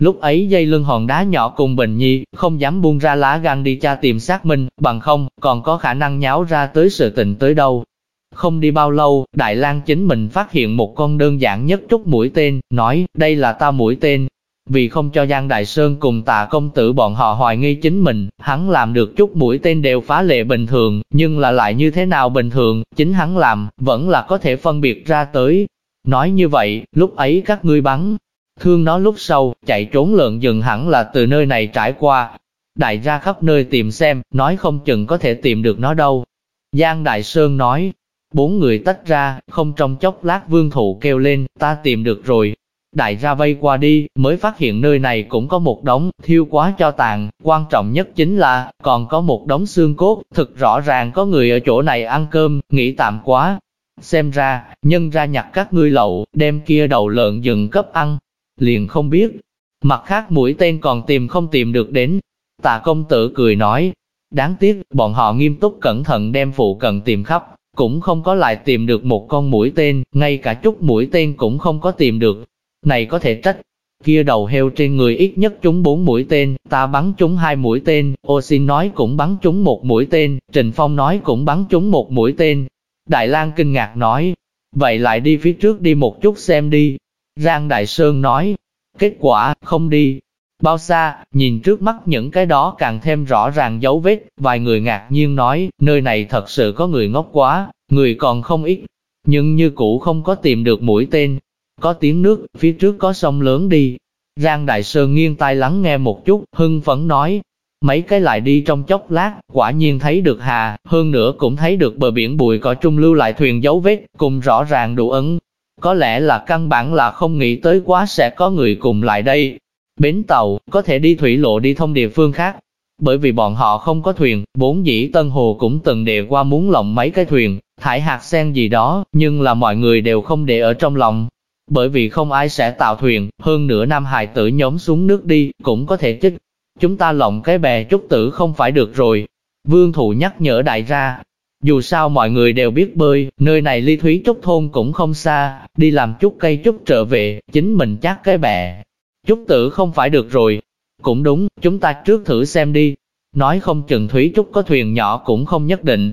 Lúc ấy dây lưng hòn đá nhỏ cùng Bình Nhi, không dám buông ra lá gan đi tra tìm xác minh, bằng không, còn có khả năng nháo ra tới sự tình tới đâu. Không đi bao lâu, Đại lang chính mình phát hiện một con đơn giản nhất chút mũi tên, nói, đây là ta mũi tên. Vì không cho Giang Đại Sơn cùng tà công tử bọn họ hoài nghi chính mình, hắn làm được chút mũi tên đều phá lệ bình thường, nhưng là lại như thế nào bình thường, chính hắn làm, vẫn là có thể phân biệt ra tới. Nói như vậy, lúc ấy các ngươi bắn, thương nó lúc sau, chạy trốn lợn rừng hẳn là từ nơi này trải qua. Đại ra khắp nơi tìm xem, nói không chừng có thể tìm được nó đâu. Giang Đại Sơn nói, bốn người tách ra, không trong chốc lát vương thụ kêu lên, ta tìm được rồi. Đại ra vây qua đi, mới phát hiện nơi này cũng có một đống, thiêu quá cho tàn, quan trọng nhất chính là, còn có một đống xương cốt, thực rõ ràng có người ở chỗ này ăn cơm, nghĩ tạm quá. Xem ra, nhân ra nhặt các ngươi lậu, đem kia đầu lợn dừng cấp ăn, liền không biết. Mặt khác mũi tên còn tìm không tìm được đến. Tạ công tử cười nói, đáng tiếc, bọn họ nghiêm túc cẩn thận đem phụ cận tìm khắp, cũng không có lại tìm được một con mũi tên, ngay cả chút mũi tên cũng không có tìm được. Này có thể trách, kia đầu heo trên người ít nhất trúng bốn mũi tên, ta bắn trúng hai mũi tên, ô xin nói cũng bắn trúng một mũi tên, Trình Phong nói cũng bắn trúng một mũi tên. Đại lang kinh ngạc nói, vậy lại đi phía trước đi một chút xem đi, Giang Đại Sơn nói, kết quả, không đi. Bao xa, nhìn trước mắt những cái đó càng thêm rõ ràng dấu vết, vài người ngạc nhiên nói, nơi này thật sự có người ngốc quá, người còn không ít, nhưng như cũ không có tìm được mũi tên. Có tiếng nước, phía trước có sông lớn đi. Giang Đại Sơn nghiêng tai lắng nghe một chút, hưng phấn nói, mấy cái lại đi trong chốc lát, quả nhiên thấy được hà, hơn nữa cũng thấy được bờ biển bụi cỏ trung lưu lại thuyền dấu vết, cùng rõ ràng đủ ấn, có lẽ là căn bản là không nghĩ tới quá sẽ có người cùng lại đây. Bến tàu, có thể đi thủy lộ đi thông địa phương khác. Bởi vì bọn họ không có thuyền, bốn dĩ Tân Hồ cũng từng đề qua muốn lộng mấy cái thuyền, thải hạt sen gì đó, nhưng là mọi người đều không để ở trong lòng. Bởi vì không ai sẽ tạo thuyền, hơn nửa năm hài tử nhóm xuống nước đi, cũng có thể chích. Chúng ta lộng cái bè chút tử không phải được rồi. Vương Thụ nhắc nhở đại ra, dù sao mọi người đều biết bơi, nơi này ly thúy trúc thôn cũng không xa, đi làm chút cây chút trở về, chính mình chắc cái bè. Trúc tử không phải được rồi. Cũng đúng, chúng ta trước thử xem đi. Nói không chừng thúy trúc có thuyền nhỏ cũng không nhất định.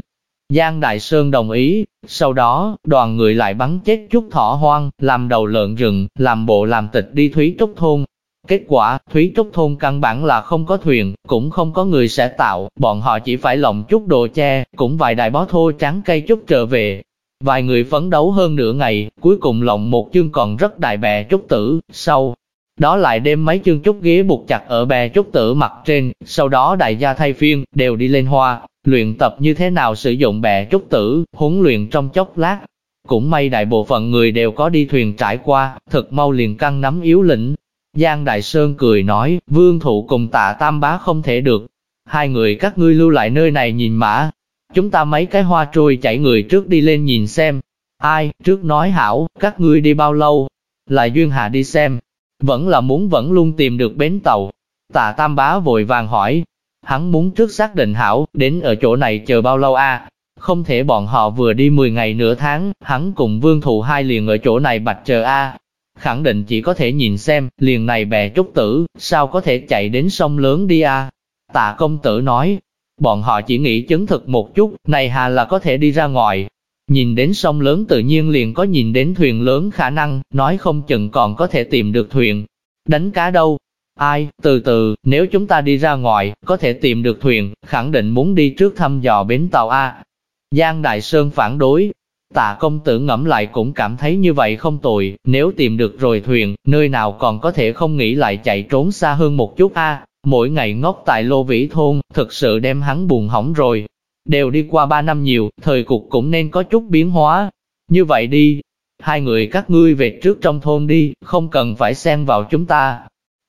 Giang Đại Sơn đồng ý, sau đó, đoàn người lại bắn chết chút thỏ hoang, làm đầu lợn rừng, làm bộ làm tịch đi thúy trúc thôn, Kết quả, Thúy Trúc Thôn căn bản là không có thuyền, cũng không có người sẽ tạo, bọn họ chỉ phải lộng chút đồ che, cũng vài đại bó thô trắng cây chút trở về. Vài người phấn đấu hơn nửa ngày, cuối cùng lộng một chương còn rất đại bè trúc tử, sau đó lại đem mấy chương trúc ghế buộc chặt ở bè trúc tử mặt trên, sau đó đại gia thay phiên, đều đi lên hoa, luyện tập như thế nào sử dụng bè trúc tử, huấn luyện trong chốc lát. Cũng may đại bộ phận người đều có đi thuyền trải qua, thật mau liền căng nắm yếu lĩnh, Giang Đại Sơn cười nói, vương thụ cùng tạ tam bá không thể được. Hai người các ngươi lưu lại nơi này nhìn mã. Chúng ta mấy cái hoa trôi chảy người trước đi lên nhìn xem. Ai, trước nói hảo, các ngươi đi bao lâu? Là Duyên Hà đi xem. Vẫn là muốn vẫn luôn tìm được bến tàu. Tạ tam bá vội vàng hỏi. Hắn muốn trước xác định hảo, đến ở chỗ này chờ bao lâu a? Không thể bọn họ vừa đi 10 ngày nửa tháng, hắn cùng vương thụ hai liền ở chỗ này bạch chờ a khẳng định chỉ có thể nhìn xem, liền này bè trúc tử, sao có thể chạy đến sông lớn đi à? Tạ công tử nói, bọn họ chỉ nghĩ chứng thực một chút, này hà là có thể đi ra ngoài. Nhìn đến sông lớn tự nhiên liền có nhìn đến thuyền lớn khả năng, nói không chừng còn có thể tìm được thuyền. Đánh cá đâu? Ai, từ từ, nếu chúng ta đi ra ngoài, có thể tìm được thuyền, khẳng định muốn đi trước thăm dò bến tàu A. Giang Đại Sơn phản đối, Tạ công tử ngẫm lại cũng cảm thấy như vậy không tồi, nếu tìm được rồi thuyền, nơi nào còn có thể không nghĩ lại chạy trốn xa hơn một chút a mỗi ngày ngốc tại lô vĩ thôn, thực sự đem hắn buồn hỏng rồi. Đều đi qua ba năm nhiều, thời cục cũng nên có chút biến hóa. Như vậy đi, hai người các ngươi về trước trong thôn đi, không cần phải xen vào chúng ta.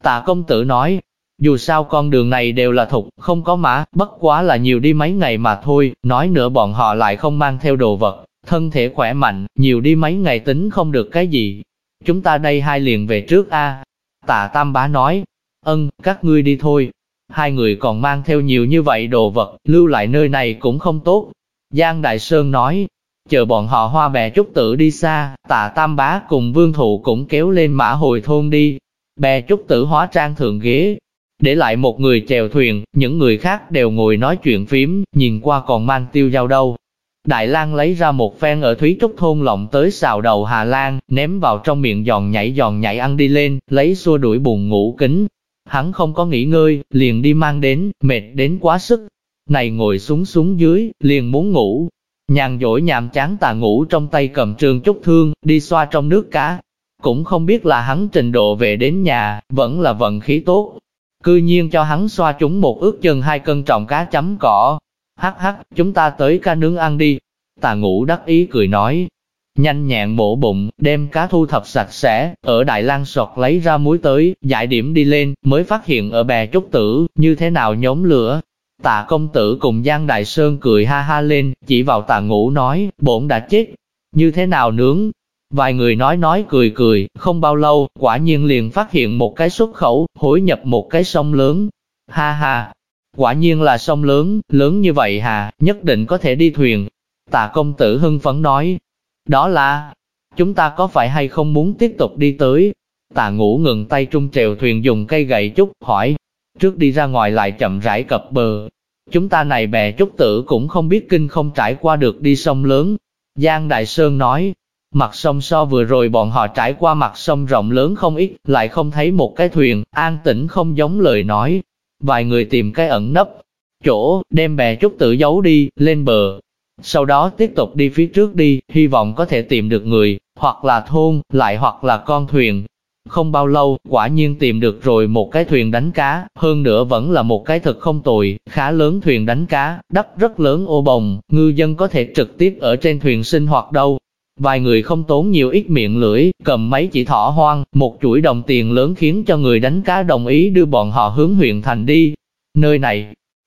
Tạ công tử nói, dù sao con đường này đều là thục, không có mã, bất quá là nhiều đi mấy ngày mà thôi, nói nữa bọn họ lại không mang theo đồ vật, thân thể khỏe mạnh, nhiều đi mấy ngày tính không được cái gì. Chúng ta đây hai liền về trước a. Tạ Tam Bá nói, ân, các ngươi đi thôi. Hai người còn mang theo nhiều như vậy đồ vật, lưu lại nơi này cũng không tốt. Giang Đại Sơn nói, chờ bọn họ hoa bè trúc tử đi xa, tạ Tam Bá cùng Vương Thụ cũng kéo lên mã hồi thôn đi. Bè trúc tử hóa trang thượng ghế, để lại một người chèo thuyền, những người khác đều ngồi nói chuyện phím, nhìn qua còn mang tiêu dao đâu. Đại lang lấy ra một phen ở Thúy Trúc thôn lộng tới xào đầu Hà Lan, ném vào trong miệng giòn nhảy giòn nhảy ăn đi lên, lấy xua đuổi buồn ngủ kính. Hắn không có nghỉ ngơi, liền đi mang đến, mệt đến quá sức. Này ngồi xuống xuống dưới, liền muốn ngủ. Nhàn dỗi nhàm chán tà ngủ trong tay cầm trường trúc thương, đi xoa trong nước cá. Cũng không biết là hắn trình độ về đến nhà, vẫn là vận khí tốt, Cư nhiên cho hắn xoa chúng một ước chân hai cân trọng cá chấm cỏ. Hắc hắc, chúng ta tới cá nướng ăn đi. Tà ngũ đắc ý cười nói. Nhanh nhẹn mổ bụng, đem cá thu thập sạch sẽ, ở Đại lang sọt lấy ra muối tới, giải điểm đi lên, mới phát hiện ở bè trúc tử, như thế nào nhóm lửa. Tạ công tử cùng Giang Đại Sơn cười ha ha lên, chỉ vào tà ngũ nói, bổn đã chết, như thế nào nướng, Vài người nói nói cười cười, không bao lâu, quả nhiên liền phát hiện một cái xuất khẩu, hối nhập một cái sông lớn. Ha ha, quả nhiên là sông lớn, lớn như vậy hà, nhất định có thể đi thuyền. Tạ công tử hưng phấn nói, đó là, chúng ta có phải hay không muốn tiếp tục đi tới? Tạ ngủ ngừng tay trung trèo thuyền dùng cây gậy chút, hỏi, trước đi ra ngoài lại chậm rãi cập bờ. Chúng ta này bè chút tử cũng không biết kinh không trải qua được đi sông lớn. Giang Đại Sơn nói, Mặt sông so vừa rồi bọn họ trải qua mặt sông rộng lớn không ít, lại không thấy một cái thuyền, an tĩnh không giống lời nói. Vài người tìm cái ẩn nấp, chỗ, đem bè trúc tự giấu đi, lên bờ. Sau đó tiếp tục đi phía trước đi, hy vọng có thể tìm được người, hoặc là thôn, lại hoặc là con thuyền. Không bao lâu, quả nhiên tìm được rồi một cái thuyền đánh cá, hơn nữa vẫn là một cái thật không tồi, khá lớn thuyền đánh cá, đất rất lớn ô bồng, ngư dân có thể trực tiếp ở trên thuyền sinh hoạt đâu. Vài người không tốn nhiều ít miệng lưỡi, cầm mấy chỉ thỏ hoang, một chuỗi đồng tiền lớn khiến cho người đánh cá đồng ý đưa bọn họ hướng huyện thành đi. Nơi này,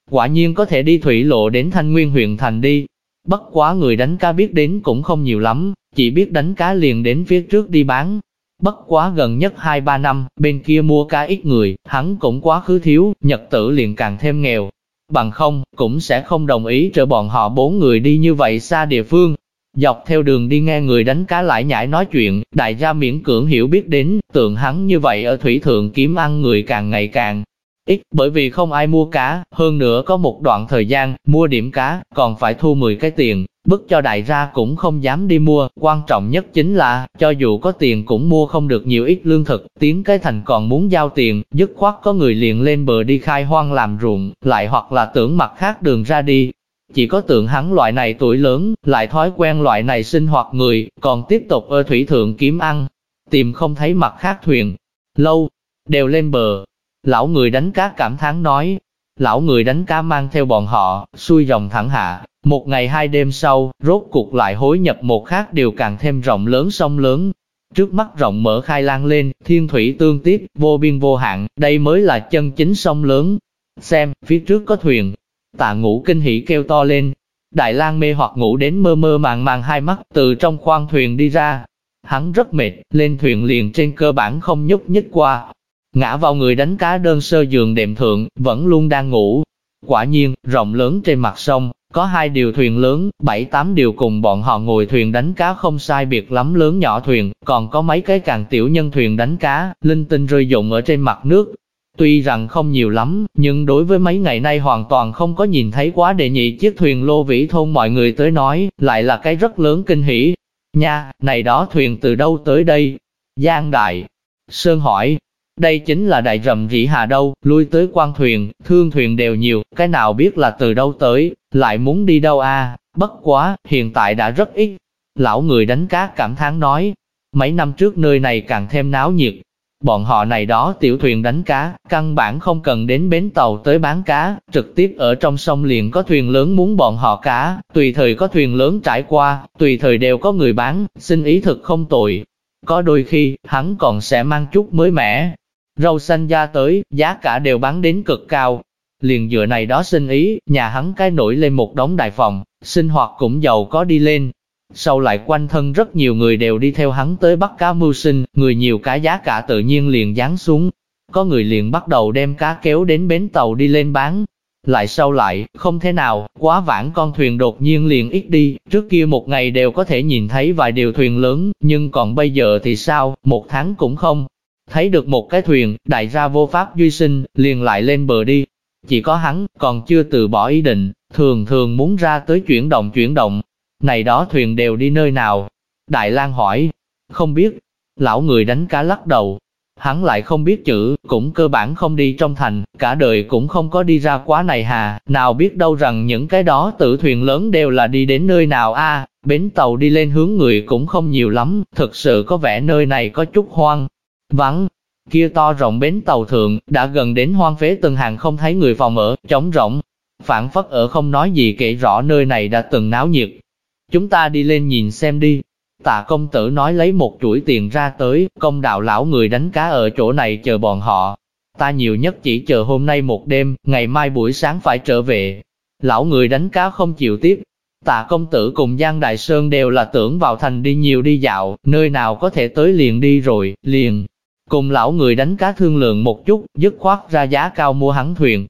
quả nhiên có thể đi thủy lộ đến thanh nguyên huyện thành đi. Bất quá người đánh cá biết đến cũng không nhiều lắm, chỉ biết đánh cá liền đến phía trước đi bán. Bất quá gần nhất 2-3 năm, bên kia mua cá ít người, hắn cũng quá khứ thiếu, nhật tử liền càng thêm nghèo. Bằng không, cũng sẽ không đồng ý trở bọn họ bốn người đi như vậy xa địa phương, Dọc theo đường đi nghe người đánh cá lại nhảy nói chuyện, đại gia miễn cưỡng hiểu biết đến, tượng hắn như vậy ở thủy thượng kiếm ăn người càng ngày càng ít, bởi vì không ai mua cá, hơn nữa có một đoạn thời gian, mua điểm cá, còn phải thu 10 cái tiền, bức cho đại gia cũng không dám đi mua, quan trọng nhất chính là, cho dù có tiền cũng mua không được nhiều ít lương thực, tiếng cái thành còn muốn giao tiền, dứt khoát có người liền lên bờ đi khai hoang làm ruộng, lại hoặc là tưởng mặt khác đường ra đi, chỉ có tượng hắn loại này tuổi lớn, lại thói quen loại này sinh hoạt người, còn tiếp tục ở thủy thượng kiếm ăn, tìm không thấy mặt khác thuyền. Lâu, đều lên bờ. Lão người đánh cá cảm thán nói, lão người đánh cá mang theo bọn họ, xuôi dòng thẳng hạ. Một ngày hai đêm sau, rốt cuộc lại hối nhập một khác đều càng thêm rộng lớn sông lớn. Trước mắt rộng mở khai lan lên, thiên thủy tương tiếp, vô biên vô hạn, đây mới là chân chính sông lớn. Xem, phía trước có thuyền, Tạ ngủ kinh hỉ kêu to lên. Đại lang mê hoặc ngủ đến mơ mơ màng màng hai mắt từ trong khoang thuyền đi ra. Hắn rất mệt, lên thuyền liền trên cơ bản không nhúc nhích qua. Ngã vào người đánh cá đơn sơ giường đệm thượng, vẫn luôn đang ngủ. Quả nhiên, rộng lớn trên mặt sông, có hai điều thuyền lớn, bảy tám điều cùng bọn họ ngồi thuyền đánh cá không sai biệt lắm lớn nhỏ thuyền, còn có mấy cái càng tiểu nhân thuyền đánh cá, linh tinh rơi dụng ở trên mặt nước, Tuy rằng không nhiều lắm, nhưng đối với mấy ngày nay hoàn toàn không có nhìn thấy quá đệ nhị chiếc thuyền lô vĩ thôn mọi người tới nói, lại là cái rất lớn kinh hỉ. Nha, này đó thuyền từ đâu tới đây? Giang Đại. Sơn hỏi, đây chính là đại rầm rỉ hà đâu, lui tới quan thuyền, thương thuyền đều nhiều, cái nào biết là từ đâu tới, lại muốn đi đâu a? bất quá, hiện tại đã rất ít. Lão người đánh cá cảm thán nói, mấy năm trước nơi này càng thêm náo nhiệt, Bọn họ này đó tiểu thuyền đánh cá, căn bản không cần đến bến tàu tới bán cá, trực tiếp ở trong sông liền có thuyền lớn muốn bọn họ cá, tùy thời có thuyền lớn trải qua, tùy thời đều có người bán, xin ý thực không tội. Có đôi khi, hắn còn sẽ mang chút mới mẻ. Rau xanh ra tới, giá cả đều bán đến cực cao. Liền dựa này đó xin ý, nhà hắn cái nổi lên một đống đại phòng, sinh hoạt cũng giàu có đi lên, sau lại quanh thân rất nhiều người đều đi theo hắn tới bắt cá mưu sinh, người nhiều cá giá cả tự nhiên liền giáng xuống. Có người liền bắt đầu đem cá kéo đến bến tàu đi lên bán. Lại sau lại, không thế nào, quá vãng con thuyền đột nhiên liền ít đi, trước kia một ngày đều có thể nhìn thấy vài điều thuyền lớn, nhưng còn bây giờ thì sao, một tháng cũng không. thấy được một cái thuyền, đại gia vô pháp duy sinh, liền lại lên bờ đi. Chỉ có hắn, còn chưa từ bỏ ý định, thường thường muốn ra tới chuyển động chuyển động. Này đó thuyền đều đi nơi nào? Đại lang hỏi, không biết. Lão người đánh cá lắc đầu, hắn lại không biết chữ, cũng cơ bản không đi trong thành, cả đời cũng không có đi ra quá này hà, nào biết đâu rằng những cái đó tử thuyền lớn đều là đi đến nơi nào a bến tàu đi lên hướng người cũng không nhiều lắm, thực sự có vẻ nơi này có chút hoang, vắng. Kia to rộng bến tàu thượng, đã gần đến hoang phế từng hàng không thấy người phòng ở, trống rỗng. Phản phất ở không nói gì kể rõ nơi này đã từng náo nhiệt. Chúng ta đi lên nhìn xem đi, Tạ công tử nói lấy một chuỗi tiền ra tới, công đạo lão người đánh cá ở chỗ này chờ bọn họ. Ta nhiều nhất chỉ chờ hôm nay một đêm, ngày mai buổi sáng phải trở về. Lão người đánh cá không chịu tiếp. Tạ công tử cùng Giang Đại Sơn đều là tưởng vào thành đi nhiều đi dạo, nơi nào có thể tới liền đi rồi, liền. Cùng lão người đánh cá thương lượng một chút, dứt khoát ra giá cao mua hắn thuyền,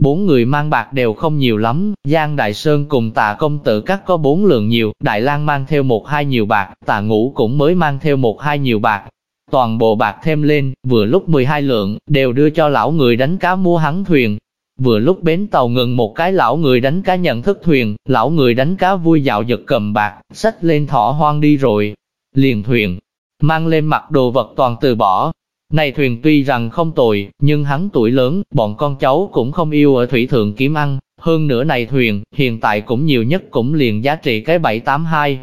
Bốn người mang bạc đều không nhiều lắm, Giang Đại Sơn cùng tà công tử cắt có bốn lượng nhiều, Đại lang mang theo một hai nhiều bạc, tà ngũ cũng mới mang theo một hai nhiều bạc. Toàn bộ bạc thêm lên, vừa lúc 12 lượng, đều đưa cho lão người đánh cá mua hắn thuyền. Vừa lúc bến tàu ngừng một cái lão người đánh cá nhận thức thuyền, lão người đánh cá vui dạo giật cầm bạc, xách lên thỏ hoang đi rồi. Liền thuyền, mang lên mặt đồ vật toàn từ bỏ, này thuyền tuy rằng không tồi, nhưng hắn tuổi lớn, bọn con cháu cũng không yêu ở thủy thượng kiếm ăn. Hơn nữa này thuyền, hiện tại cũng nhiều nhất cũng liền giá trị cái 782.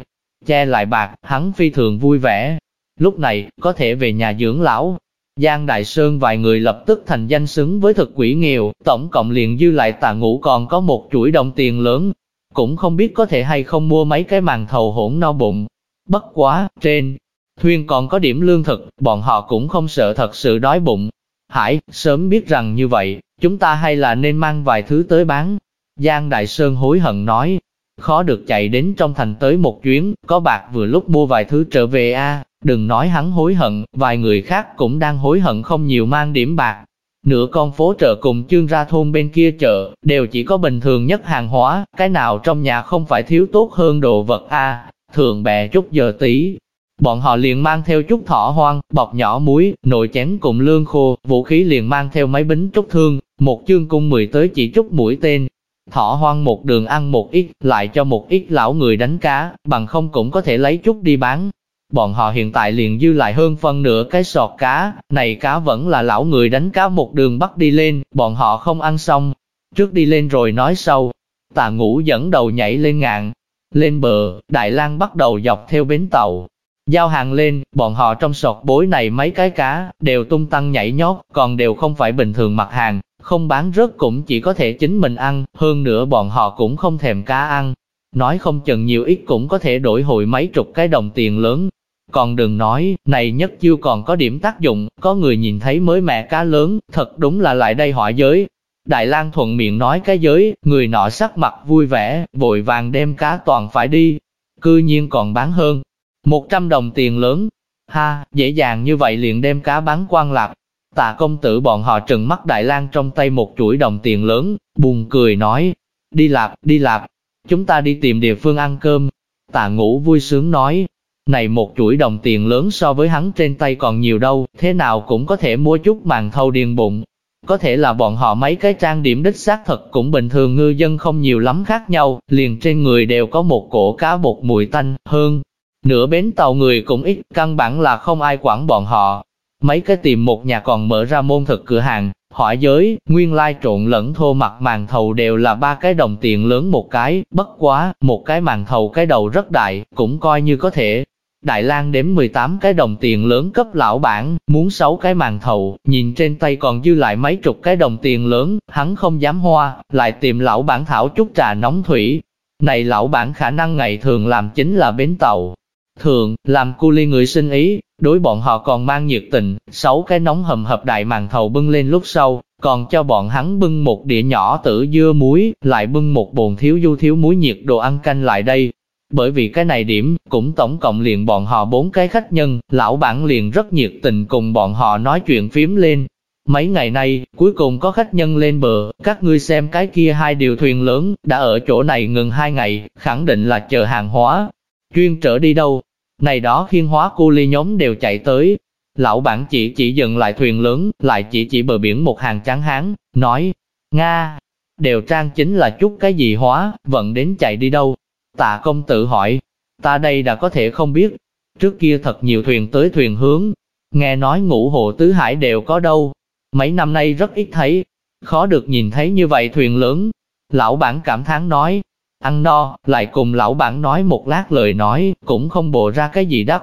Che lại bạc, hắn phi thường vui vẻ. Lúc này, có thể về nhà dưỡng lão. Giang Đại Sơn vài người lập tức thành danh xứng với thực quỷ nghèo, tổng cộng liền dư lại tà ngũ còn có một chuỗi đồng tiền lớn. Cũng không biết có thể hay không mua mấy cái màn thầu hỗn no bụng. Bất quá, trên Thuyền còn có điểm lương thực, bọn họ cũng không sợ thật sự đói bụng. Hải, sớm biết rằng như vậy, chúng ta hay là nên mang vài thứ tới bán. Giang Đại Sơn hối hận nói, khó được chạy đến trong thành tới một chuyến, có bạc vừa lúc mua vài thứ trở về a đừng nói hắn hối hận, vài người khác cũng đang hối hận không nhiều mang điểm bạc. Nửa con phố chợ cùng chương ra thôn bên kia chợ, đều chỉ có bình thường nhất hàng hóa, cái nào trong nhà không phải thiếu tốt hơn đồ vật a thường bè chút giờ tí, Bọn họ liền mang theo chút thỏ hoang, bọc nhỏ muối, nồi chén cùng lương khô, vũ khí liền mang theo máy bính trúc thương, một chương cung mười tới chỉ chút mũi tên. Thỏ hoang một đường ăn một ít, lại cho một ít lão người đánh cá, bằng không cũng có thể lấy chút đi bán. Bọn họ hiện tại liền dư lại hơn phân nửa cái sọt cá, này cá vẫn là lão người đánh cá một đường bắt đi lên, bọn họ không ăn xong. Trước đi lên rồi nói sau, tà ngũ dẫn đầu nhảy lên ngạn. Lên bờ, Đại lang bắt đầu dọc theo bến tàu, Giao hàng lên, bọn họ trong sọt bối này mấy cái cá, đều tung tăng nhảy nhót, còn đều không phải bình thường mặt hàng, không bán rớt cũng chỉ có thể chính mình ăn, hơn nữa bọn họ cũng không thèm cá ăn. Nói không chừng nhiều ít cũng có thể đổi hồi mấy chục cái đồng tiền lớn. Còn đừng nói, này nhất chiêu còn có điểm tác dụng, có người nhìn thấy mới mẹ cá lớn, thật đúng là lại đây họa giới. Đại lang thuận miệng nói cái giới, người nọ sắc mặt vui vẻ, vội vàng đem cá toàn phải đi. Cư nhiên còn bán hơn, 100 đồng tiền lớn. Ha, dễ dàng như vậy liền đem cá bán quan lạc. Tạ công tử bọn họ trừng mắt Đại lang trong tay một chuỗi đồng tiền lớn, buồn cười nói, đi lạc, đi lạc, chúng ta đi tìm địa phương ăn cơm. Tạ ngũ vui sướng nói, này một chuỗi đồng tiền lớn so với hắn trên tay còn nhiều đâu, thế nào cũng có thể mua chút màn thâu điền bụng. Có thể là bọn họ mấy cái trang điểm đích xác thật cũng bình thường ngư dân không nhiều lắm khác nhau, liền trên người đều có một cổ cá bột mùi tanh, hương. Nửa bến tàu người cũng ít, căn bản là không ai quản bọn họ. Mấy cái tìm một nhà còn mở ra môn thực cửa hàng, hỏi giới, nguyên lai trộn lẫn thô mặt màn thầu đều là ba cái đồng tiền lớn một cái, bất quá, một cái màn thầu cái đầu rất đại, cũng coi như có thể. Đại lang đếm 18 cái đồng tiền lớn cấp lão bản, muốn 6 cái màn thầu, nhìn trên tay còn dư lại mấy chục cái đồng tiền lớn, hắn không dám hoa, lại tìm lão bản thảo chút trà nóng thủy. Này lão bản khả năng ngày thường làm chính là bến tàu, Thường, làm cu ly người sinh ý, đối bọn họ còn mang nhiệt tình, sáu cái nóng hầm hập đại màn thầu bưng lên lúc sau, còn cho bọn hắn bưng một đĩa nhỏ tử dưa muối, lại bưng một bồn thiếu du thiếu muối nhiệt đồ ăn canh lại đây. Bởi vì cái này điểm, cũng tổng cộng liền bọn họ bốn cái khách nhân, lão bản liền rất nhiệt tình cùng bọn họ nói chuyện phím lên. Mấy ngày nay, cuối cùng có khách nhân lên bờ, các ngươi xem cái kia hai điều thuyền lớn, đã ở chỗ này ngừng hai ngày, khẳng định là chờ hàng hóa. Chuyên trở đi đâu, này đó khiên hóa cu ly nhóm đều chạy tới. Lão bản chỉ chỉ dừng lại thuyền lớn, lại chỉ chỉ bờ biển một hàng trắng hán, nói, Nga, đều trang chính là chút cái gì hóa, vận đến chạy đi đâu. Tạ công tử hỏi, ta đây đã có thể không biết, trước kia thật nhiều thuyền tới thuyền hướng, nghe nói ngũ hồ tứ hải đều có đâu, mấy năm nay rất ít thấy, khó được nhìn thấy như vậy thuyền lớn. Lão bản cảm thán nói, ăn no, lại cùng lão bản nói một lát lời nói, cũng không bộ ra cái gì đắt.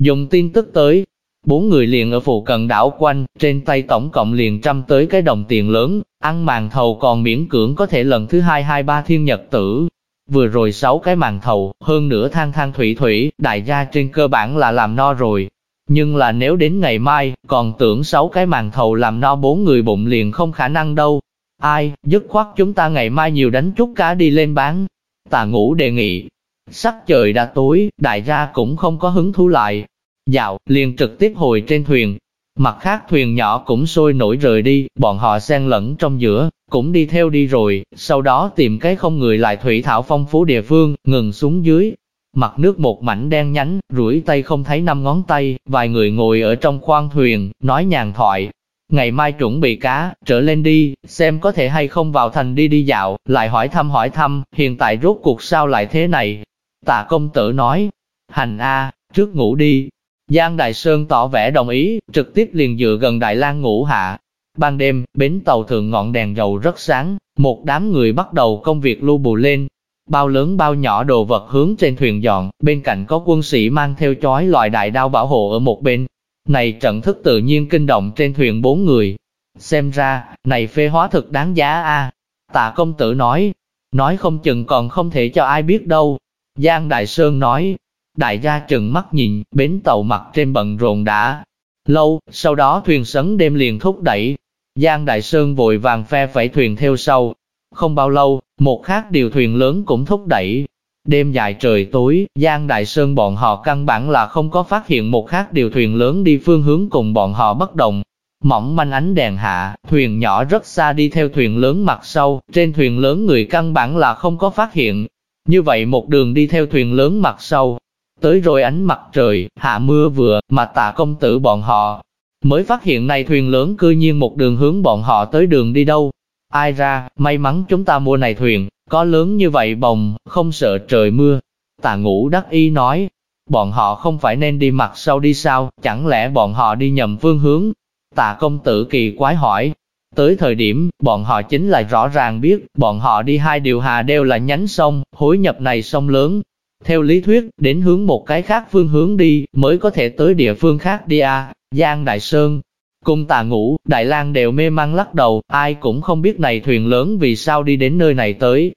Dùng tin tức tới, bốn người liền ở phụ cận đảo quanh, trên tay tổng cộng liền trăm tới cái đồng tiền lớn, ăn màn thầu còn miễn cưỡng có thể lần thứ hai hai ba thiên nhật tử. Vừa rồi sáu cái màn thầu, hơn nữa than than thủy thủy, đại gia trên cơ bản là làm no rồi. Nhưng là nếu đến ngày mai, còn tưởng sáu cái màn thầu làm no bốn người bụng liền không khả năng đâu. Ai, dứt khoát chúng ta ngày mai nhiều đánh chút cá đi lên bán. Tà ngủ đề nghị. Sắc trời đã tối, đại gia cũng không có hứng thú lại, Dạo, liền trực tiếp hồi trên thuyền. Mặt khác thuyền nhỏ cũng sôi nổi rời đi, bọn họ xen lẫn trong giữa, cũng đi theo đi rồi, sau đó tìm cái không người lại thủy thảo phong phú địa phương, ngừng xuống dưới. Mặt nước một mảnh đen nhánh, rủi tay không thấy năm ngón tay, vài người ngồi ở trong khoang thuyền, nói nhàn thoại. Ngày mai chuẩn bị cá, trở lên đi, xem có thể hay không vào thành đi đi dạo, lại hỏi thăm hỏi thăm, hiện tại rốt cuộc sao lại thế này. Tạ công tử nói, hành a, trước ngủ đi, Giang Đại Sơn tỏ vẻ đồng ý, trực tiếp liền dựa gần Đại Lang ngủ hạ. Ban đêm, bến tàu thượng ngọn đèn dầu rất sáng, một đám người bắt đầu công việc lưu bù lên. Bao lớn bao nhỏ đồ vật hướng trên thuyền dọn, bên cạnh có quân sĩ mang theo chói loại đại đao bảo hộ ở một bên. Này trận thức tự nhiên kinh động trên thuyền bốn người. Xem ra, này phê hóa thực đáng giá a. Tạ công tử nói, nói không chừng còn không thể cho ai biết đâu. Giang Đại Sơn nói, Đại gia trừng mắt nhìn, bến tàu mặt trên bận rộn đã lâu, sau đó thuyền sấn đêm liền thúc đẩy. Giang Đại Sơn vội vàng phe phẩy thuyền theo sau. Không bao lâu, một khác điều thuyền lớn cũng thúc đẩy. Đêm dài trời tối, Giang Đại Sơn bọn họ căn bản là không có phát hiện một khác điều thuyền lớn đi phương hướng cùng bọn họ bất đồng. Mỏng manh ánh đèn hạ, thuyền nhỏ rất xa đi theo thuyền lớn mặt sau, trên thuyền lớn người căn bản là không có phát hiện. Như vậy một đường đi theo thuyền lớn mặt sau, Tới rồi ánh mặt trời, hạ mưa vừa, mà tạ công tử bọn họ mới phát hiện này thuyền lớn cư nhiên một đường hướng bọn họ tới đường đi đâu. Ai ra, may mắn chúng ta mua này thuyền, có lớn như vậy bồng, không sợ trời mưa. tà ngũ đắc y nói, bọn họ không phải nên đi mặt sau đi sao, chẳng lẽ bọn họ đi nhầm phương hướng? tà công tử kỳ quái hỏi. Tới thời điểm, bọn họ chính là rõ ràng biết, bọn họ đi hai điều hà đều là nhánh sông, hối nhập này sông lớn, theo lý thuyết, đến hướng một cái khác phương hướng đi, mới có thể tới địa phương khác đi à, Giang Đại Sơn. Cùng tà ngủ, Đại lang đều mê mang lắc đầu, ai cũng không biết này thuyền lớn vì sao đi đến nơi này tới.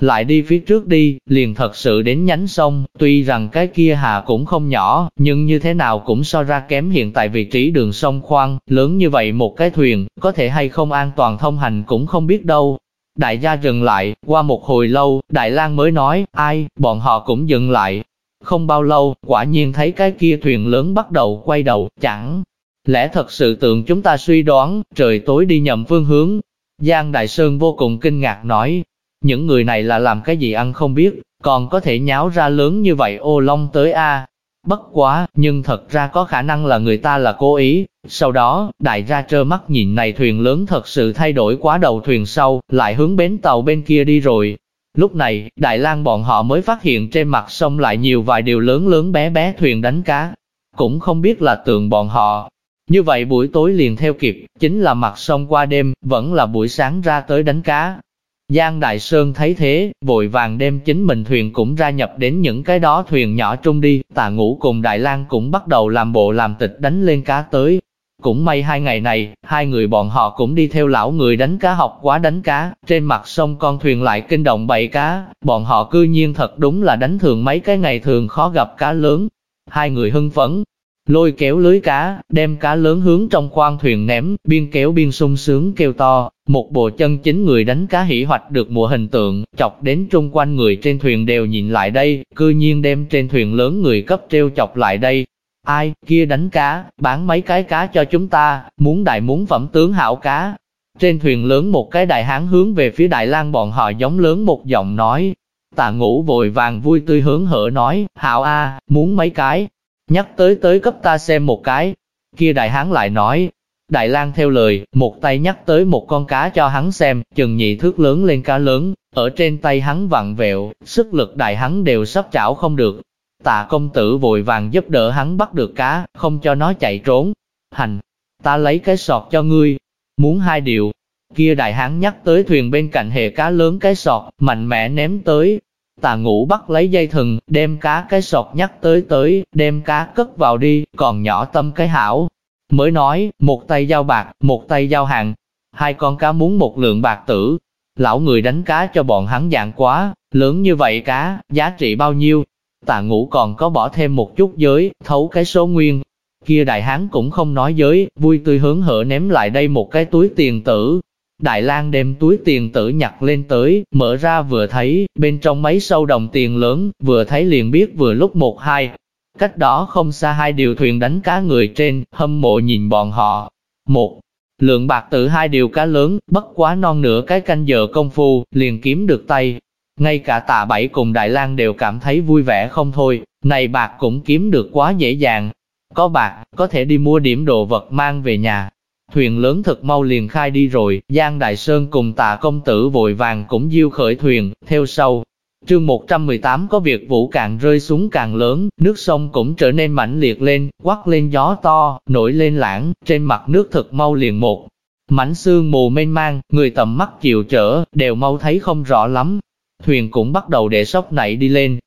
Lại đi phía trước đi, liền thật sự đến nhánh sông, tuy rằng cái kia hà cũng không nhỏ, nhưng như thế nào cũng so ra kém hiện tại vị trí đường sông khoan, lớn như vậy một cái thuyền, có thể hay không an toàn thông hành cũng không biết đâu. Đại gia dừng lại, qua một hồi lâu, Đại lang mới nói, ai, bọn họ cũng dừng lại. Không bao lâu, quả nhiên thấy cái kia thuyền lớn bắt đầu quay đầu, chẳng lẽ thật sự tượng chúng ta suy đoán, trời tối đi nhầm phương hướng. Giang Đại Sơn vô cùng kinh ngạc nói, những người này là làm cái gì ăn không biết, còn có thể nháo ra lớn như vậy ô long tới a Bất quá, nhưng thật ra có khả năng là người ta là cố ý. Sau đó, đại gia trơ mắt nhìn này thuyền lớn thật sự thay đổi quá đầu thuyền sau, lại hướng bến tàu bên kia đi rồi. Lúc này, Đại lang bọn họ mới phát hiện trên mặt sông lại nhiều vài điều lớn lớn bé bé thuyền đánh cá. Cũng không biết là tượng bọn họ. Như vậy buổi tối liền theo kịp, chính là mặt sông qua đêm, vẫn là buổi sáng ra tới đánh cá. Giang Đại Sơn thấy thế, vội vàng đem chính mình thuyền cũng ra nhập đến những cái đó thuyền nhỏ trung đi, tà ngũ cùng Đại lang cũng bắt đầu làm bộ làm tịch đánh lên cá tới. Cũng may hai ngày này, hai người bọn họ cũng đi theo lão người đánh cá học quá đánh cá, trên mặt sông con thuyền lại kinh động bậy cá, bọn họ cư nhiên thật đúng là đánh thường mấy cái ngày thường khó gặp cá lớn. Hai người hưng phấn, lôi kéo lưới cá, đem cá lớn hướng trong khoang thuyền ném, biên kéo biên sung sướng kêu to, một bộ chân chính người đánh cá hỉ hoạch được mùa hình tượng, chọc đến trung quanh người trên thuyền đều nhìn lại đây, cư nhiên đem trên thuyền lớn người cấp treo chọc lại đây. Ai, kia đánh cá, bán mấy cái cá cho chúng ta, muốn đại muốn phẩm tướng hảo cá. Trên thuyền lớn một cái đại hán hướng về phía Đại lang bọn họ giống lớn một giọng nói. Tạ ngũ vội vàng vui tươi hướng hở nói, hảo a, muốn mấy cái, nhắc tới tới cấp ta xem một cái. Kia đại hán lại nói, Đại lang theo lời, một tay nhắc tới một con cá cho hắn xem, chừng nhị thước lớn lên cá lớn, ở trên tay hắn vặn vẹo, sức lực đại hắn đều sắp chảo không được. Tạ công tử vội vàng giúp đỡ hắn bắt được cá, không cho nó chạy trốn. Hành, ta lấy cái sọt cho ngươi, muốn hai điều. Kia đại hán nhắc tới thuyền bên cạnh hệ cá lớn cái sọt, mạnh mẽ ném tới. Tà ngũ bắt lấy dây thừng, đem cá cái sọt nhắc tới tới, đem cá cất vào đi, còn nhỏ tâm cái hảo, Mới nói, một tay giao bạc, một tay giao hàng. Hai con cá muốn một lượng bạc tử. Lão người đánh cá cho bọn hắn dạng quá, lớn như vậy cá, giá trị bao nhiêu? Tà ngũ còn có bỏ thêm một chút giới, thấu cái số nguyên. Kia đại hán cũng không nói giới, vui tươi hướng hở ném lại đây một cái túi tiền tử, Đại lang đem túi tiền tử nhặt lên tới, mở ra vừa thấy, bên trong mấy sâu đồng tiền lớn, vừa thấy liền biết vừa lúc một hai, Cách đó không xa hai điều thuyền đánh cá người trên, hâm mộ nhìn bọn họ. Một, lượng bạc tự hai điều cá lớn, bất quá non nửa cái canh giờ công phu, liền kiếm được tay. Ngay cả tạ bảy cùng Đại lang đều cảm thấy vui vẻ không thôi, này bạc cũng kiếm được quá dễ dàng. Có bạc, có thể đi mua điểm đồ vật mang về nhà. Thuyền lớn thật mau liền khai đi rồi, Giang Đại Sơn cùng tạ công tử vội vàng cũng diêu khởi thuyền, theo sau, Chương 118 có việc vũ càng rơi xuống càng lớn, nước sông cũng trở nên mãnh liệt lên, quắc lên gió to, nổi lên lãng, trên mặt nước thật mau liền một. Mảnh sương mù mênh mang, người tầm mắt chịu trở, đều mau thấy không rõ lắm. Thuyền cũng bắt đầu để sóc nảy đi lên.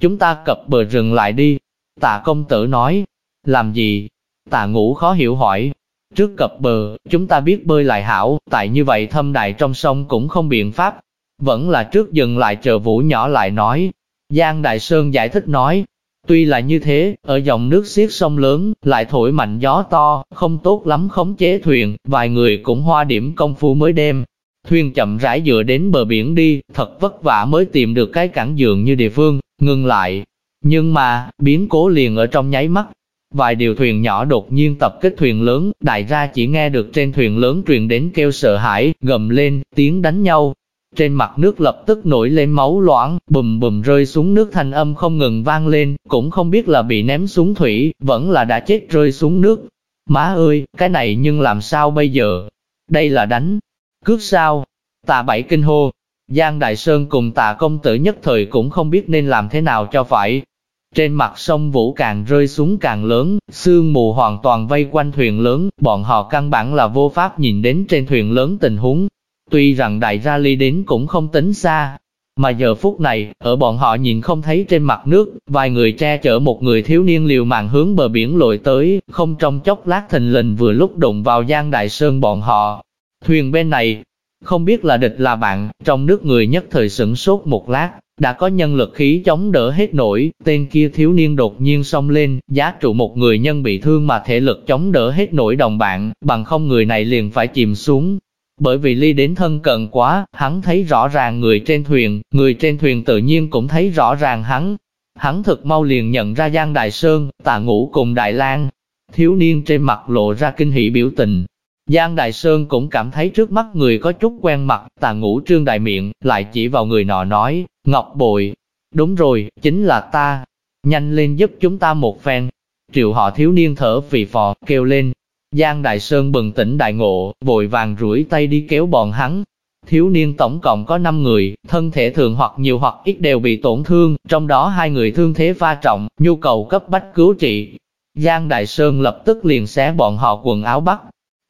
Chúng ta cập bờ rừng lại đi. Tạ công tử nói. Làm gì? Tạ ngũ khó hiểu hỏi. Trước cập bờ, chúng ta biết bơi lại hảo, tại như vậy thâm đại trong sông cũng không biện pháp, vẫn là trước dừng lại chờ vũ nhỏ lại nói. Giang Đại Sơn giải thích nói, tuy là như thế, ở dòng nước xiết sông lớn, lại thổi mạnh gió to, không tốt lắm khống chế thuyền, vài người cũng hoa điểm công phu mới đem. Thuyền chậm rãi dựa đến bờ biển đi, thật vất vả mới tìm được cái cảng dường như địa phương, ngừng lại. Nhưng mà, biến cố liền ở trong nháy mắt, Vài điều thuyền nhỏ đột nhiên tập kích thuyền lớn, đại gia chỉ nghe được trên thuyền lớn truyền đến kêu sợ hãi, gầm lên, tiếng đánh nhau, trên mặt nước lập tức nổi lên máu loãng, bùm bùm rơi xuống nước thanh âm không ngừng vang lên, cũng không biết là bị ném xuống thủy, vẫn là đã chết rơi xuống nước. Má ơi, cái này nhưng làm sao bây giờ? Đây là đánh. Cướp sao? Tạ bảy kinh hô. Giang Đại Sơn cùng tạ công tử nhất thời cũng không biết nên làm thế nào cho phải. Trên mặt sông Vũ càng rơi xuống càng lớn, sương mù hoàn toàn vây quanh thuyền lớn, bọn họ căn bản là vô pháp nhìn đến trên thuyền lớn tình huống, Tuy rằng đại ra ly đến cũng không tính xa, mà giờ phút này, ở bọn họ nhìn không thấy trên mặt nước, vài người che chở một người thiếu niên liều mạng hướng bờ biển lội tới, không trong chốc lát thình lình vừa lúc đụng vào Giang Đại Sơn bọn họ. Thuyền bên này, không biết là địch là bạn, trong nước người nhất thời sửng sốt một lát, đã có nhân lực khí chống đỡ hết nổi, tên kia thiếu niên đột nhiên xông lên, giá trụ một người nhân bị thương mà thể lực chống đỡ hết nổi đồng bạn, bằng không người này liền phải chìm xuống, bởi vì ly đến thân cận quá, hắn thấy rõ ràng người trên thuyền, người trên thuyền tự nhiên cũng thấy rõ ràng hắn. Hắn thực mau liền nhận ra Giang Đại Sơn, tà ngũ cùng Đại lang Thiếu niên trên mặt lộ ra kinh hỉ biểu tình. Giang Đại Sơn cũng cảm thấy trước mắt người có chút quen mặt, tà ngũ trương đại miệng, lại chỉ vào người nọ nói, Ngọc Bội, đúng rồi, chính là ta, nhanh lên giúp chúng ta một phen. Triệu họ thiếu niên thở vì phò, kêu lên, Giang Đại Sơn bừng tỉnh đại ngộ, vội vàng rủi tay đi kéo bọn hắn. Thiếu niên tổng cộng có 5 người, thân thể thường hoặc nhiều hoặc ít đều bị tổn thương, trong đó hai người thương thế pha trọng, nhu cầu cấp bách cứu trị. Giang Đại Sơn lập tức liền xé bọn họ quần áo bắt.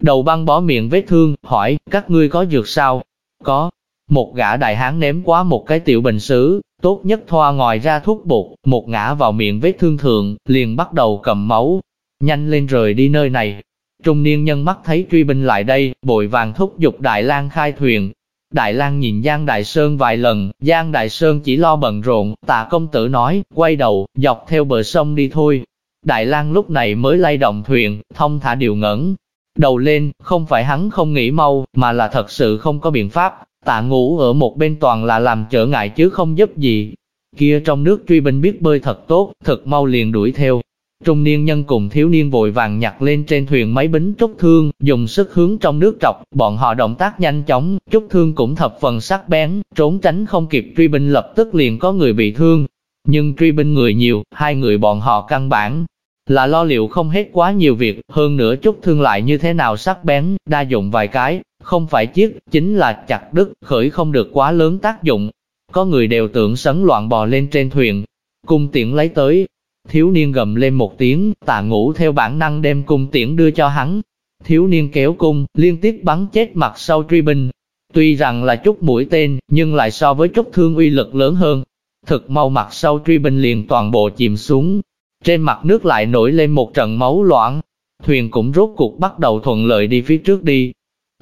Đầu băng bó miệng vết thương, hỏi, các ngươi có dược sao? Có. Một gã đại hán ném quá một cái tiểu bình sứ, tốt nhất thoa ngoài ra thuốc bột, một ngã vào miệng vết thương thượng, liền bắt đầu cầm máu. Nhanh lên rời đi nơi này, Trung niên nhân mắt thấy truy binh lại đây, bội vàng thúc giục Đại lang khai thuyền. Đại lang nhìn Giang Đại Sơn vài lần, Giang Đại Sơn chỉ lo bận rộn, tạ công tử nói, quay đầu, dọc theo bờ sông đi thôi. Đại lang lúc này mới lay động thuyền, thông thả điều ngẩn. Đầu lên, không phải hắn không nghĩ mau, mà là thật sự không có biện pháp. Tạ ngủ ở một bên toàn là làm trở ngại chứ không giúp gì. Kia trong nước truy binh biết bơi thật tốt, thật mau liền đuổi theo, Trung niên nhân cùng thiếu niên vội vàng nhặt lên trên thuyền máy bính trúc thương, dùng sức hướng trong nước trọc, bọn họ động tác nhanh chóng, trúc thương cũng thập phần sắc bén, trốn tránh không kịp truy binh lập tức liền có người bị thương. Nhưng truy binh người nhiều, hai người bọn họ căn bản, là lo liệu không hết quá nhiều việc, hơn nữa chút thương lại như thế nào sắc bén, đa dụng vài cái, không phải chiếc, chính là chặt đứt, khởi không được quá lớn tác dụng. Có người đều tưởng sấn loạn bò lên trên thuyền, cung tiễn lấy tới. Thiếu niên gầm lên một tiếng, tạ ngủ theo bản năng đem cung tiễn đưa cho hắn. Thiếu niên kéo cung, liên tiếp bắn chết mặt sau truy binh. Tuy rằng là chút mũi tên, nhưng lại so với chút thương uy lực lớn hơn. Thực mau mặt sau truy binh liền toàn bộ chìm xuống. Trên mặt nước lại nổi lên một trận máu loãng. Thuyền cũng rốt cuộc bắt đầu thuận lợi đi phía trước đi.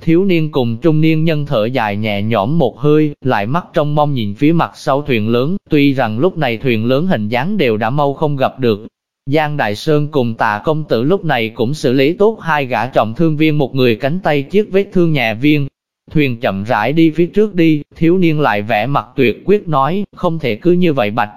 Thiếu niên cùng trung niên nhân thở dài nhẹ nhõm một hơi, lại mắt trong mong nhìn phía mặt sau thuyền lớn, tuy rằng lúc này thuyền lớn hình dáng đều đã mau không gặp được. Giang Đại Sơn cùng tạ công tử lúc này cũng xử lý tốt hai gã trọng thương viên một người cánh tay chiếc vết thương nhẹ viên. Thuyền chậm rãi đi phía trước đi, thiếu niên lại vẽ mặt tuyệt quyết nói, không thể cứ như vậy bạch.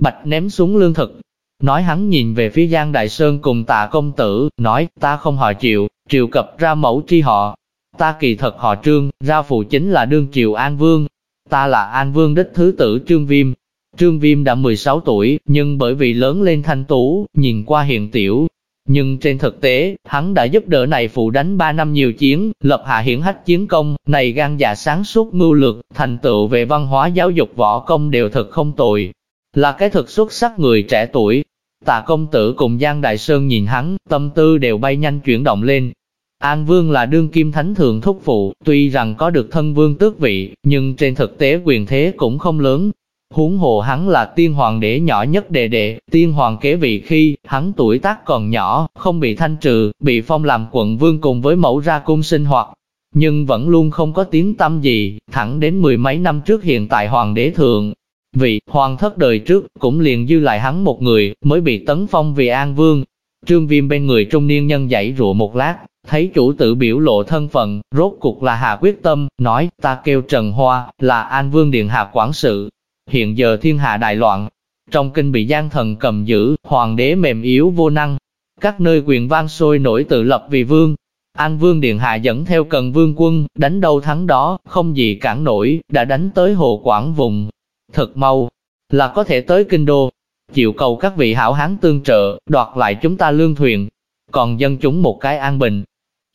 Bạch ném xuống lương thực, Nói hắn nhìn về phía Giang Đại Sơn cùng tạ công tử, nói, ta không họ triệu triệu cập ra mẫu tri họ, Ta kỳ thật họ trương, ra phụ chính là đương triều An Vương. Ta là An Vương đích thứ tử Trương Viêm. Trương Viêm đã 16 tuổi, nhưng bởi vì lớn lên thanh tú, nhìn qua hiện tiểu. Nhưng trên thực tế, hắn đã giúp đỡ này phụ đánh 3 năm nhiều chiến, lập hạ hiển hách chiến công, này gan dạ sáng suốt mưu lược, thành tựu về văn hóa giáo dục võ công đều thật không tồi. Là cái thực xuất sắc người trẻ tuổi, Tạ công tử cùng Giang Đại Sơn nhìn hắn, tâm tư đều bay nhanh chuyển động lên, An Vương là đương kim thánh thượng thúc phụ, tuy rằng có được thân vương tước vị, nhưng trên thực tế quyền thế cũng không lớn. Huống hồ hắn là tiên hoàng đế nhỏ nhất đệ đệ, tiên hoàng kế vị khi, hắn tuổi tác còn nhỏ, không bị thanh trừ, bị phong làm quận vương cùng với mẫu ra cung sinh hoạt. Nhưng vẫn luôn không có tiếng tâm gì, thẳng đến mười mấy năm trước hiện tại hoàng đế thượng. Vị, hoàng thất đời trước, cũng liền dư lại hắn một người, mới bị tấn phong vì an vương. Trương viêm bên người trung niên nhân dãy rụa một lát, Thấy chủ tử biểu lộ thân phận, rốt cuộc là hạ quyết tâm, nói, ta kêu Trần Hoa, là An Vương Điện Hạ quản sự. Hiện giờ thiên hạ đại loạn, trong kinh bị gian thần cầm giữ, hoàng đế mềm yếu vô năng. Các nơi quyền vang sôi nổi tự lập vì vương. An Vương Điện Hạ dẫn theo cần vương quân, đánh đâu thắng đó, không gì cản nổi, đã đánh tới hồ quảng vùng. Thật mau, là có thể tới kinh đô. Chịu cầu các vị hảo hán tương trợ, đoạt lại chúng ta lương thuyền. Còn dân chúng một cái an bình,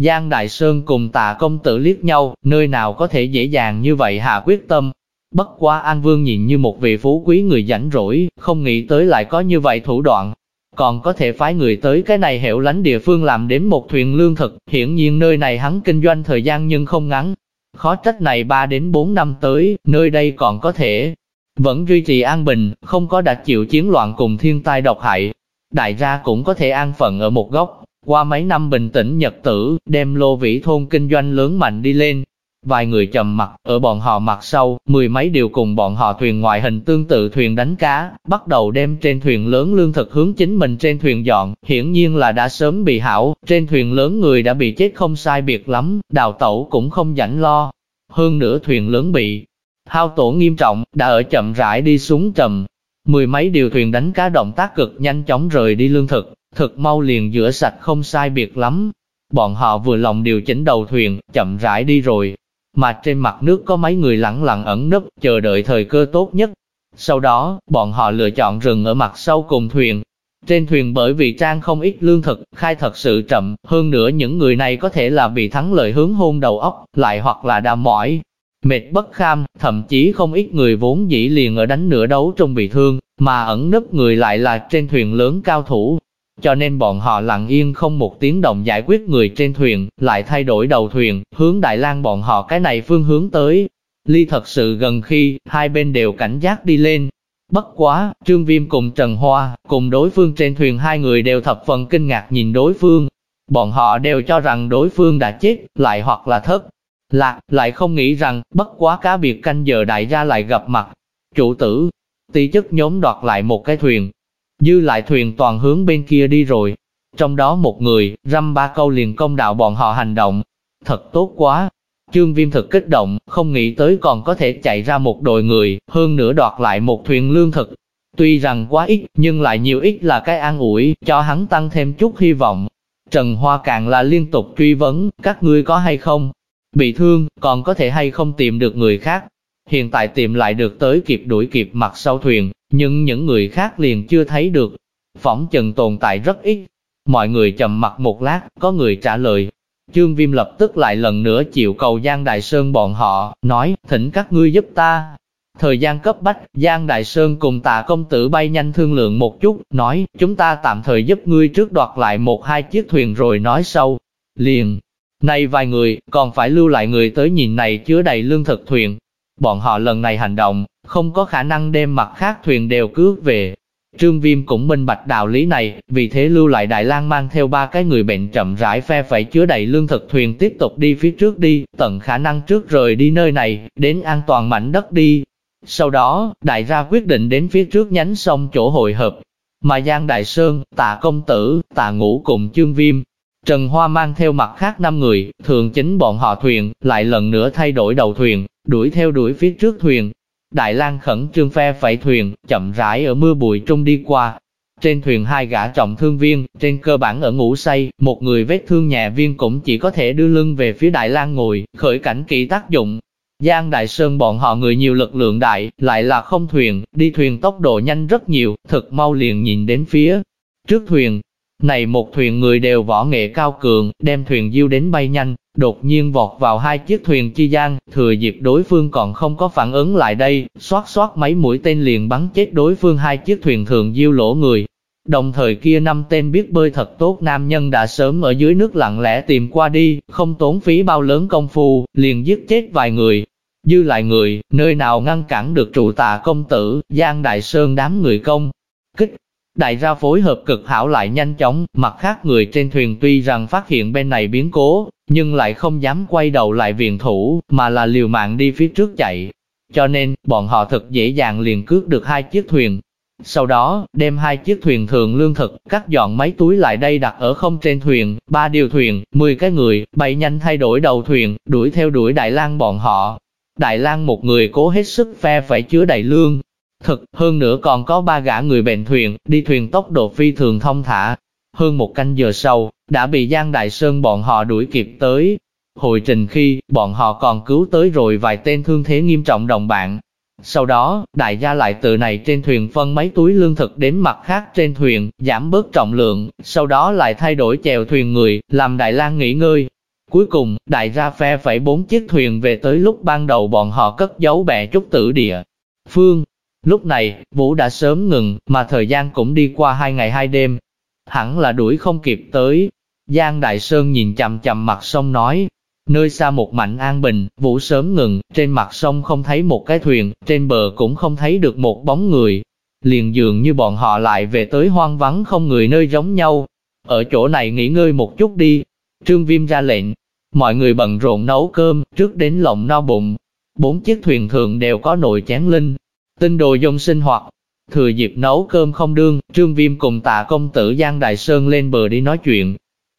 Giang Đại Sơn cùng tạ công tử liếc nhau, nơi nào có thể dễ dàng như vậy hạ quyết tâm. Bất quá An Vương nhìn như một vị phú quý người rảnh rỗi, không nghĩ tới lại có như vậy thủ đoạn. Còn có thể phái người tới cái này hẻo lánh địa phương làm đến một thuyền lương thực, hiển nhiên nơi này hắn kinh doanh thời gian nhưng không ngắn. Khó trách này 3 đến 4 năm tới, nơi đây còn có thể vẫn duy trì an bình, không có đặt chịu chiến loạn cùng thiên tai độc hại. Đại gia cũng có thể an phận ở một góc, qua mấy năm bình tĩnh nhật tử, đem lô vĩ thôn kinh doanh lớn mạnh đi lên. Vài người trầm mặt, ở bọn họ mặt sau, mười mấy điều cùng bọn họ thuyền ngoại hình tương tự thuyền đánh cá, bắt đầu đem trên thuyền lớn lương thực hướng chính mình trên thuyền dọn, hiển nhiên là đã sớm bị hảo, trên thuyền lớn người đã bị chết không sai biệt lắm, đào tẩu cũng không rảnh lo. Hơn nữa thuyền lớn bị hao tổ nghiêm trọng, đã ở chậm rãi đi xuống trầm. Mười mấy điều thuyền đánh cá động tác cực nhanh chóng rời đi lương thực, thực mau liền rửa sạch không sai biệt lắm. Bọn họ vừa lòng điều chỉnh đầu thuyền, chậm rãi đi rồi. Mà trên mặt nước có mấy người lặng lặng ẩn nấp, chờ đợi thời cơ tốt nhất. Sau đó, bọn họ lựa chọn rừng ở mặt sau cùng thuyền. Trên thuyền bởi vì trang không ít lương thực, khai thật sự chậm, hơn nữa những người này có thể là bị thắng lợi hướng hôn đầu óc, lại hoặc là đam mỏi, mệt bất kham, thậm chí không ít người vốn dĩ liền ở đánh nửa đấu trong bị thương, mà ẩn nấp người lại là trên thuyền lớn cao thủ, cho nên bọn họ lặng yên không một tiếng động giải quyết người trên thuyền, lại thay đổi đầu thuyền, hướng Đại lang bọn họ cái này phương hướng tới. Ly thật sự gần khi, hai bên đều cảnh giác đi lên. Bất quá, Trương Viêm cùng Trần Hoa, cùng đối phương trên thuyền hai người đều thập phần kinh ngạc nhìn đối phương. Bọn họ đều cho rằng đối phương đã chết, lại hoặc là thất. Lạc, lại không nghĩ rằng, bất quá cá biệt canh giờ đại gia lại gặp mặt. Chủ tử, tí chức nhóm đoạt lại một cái thuyền, dư lại thuyền toàn hướng bên kia đi rồi. Trong đó một người, răm ba câu liền công đạo bọn họ hành động. Thật tốt quá. Trương Viêm thực kích động, không nghĩ tới còn có thể chạy ra một đội người, hơn nữa đoạt lại một thuyền lương thực. Tuy rằng quá ít, nhưng lại nhiều ít là cái an ủi, cho hắn tăng thêm chút hy vọng. Trần Hoa càng là liên tục truy vấn, các ngươi có hay không? Bị thương, còn có thể hay không tìm được người khác? Hiện tại tìm lại được tới kịp đuổi kịp mặt sau thuyền, nhưng những người khác liền chưa thấy được. Phỏng chừng tồn tại rất ít, Mọi người trầm mặt một lát, có người trả lời. Trương Viêm lập tức lại lần nữa chịu cầu Giang Đại Sơn bọn họ, nói, thỉnh các ngươi giúp ta. Thời gian cấp bách, Giang Đại Sơn cùng tạ công tử bay nhanh thương lượng một chút, nói, chúng ta tạm thời giúp ngươi trước đoạt lại một hai chiếc thuyền rồi nói sau. Liền, này vài người, còn phải lưu lại người tới nhìn này chứa đầy lương thực thuyền. Bọn họ lần này hành động, không có khả năng đem mặt khác thuyền đều cướp về. Trương Viêm cũng minh bạch đạo lý này, vì thế lưu lại Đại lang mang theo ba cái người bệnh chậm rãi phe phải chứa đầy lương thực thuyền tiếp tục đi phía trước đi, tận khả năng trước rời đi nơi này, đến an toàn mảnh đất đi. Sau đó, đại gia quyết định đến phía trước nhánh sông chỗ hội hợp. Mà Giang Đại Sơn, tạ công tử, tạ ngũ cùng Trương Viêm, Trần Hoa mang theo mặt khác năm người, thường chính bọn họ thuyền, lại lần nữa thay đổi đầu thuyền, đuổi theo đuổi phía trước thuyền. Đại lang khẩn trương phe phải thuyền, chậm rãi ở mưa bụi trung đi qua. Trên thuyền hai gã trọng thương viên, trên cơ bản ở ngủ say, một người vết thương nhẹ viên cũng chỉ có thể đưa lưng về phía Đại lang ngồi, khởi cảnh kỳ tác dụng. Giang Đại Sơn bọn họ người nhiều lực lượng đại, lại là không thuyền, đi thuyền tốc độ nhanh rất nhiều, thật mau liền nhìn đến phía trước thuyền, này một thuyền người đều võ nghệ cao cường, đem thuyền diêu đến bay nhanh, đột nhiên vọt vào hai chiếc thuyền chi gian, thừa dịp đối phương còn không có phản ứng lại đây, xoát xoát mấy mũi tên liền bắn chết đối phương hai chiếc thuyền thường diêu lỗ người. Đồng thời kia năm tên biết bơi thật tốt nam nhân đã sớm ở dưới nước lặng lẽ tìm qua đi, không tốn phí bao lớn công phu, liền giết chết vài người. Dư lại người, nơi nào ngăn cản được trụ tà công tử, Giang Đại Sơn đám người công. Kích, Đại gia phối hợp cực hảo lại nhanh chóng, mặt khác người trên thuyền tuy rằng phát hiện bên này biến cố, nhưng lại không dám quay đầu lại viện thủ, mà là liều mạng đi phía trước chạy. Cho nên, bọn họ thật dễ dàng liền cướp được hai chiếc thuyền. Sau đó, đem hai chiếc thuyền thường lương thực, cắt dọn mấy túi lại đây đặt ở không trên thuyền, ba điều thuyền, 10 cái người, bay nhanh thay đổi đầu thuyền, đuổi theo đuổi Đại lang bọn họ. Đại lang một người cố hết sức phe phải chứa đầy lương, Thực, hơn nữa còn có ba gã người bệnh thuyền, đi thuyền tốc độ phi thường thông thả. Hơn một canh giờ sau, đã bị Giang Đại Sơn bọn họ đuổi kịp tới. Hồi trình khi, bọn họ còn cứu tới rồi vài tên thương thế nghiêm trọng đồng bạn. Sau đó, đại gia lại từ này trên thuyền phân mấy túi lương thực đến mặt khác trên thuyền, giảm bớt trọng lượng, sau đó lại thay đổi chèo thuyền người, làm Đại lang nghỉ ngơi. Cuối cùng, đại gia phe phải bốn chiếc thuyền về tới lúc ban đầu bọn họ cất giấu bè trúc tử địa. Phương, Lúc này, Vũ đã sớm ngừng, mà thời gian cũng đi qua hai ngày hai đêm. Hẳn là đuổi không kịp tới. Giang Đại Sơn nhìn chậm chậm mặt sông nói, nơi xa một mảnh an bình, Vũ sớm ngừng, trên mặt sông không thấy một cái thuyền, trên bờ cũng không thấy được một bóng người. Liền dường như bọn họ lại về tới hoang vắng không người nơi giống nhau. Ở chỗ này nghỉ ngơi một chút đi. Trương Viêm ra lệnh, mọi người bận rộn nấu cơm, trước đến lộng no bụng. Bốn chiếc thuyền thường đều có nồi chén linh, Tinh đồ dông sinh hoạt, thừa dịp nấu cơm không đương, Trương Viêm cùng tạ công tử Giang Đại Sơn lên bờ đi nói chuyện.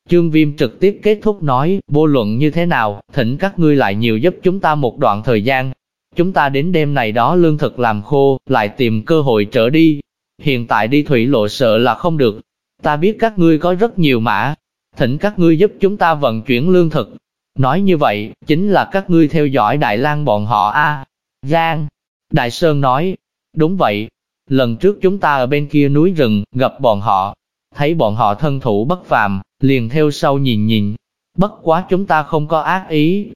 Trương Viêm trực tiếp kết thúc nói, vô luận như thế nào, thỉnh các ngươi lại nhiều giúp chúng ta một đoạn thời gian. Chúng ta đến đêm này đó lương thực làm khô, lại tìm cơ hội trở đi. Hiện tại đi thủy lộ sợ là không được. Ta biết các ngươi có rất nhiều mã, thỉnh các ngươi giúp chúng ta vận chuyển lương thực. Nói như vậy, chính là các ngươi theo dõi Đại lang bọn họ A. Giang, Đại Sơn nói, đúng vậy, lần trước chúng ta ở bên kia núi rừng, gặp bọn họ, thấy bọn họ thân thủ bất phàm, liền theo sau nhìn nhìn, bất quá chúng ta không có ác ý.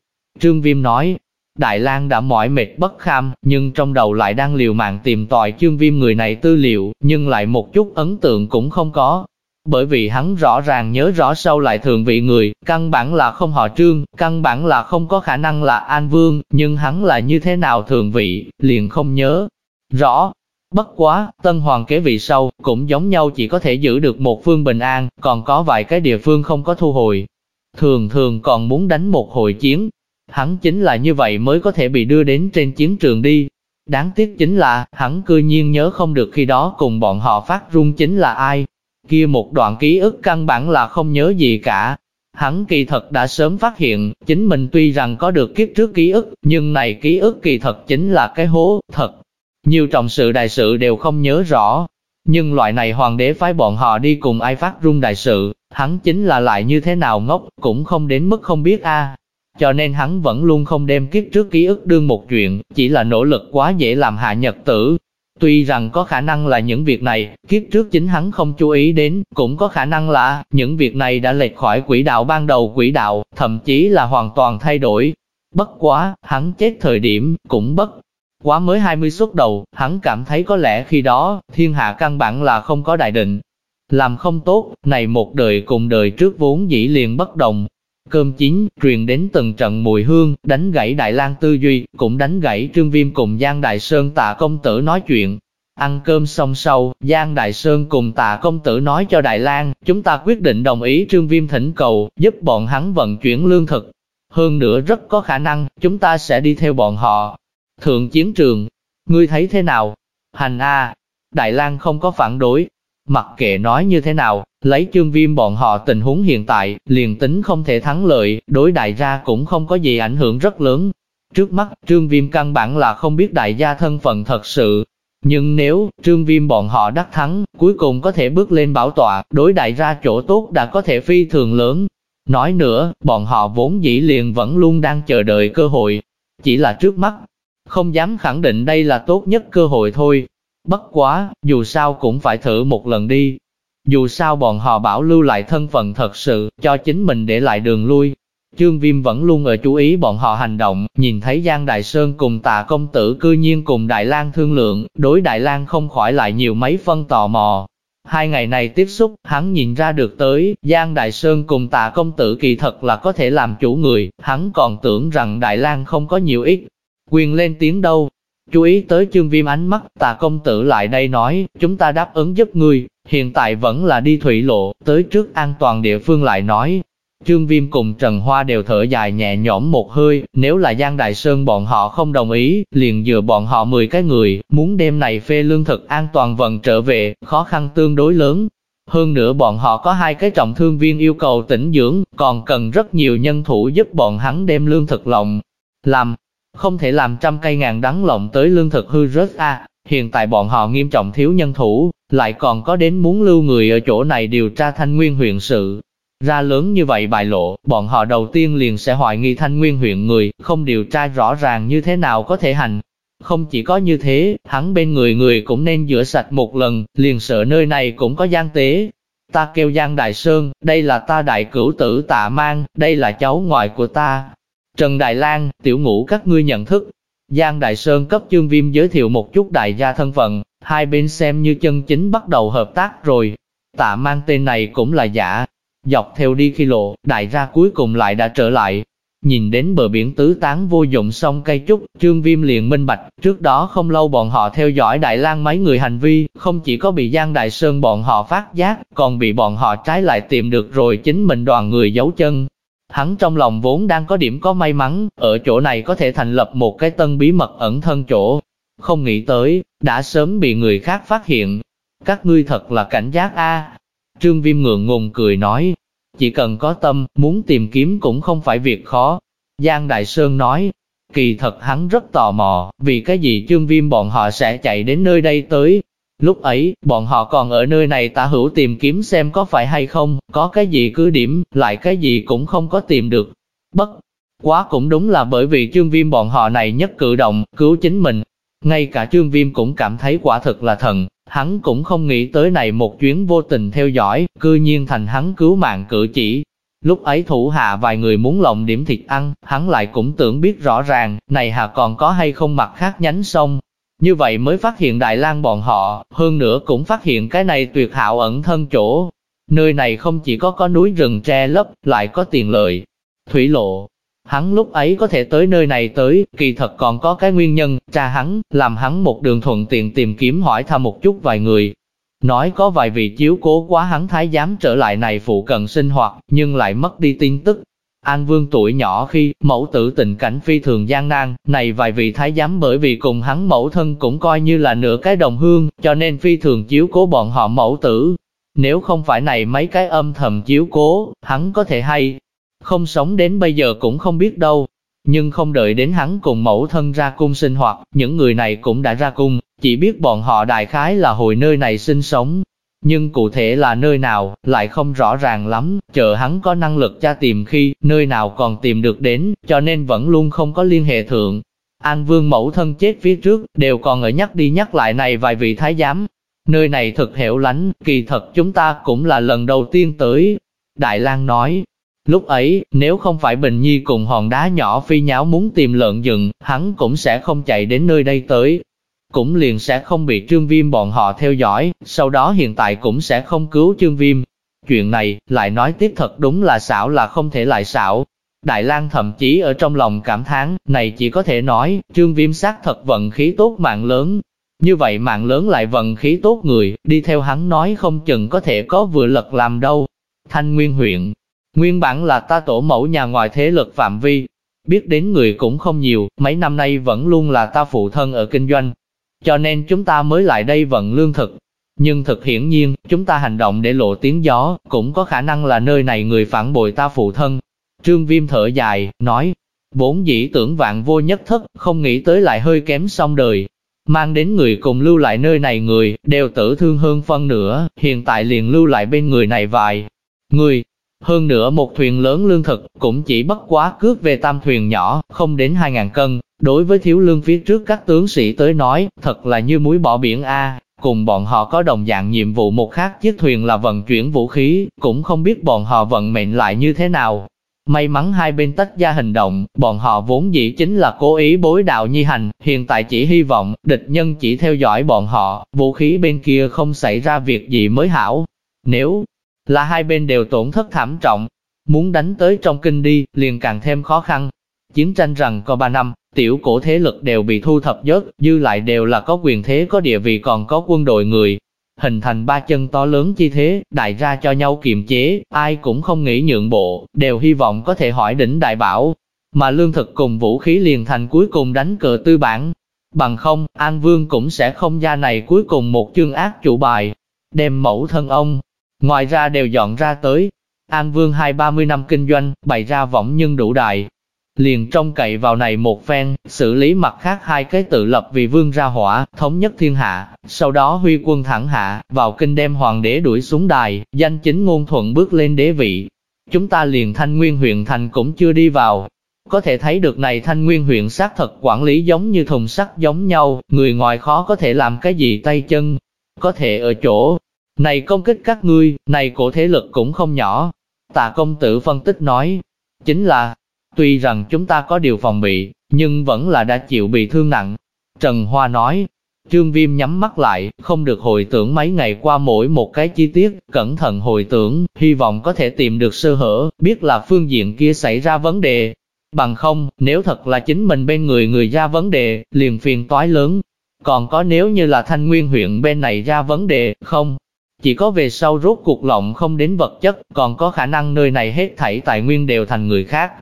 Trương Viêm nói, Đại lang đã mỏi mệt bất kham, nhưng trong đầu lại đang liều mạng tìm tòi Trương Viêm người này tư liệu, nhưng lại một chút ấn tượng cũng không có. Bởi vì hắn rõ ràng nhớ rõ sâu lại thường vị người, căn bản là không họ trương, căn bản là không có khả năng là An Vương, nhưng hắn là như thế nào thường vị, liền không nhớ. Rõ, bất quá, tân hoàng kế vị sau, cũng giống nhau chỉ có thể giữ được một phương bình an, còn có vài cái địa phương không có thu hồi. Thường thường còn muốn đánh một hồi chiến, hắn chính là như vậy mới có thể bị đưa đến trên chiến trường đi. Đáng tiếc chính là, hắn cư nhiên nhớ không được khi đó cùng bọn họ phát run chính là ai, Kia một đoạn ký ức căn bản là không nhớ gì cả. Hắn kỳ thật đã sớm phát hiện, chính mình tuy rằng có được kiếp trước ký ức, nhưng này ký ức kỳ thật chính là cái hố, thật. Nhiều trọng sự đại sự đều không nhớ rõ. Nhưng loại này hoàng đế phái bọn họ đi cùng ai phát rung đại sự, hắn chính là lại như thế nào ngốc, cũng không đến mức không biết a. Cho nên hắn vẫn luôn không đem kiếp trước ký ức đương một chuyện, chỉ là nỗ lực quá dễ làm hạ nhật tử. Tuy rằng có khả năng là những việc này, kiếp trước chính hắn không chú ý đến, cũng có khả năng là, những việc này đã lệch khỏi quỹ đạo ban đầu quỹ đạo, thậm chí là hoàn toàn thay đổi. Bất quá, hắn chết thời điểm, cũng bất quá mới 20 xuất đầu, hắn cảm thấy có lẽ khi đó, thiên hạ căn bản là không có đại định. Làm không tốt, này một đời cùng đời trước vốn dĩ liền bất đồng, Cơm chín, truyền đến từng trận mùi hương, đánh gãy Đại lang tư duy, cũng đánh gãy Trương Viêm cùng Giang Đại Sơn tạ công tử nói chuyện. Ăn cơm xong sau, Giang Đại Sơn cùng tạ công tử nói cho Đại lang chúng ta quyết định đồng ý Trương Viêm thỉnh cầu, giúp bọn hắn vận chuyển lương thực. Hơn nữa rất có khả năng, chúng ta sẽ đi theo bọn họ. Thượng chiến trường, ngươi thấy thế nào? Hành A, Đại lang không có phản đối, Mặc kệ nói như thế nào, lấy chương viêm bọn họ tình huống hiện tại, liền tính không thể thắng lợi, đối đại gia cũng không có gì ảnh hưởng rất lớn. Trước mắt, trương viêm căn bản là không biết đại gia thân phận thật sự. Nhưng nếu, trương viêm bọn họ đắc thắng, cuối cùng có thể bước lên bảo tọa, đối đại gia chỗ tốt đã có thể phi thường lớn. Nói nữa, bọn họ vốn dĩ liền vẫn luôn đang chờ đợi cơ hội. Chỉ là trước mắt, không dám khẳng định đây là tốt nhất cơ hội thôi. Bất quá, dù sao cũng phải thử một lần đi. Dù sao bọn họ bảo lưu lại thân phận thật sự, cho chính mình để lại đường lui. Trương Viêm vẫn luôn ở chú ý bọn họ hành động, nhìn thấy Giang Đại Sơn cùng tà công tử cư nhiên cùng Đại lang thương lượng, đối Đại lang không khỏi lại nhiều mấy phân tò mò. Hai ngày này tiếp xúc, hắn nhìn ra được tới, Giang Đại Sơn cùng tà công tử kỳ thật là có thể làm chủ người, hắn còn tưởng rằng Đại lang không có nhiều ít. Quyền lên tiếng đâu, Chú ý tới chương viêm ánh mắt, tà công tử lại đây nói, chúng ta đáp ứng giúp ngươi, hiện tại vẫn là đi thủy lộ, tới trước an toàn địa phương lại nói. Trương Viêm cùng Trần Hoa đều thở dài nhẹ nhõm một hơi, nếu là Giang Đại Sơn bọn họ không đồng ý, liền dựa bọn họ 10 cái người, muốn đêm này phê lương thực an toàn vận trở về, khó khăn tương đối lớn. Hơn nữa bọn họ có hai cái trọng thương viên yêu cầu tỉnh dưỡng, còn cần rất nhiều nhân thủ giúp bọn hắn đem lương thực lòng. Làm, không thể làm trăm cây ngàn đắng lộng tới lương thực hư rớt a. hiện tại bọn họ nghiêm trọng thiếu nhân thủ, lại còn có đến muốn lưu người ở chỗ này điều tra thanh nguyên huyện sự. Ra lớn như vậy bại lộ, bọn họ đầu tiên liền sẽ hoài nghi thanh nguyên huyện người, không điều tra rõ ràng như thế nào có thể hành. Không chỉ có như thế, hắn bên người người cũng nên rửa sạch một lần, liền sợ nơi này cũng có gian tế. Ta kêu Giang Đại Sơn, đây là ta đại cửu tử tạ mang, đây là cháu ngoại của ta, Trần Đại Lang, tiểu ngũ các ngươi nhận thức. Giang Đại Sơn cấp chương viêm giới thiệu một chút đại gia thân phận, hai bên xem như chân chính bắt đầu hợp tác rồi. Tạ mang tên này cũng là giả. Dọc theo đi khi lộ, đại gia cuối cùng lại đã trở lại. Nhìn đến bờ biển tứ tán vô dụng sông cây trúc, trương viêm liền minh bạch, trước đó không lâu bọn họ theo dõi Đại lang mấy người hành vi, không chỉ có bị Giang Đại Sơn bọn họ phát giác, còn bị bọn họ trái lại tìm được rồi chính mình đoàn người giấu chân, Hắn trong lòng vốn đang có điểm có may mắn, ở chỗ này có thể thành lập một cái tân bí mật ẩn thân chỗ. Không nghĩ tới, đã sớm bị người khác phát hiện. Các ngươi thật là cảnh giác a. Trương Viêm ngượng ngùng cười nói, chỉ cần có tâm, muốn tìm kiếm cũng không phải việc khó. Giang Đại Sơn nói, kỳ thật hắn rất tò mò, vì cái gì Trương Viêm bọn họ sẽ chạy đến nơi đây tới, Lúc ấy, bọn họ còn ở nơi này tả hữu tìm kiếm xem có phải hay không, có cái gì cứ điểm, lại cái gì cũng không có tìm được. Bất quá cũng đúng là bởi vì chương viêm bọn họ này nhất cử động, cứu chính mình. Ngay cả chương viêm cũng cảm thấy quả thực là thần, hắn cũng không nghĩ tới này một chuyến vô tình theo dõi, cư nhiên thành hắn cứu mạng cử chỉ. Lúc ấy thủ hạ vài người muốn lộng điểm thịt ăn, hắn lại cũng tưởng biết rõ ràng, này hà còn có hay không mặt khác nhánh sông, như vậy mới phát hiện Đại lang bọn họ, hơn nữa cũng phát hiện cái này tuyệt hảo ẩn thân chỗ. Nơi này không chỉ có có núi rừng tre lấp, lại có tiền lợi. Thủy lộ, hắn lúc ấy có thể tới nơi này tới, kỳ thật còn có cái nguyên nhân, cha hắn, làm hắn một đường thuận tiện tìm kiếm hỏi thăm một chút vài người. Nói có vài vị chiếu cố quá hắn thái giám trở lại này phụ cận sinh hoạt, nhưng lại mất đi tin tức, An Vương tuổi nhỏ khi, mẫu tử tình cảnh phi thường gian nan, này vài vị thái giám bởi vì cùng hắn mẫu thân cũng coi như là nửa cái đồng hương, cho nên phi thường chiếu cố bọn họ mẫu tử. Nếu không phải này mấy cái âm thầm chiếu cố, hắn có thể hay, không sống đến bây giờ cũng không biết đâu. Nhưng không đợi đến hắn cùng mẫu thân ra cung sinh hoạt, những người này cũng đã ra cung, chỉ biết bọn họ đại khái là hồi nơi này sinh sống, nhưng cụ thể là nơi nào, lại không rõ ràng lắm, chờ hắn có năng lực tra tìm khi, nơi nào còn tìm được đến, cho nên vẫn luôn không có liên hệ thượng. An Vương mẫu thân chết phía trước, đều còn ở nhắc đi nhắc lại này vài vị thái giám. Nơi này thật hẻo lánh, kỳ thật chúng ta cũng là lần đầu tiên tới. Đại lang nói, lúc ấy, nếu không phải Bình Nhi cùng hòn đá nhỏ phi nháo muốn tìm lợn rừng, hắn cũng sẽ không chạy đến nơi đây tới. Cũng liền sẽ không bị trương viêm bọn họ theo dõi, sau đó hiện tại cũng sẽ không cứu trương viêm. Chuyện này, lại nói tiếp thật đúng là xảo là không thể lại xảo. Đại lang thậm chí ở trong lòng cảm thán, này chỉ có thể nói, trương viêm sát thật vận khí tốt mạng lớn. Như vậy mạng lớn lại vận khí tốt người, đi theo hắn nói không chừng có thể có vừa lật làm đâu. Thanh Nguyên huyện, nguyên bản là ta tổ mẫu nhà ngoài thế lực phạm vi, biết đến người cũng không nhiều, mấy năm nay vẫn luôn là ta phụ thân ở kinh doanh. Cho nên chúng ta mới lại đây vận lương thực. Nhưng thực hiển nhiên, chúng ta hành động để lộ tiếng gió, cũng có khả năng là nơi này người phản bội ta phụ thân, Trương Viêm thở dài, nói, bốn dĩ tưởng vạn vô nhất thất, không nghĩ tới lại hơi kém xong đời. Mang đến người cùng lưu lại nơi này người, đều tử thương hơn phân nữa, hiện tại liền lưu lại bên người này vài người. Hơn nữa một thuyền lớn lương thực, cũng chỉ bất quá cướp về tam thuyền nhỏ, không đến 2.000 cân. Đối với thiếu lương phía trước các tướng sĩ tới nói, thật là như muối bỏ biển A, cùng bọn họ có đồng dạng nhiệm vụ một khác chiếc thuyền là vận chuyển vũ khí, cũng không biết bọn họ vận mệnh lại như thế nào. May mắn hai bên tách ra hành động, bọn họ vốn dĩ chính là cố ý bối đạo nhi hành, hiện tại chỉ hy vọng, địch nhân chỉ theo dõi bọn họ, vũ khí bên kia không xảy ra việc gì mới hảo. Nếu là hai bên đều tổn thất thảm trọng, muốn đánh tới trong kinh đi, liền càng thêm khó khăn. Chiến tranh rằng có ba năm, tiểu cổ thế lực đều bị thu thập dớt, dư lại đều là có quyền thế có địa vị còn có quân đội người, hình thành ba chân to lớn chi thế, đại ra cho nhau kiềm chế, ai cũng không nghĩ nhượng bộ, đều hy vọng có thể hỏi đỉnh đại bảo, mà lương thực cùng vũ khí liền thành cuối cùng đánh cờ tư bản. Bằng không, An Vương cũng sẽ không ra này cuối cùng một chương ác chủ bài, đem mẫu thân ông, ngoài ra đều dọn ra tới. An Vương hai ba mươi năm kinh doanh, bày ra võng nhưng đủ đại, liền trông cậy vào này một phen, xử lý mặt khác hai cái tự lập vì vương ra hỏa, thống nhất thiên hạ, sau đó huy quân thẳng hạ, vào kinh đem hoàng đế đuổi xuống đài, danh chính ngôn thuận bước lên đế vị. Chúng ta liền thanh nguyên huyện thành cũng chưa đi vào. Có thể thấy được này thanh nguyên huyện xác thật quản lý giống như thùng sắt giống nhau, người ngoài khó có thể làm cái gì tay chân. Có thể ở chỗ, này công kích các ngươi, này cổ thế lực cũng không nhỏ. Tạ công tử phân tích nói, chính là, Tuy rằng chúng ta có điều phòng bị, nhưng vẫn là đã chịu bị thương nặng. Trần Hoa nói, Trương Viêm nhắm mắt lại, không được hồi tưởng mấy ngày qua mỗi một cái chi tiết, cẩn thận hồi tưởng, hy vọng có thể tìm được sơ hở, biết là phương diện kia xảy ra vấn đề. Bằng không, nếu thật là chính mình bên người người ra vấn đề, liền phiền toái lớn. Còn có nếu như là thanh nguyên huyện bên này ra vấn đề, không. Chỉ có về sau rốt cuộc lộng không đến vật chất, còn có khả năng nơi này hết thảy tài nguyên đều thành người khác,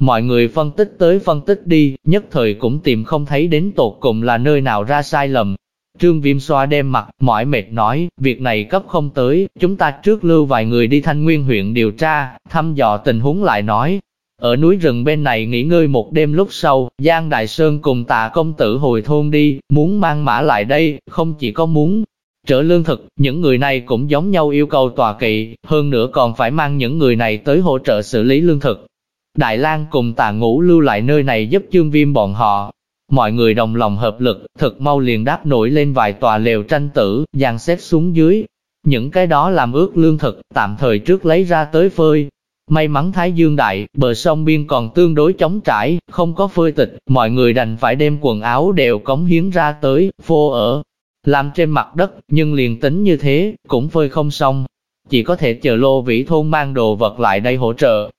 Mọi người phân tích tới phân tích đi, nhất thời cũng tìm không thấy đến tột cùng là nơi nào ra sai lầm. Trương Viêm xoa đem mặt, mỏi mệt nói, việc này cấp không tới, chúng ta trước lưu vài người đi thanh nguyên huyện điều tra, thăm dò tình huống lại nói. Ở núi rừng bên này nghỉ ngơi một đêm lúc sau, Giang Đại Sơn cùng tạ công tử hồi thôn đi, muốn mang mã lại đây, không chỉ có muốn trở lương thực, những người này cũng giống nhau yêu cầu tòa kỵ, hơn nữa còn phải mang những người này tới hỗ trợ xử lý lương thực. Đại lang cùng tà ngũ lưu lại nơi này giúp chương viêm bọn họ. Mọi người đồng lòng hợp lực, thật mau liền đáp nổi lên vài tòa lều tranh tử, dàn xếp xuống dưới. Những cái đó làm ướt lương thực, tạm thời trước lấy ra tới phơi. May mắn Thái Dương Đại, bờ sông biên còn tương đối chống trải, không có phơi tịch, mọi người đành phải đem quần áo đều cống hiến ra tới, phô ở. Làm trên mặt đất, nhưng liền tính như thế, cũng phơi không xong. Chỉ có thể chờ lô vĩ thôn mang đồ vật lại đây hỗ trợ,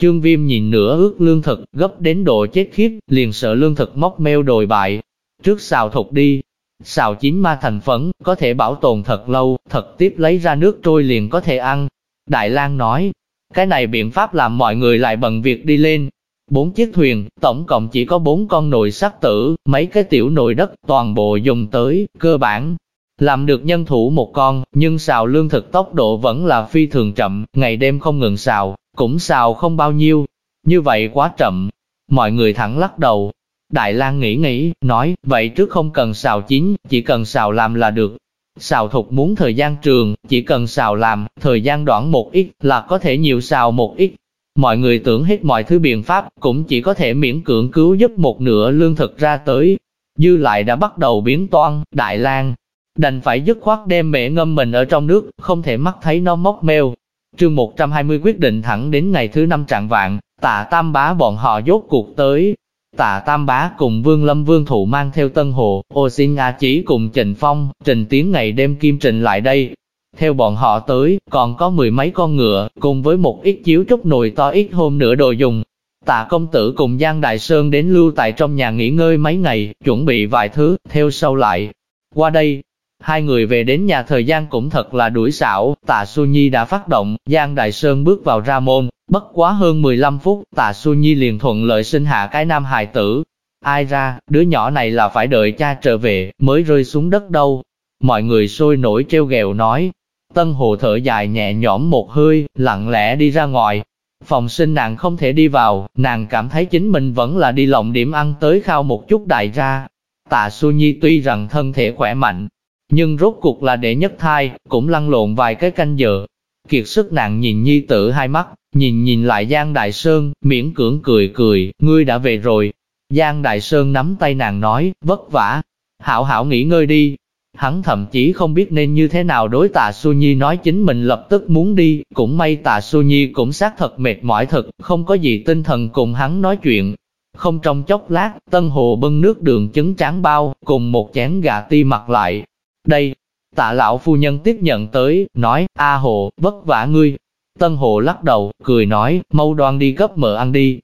Trương Viêm nhìn nửa ước lương thực, gấp đến độ chết khiếp, liền sợ lương thực móc meo đồi bại. Trước xào thục đi, xào chín ma thành phấn, có thể bảo tồn thật lâu, thật tiếp lấy ra nước trôi liền có thể ăn. Đại lang nói, cái này biện pháp làm mọi người lại bận việc đi lên. Bốn chiếc thuyền, tổng cộng chỉ có bốn con nồi sắt tử, mấy cái tiểu nồi đất, toàn bộ dùng tới, cơ bản. Làm được nhân thủ một con, nhưng xào lương thực tốc độ vẫn là phi thường chậm, ngày đêm không ngừng xào, cũng xào không bao nhiêu, như vậy quá chậm. Mọi người thẳng lắc đầu. Đại lang nghĩ nghĩ, nói, vậy trước không cần xào chín, chỉ cần xào làm là được. Xào thục muốn thời gian trường, chỉ cần xào làm, thời gian đoạn một ít là có thể nhiều xào một ít. Mọi người tưởng hết mọi thứ biện pháp, cũng chỉ có thể miễn cưỡng cứu giúp một nửa lương thực ra tới. Dư lại đã bắt đầu biến toan, Đại lang đành phải dứt khoát đem mẹ ngâm mình ở trong nước, không thể mắt thấy nó móc mèo Chương 120 quyết định thẳng đến ngày thứ năm trạng vạn, tạ tam bá bọn họ dốt cuộc tới. Tạ Tam Bá cùng Vương Lâm Vương Thụ mang theo Tân Hồ, Ô Xin A Chí cùng Trình Phong, Trình Tiến ngày đêm kim trình lại đây, theo bọn họ tới, còn có mười mấy con ngựa, cùng với một ít chiếu trúc nồi to ít hôm nữa đồ dùng. Tạ công tử cùng Giang Đại Sơn đến lưu tại trong nhà nghỉ ngơi mấy ngày, chuẩn bị vài thứ, theo sau lại. Qua đây, hai người về đến nhà thời gian cũng thật là đuổi xảo, tạ Xu Nhi đã phát động, Giang Đại Sơn bước vào ra môn, bất quá hơn 15 phút, tạ Xu Nhi liền thuận lợi sinh hạ cái nam hài tử. Ai ra, đứa nhỏ này là phải đợi cha trở về, mới rơi xuống đất đâu. Mọi người sôi nổi treo ghẹo nói, Tân Hồ thở dài nhẹ nhõm một hơi, lặng lẽ đi ra ngoài. Phòng sinh nàng không thể đi vào, nàng cảm thấy chính mình vẫn là đi lộng điểm ăn tới khao một chút đại ra. Tạ Xu Nhi tuy rằng thân thể khỏe mạnh, nhưng rốt cuộc là để nhất thai, cũng lăn lộn vài cái canh giờ. Kiệt sức nặng nhìn Nhi tử hai mắt, nhìn nhìn lại Giang Đại Sơn, miễn cưỡng cười cười, ngươi đã về rồi. Giang Đại Sơn nắm tay nàng nói, vất vả, hảo hảo nghỉ ngơi đi, Hắn thậm chí không biết nên như thế nào đối tạ Su Nhi nói chính mình lập tức muốn đi, cũng may tạ Su Nhi cũng xác thật mệt mỏi thật, không có gì tinh thần cùng hắn nói chuyện. Không trong chốc lát, Tân Hồ bưng nước đường trứng tráng bao, cùng một chén gà ti mặc lại. Đây, tạ lão phu nhân tiếp nhận tới, nói, A Hồ, vất vả ngươi. Tân Hồ lắc đầu, cười nói, mau đoan đi gấp mỡ ăn đi.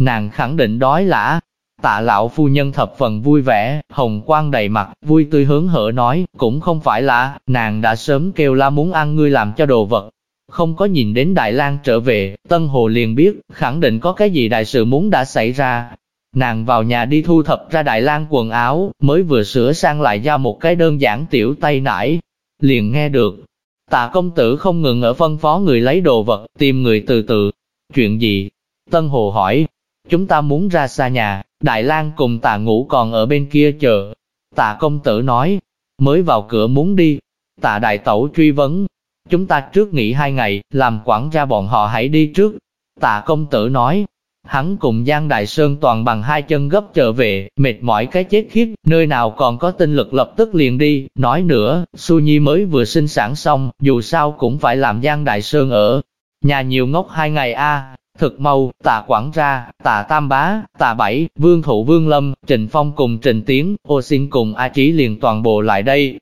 Nàng khẳng định đói lã, Tạ lão phu nhân thập phần vui vẻ, hồng quang đầy mặt, vui tươi hướng hở nói, cũng không phải là, nàng đã sớm kêu la muốn ăn ngươi làm cho đồ vật. Không có nhìn đến Đại lang trở về, Tân Hồ liền biết, khẳng định có cái gì đại sự muốn đã xảy ra. Nàng vào nhà đi thu thập ra Đại lang quần áo, mới vừa sửa sang lại ra một cái đơn giản tiểu tay nải. Liền nghe được, tạ công tử không ngừng ở phân phó người lấy đồ vật, tìm người từ từ. Chuyện gì? Tân Hồ hỏi, chúng ta muốn ra xa nhà, Đại lang cùng tạ ngủ còn ở bên kia chờ. Tạ công tử nói, mới vào cửa muốn đi. Tạ đại tẩu truy vấn, chúng ta trước nghỉ hai ngày, làm quản gia bọn họ hãy đi trước. Tạ công tử nói, hắn cùng Giang Đại Sơn toàn bằng hai chân gấp trở về, mệt mỏi cái chết khiếp, nơi nào còn có tinh lực lập tức liền đi. Nói nữa, Su Nhi mới vừa sinh sản xong, dù sao cũng phải làm Giang Đại Sơn ở. Nhà nhiều ngốc hai ngày a Thực mau, tạ quảng ra, tạ tam bá, tạ bảy, vương thụ vương lâm, trình phong cùng trình tiến, ô xin cùng A Trí liền toàn bộ lại đây.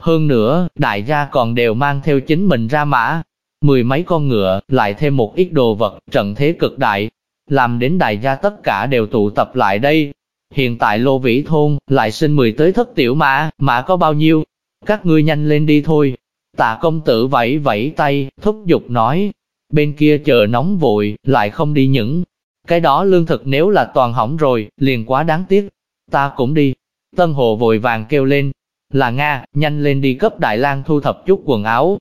Hơn nữa, đại gia còn đều mang theo chính mình ra mã. Mười mấy con ngựa, lại thêm một ít đồ vật, trận thế cực đại. Làm đến đại gia tất cả đều tụ tập lại đây. Hiện tại lô vĩ thôn, lại sinh mười tới thất tiểu mã, mã có bao nhiêu? Các ngươi nhanh lên đi thôi. Tạ công tử vẫy vẫy tay, thúc giục nói, bên kia chờ nóng vội, lại không đi những. Cái đó lương thực nếu là toàn hỏng rồi, liền quá đáng tiếc. Ta cũng đi. Tân Hồ vội vàng kêu lên. Là Nga, nhanh lên đi cấp Đại lang thu thập chút quần áo.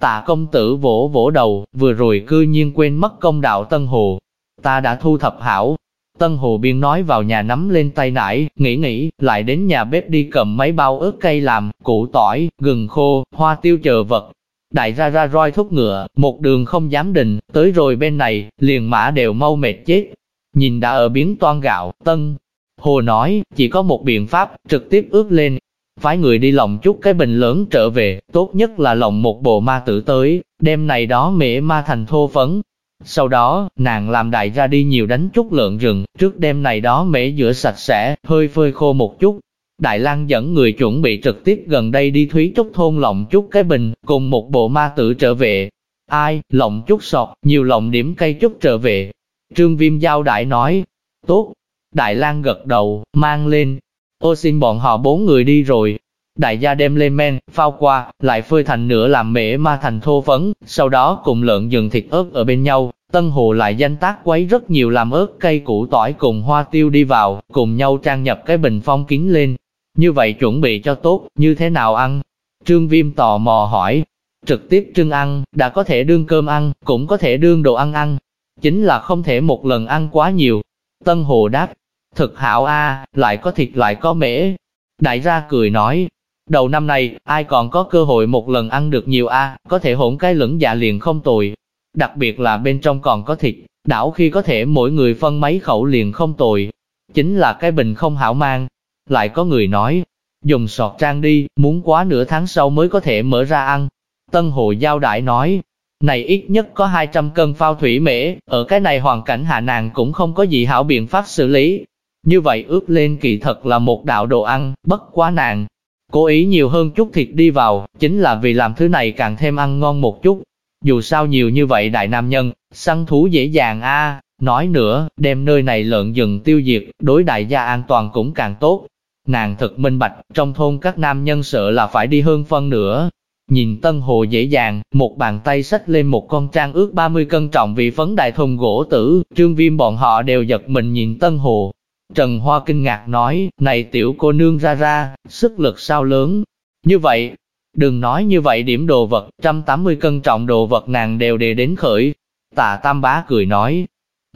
Tạ công tử vỗ vỗ đầu, vừa rồi cư nhiên quên mất công đạo Tân Hồ. Ta đã thu thập hảo. Tân Hồ biên nói vào nhà nắm lên tay nải, nghĩ nghĩ, lại đến nhà bếp đi cầm mấy bao ớt cây làm, củ tỏi, gừng khô, hoa tiêu chờ vật, Đại ra ra roi thúc ngựa, một đường không dám định, tới rồi bên này, liền mã đều mau mệt chết. Nhìn đã ở biến toan gạo, tân. Hồ nói, chỉ có một biện pháp, trực tiếp ướt lên. Phái người đi lòng chút cái bình lớn trở về, tốt nhất là lòng một bộ ma tử tới, đem này đó mễ ma thành thô phấn. Sau đó, nàng làm đại ra đi nhiều đánh chút lợn rừng, trước đêm này đó mễ rửa sạch sẽ, hơi phơi khô một chút, Đại lang dẫn người chuẩn bị trực tiếp gần đây đi Thúy Trúc thôn lộng chút cái bình, cùng một bộ ma tử trở về. Ai, lộng chút sọt, nhiều lộng điểm cây chút trở về. Trương Viêm giao đại nói, tốt. Đại lang gật đầu, mang lên. Ô xin bọn họ bốn người đi rồi. Đại gia đem lên men, phao qua, lại phơi thành nửa làm mễ ma thành thô phấn, sau đó cùng lợn rừng thịt ớt ở bên nhau. Tân Hồ lại danh tác quấy rất nhiều làm ớt cây củ tỏi cùng hoa tiêu đi vào, cùng nhau trang nhập cái bình phong kín lên, như vậy chuẩn bị cho tốt, như thế nào ăn? Trương Viêm tò mò hỏi. Trực tiếp trưng ăn, đã có thể đương cơm ăn, cũng có thể đương đồ ăn ăn. Chính là không thể một lần ăn quá nhiều. Tân Hồ đáp, thực hảo a, lại có thịt lại có mễ. Đại gia cười nói, đầu năm này, ai còn có cơ hội một lần ăn được nhiều a, có thể hỗn cái lửng dạ liền không tồi. Đặc biệt là bên trong còn có thịt, đảo khi có thể mỗi người phân mấy khẩu liền không tồi. Chính là cái bình không hảo mang. Lại có người nói, dùng sọt trang đi, muốn quá nửa tháng sau mới có thể mở ra ăn. Tân Hồ Giao Đại nói, này ít nhất có 200 cân phao thủy mễ, ở cái này hoàn cảnh hạ nàng cũng không có gì hảo biện pháp xử lý. Như vậy ướp lên kỳ thật là một đạo đồ ăn, bất quá nàng. Cố ý nhiều hơn chút thịt đi vào, chính là vì làm thứ này càng thêm ăn ngon một chút. Dù sao nhiều như vậy đại nam nhân, săn thú dễ dàng a nói nữa, đem nơi này lợn rừng tiêu diệt, đối đại gia an toàn cũng càng tốt. Nàng thật minh bạch, trong thôn các nam nhân sợ là phải đi hơn phân nữa, Nhìn Tân Hồ dễ dàng, một bàn tay xách lên một con trang ước 30 cân trọng vị phấn đại thùng gỗ tử, trương viêm bọn họ đều giật mình nhìn Tân Hồ. Trần Hoa kinh ngạc nói, này tiểu cô nương ra ra, sức lực sao lớn. Như vậy, đừng nói như vậy điểm đồ vật, 180 cân trọng đồ vật nàng đều đề đến khởi. Tạ Tam Bá cười nói,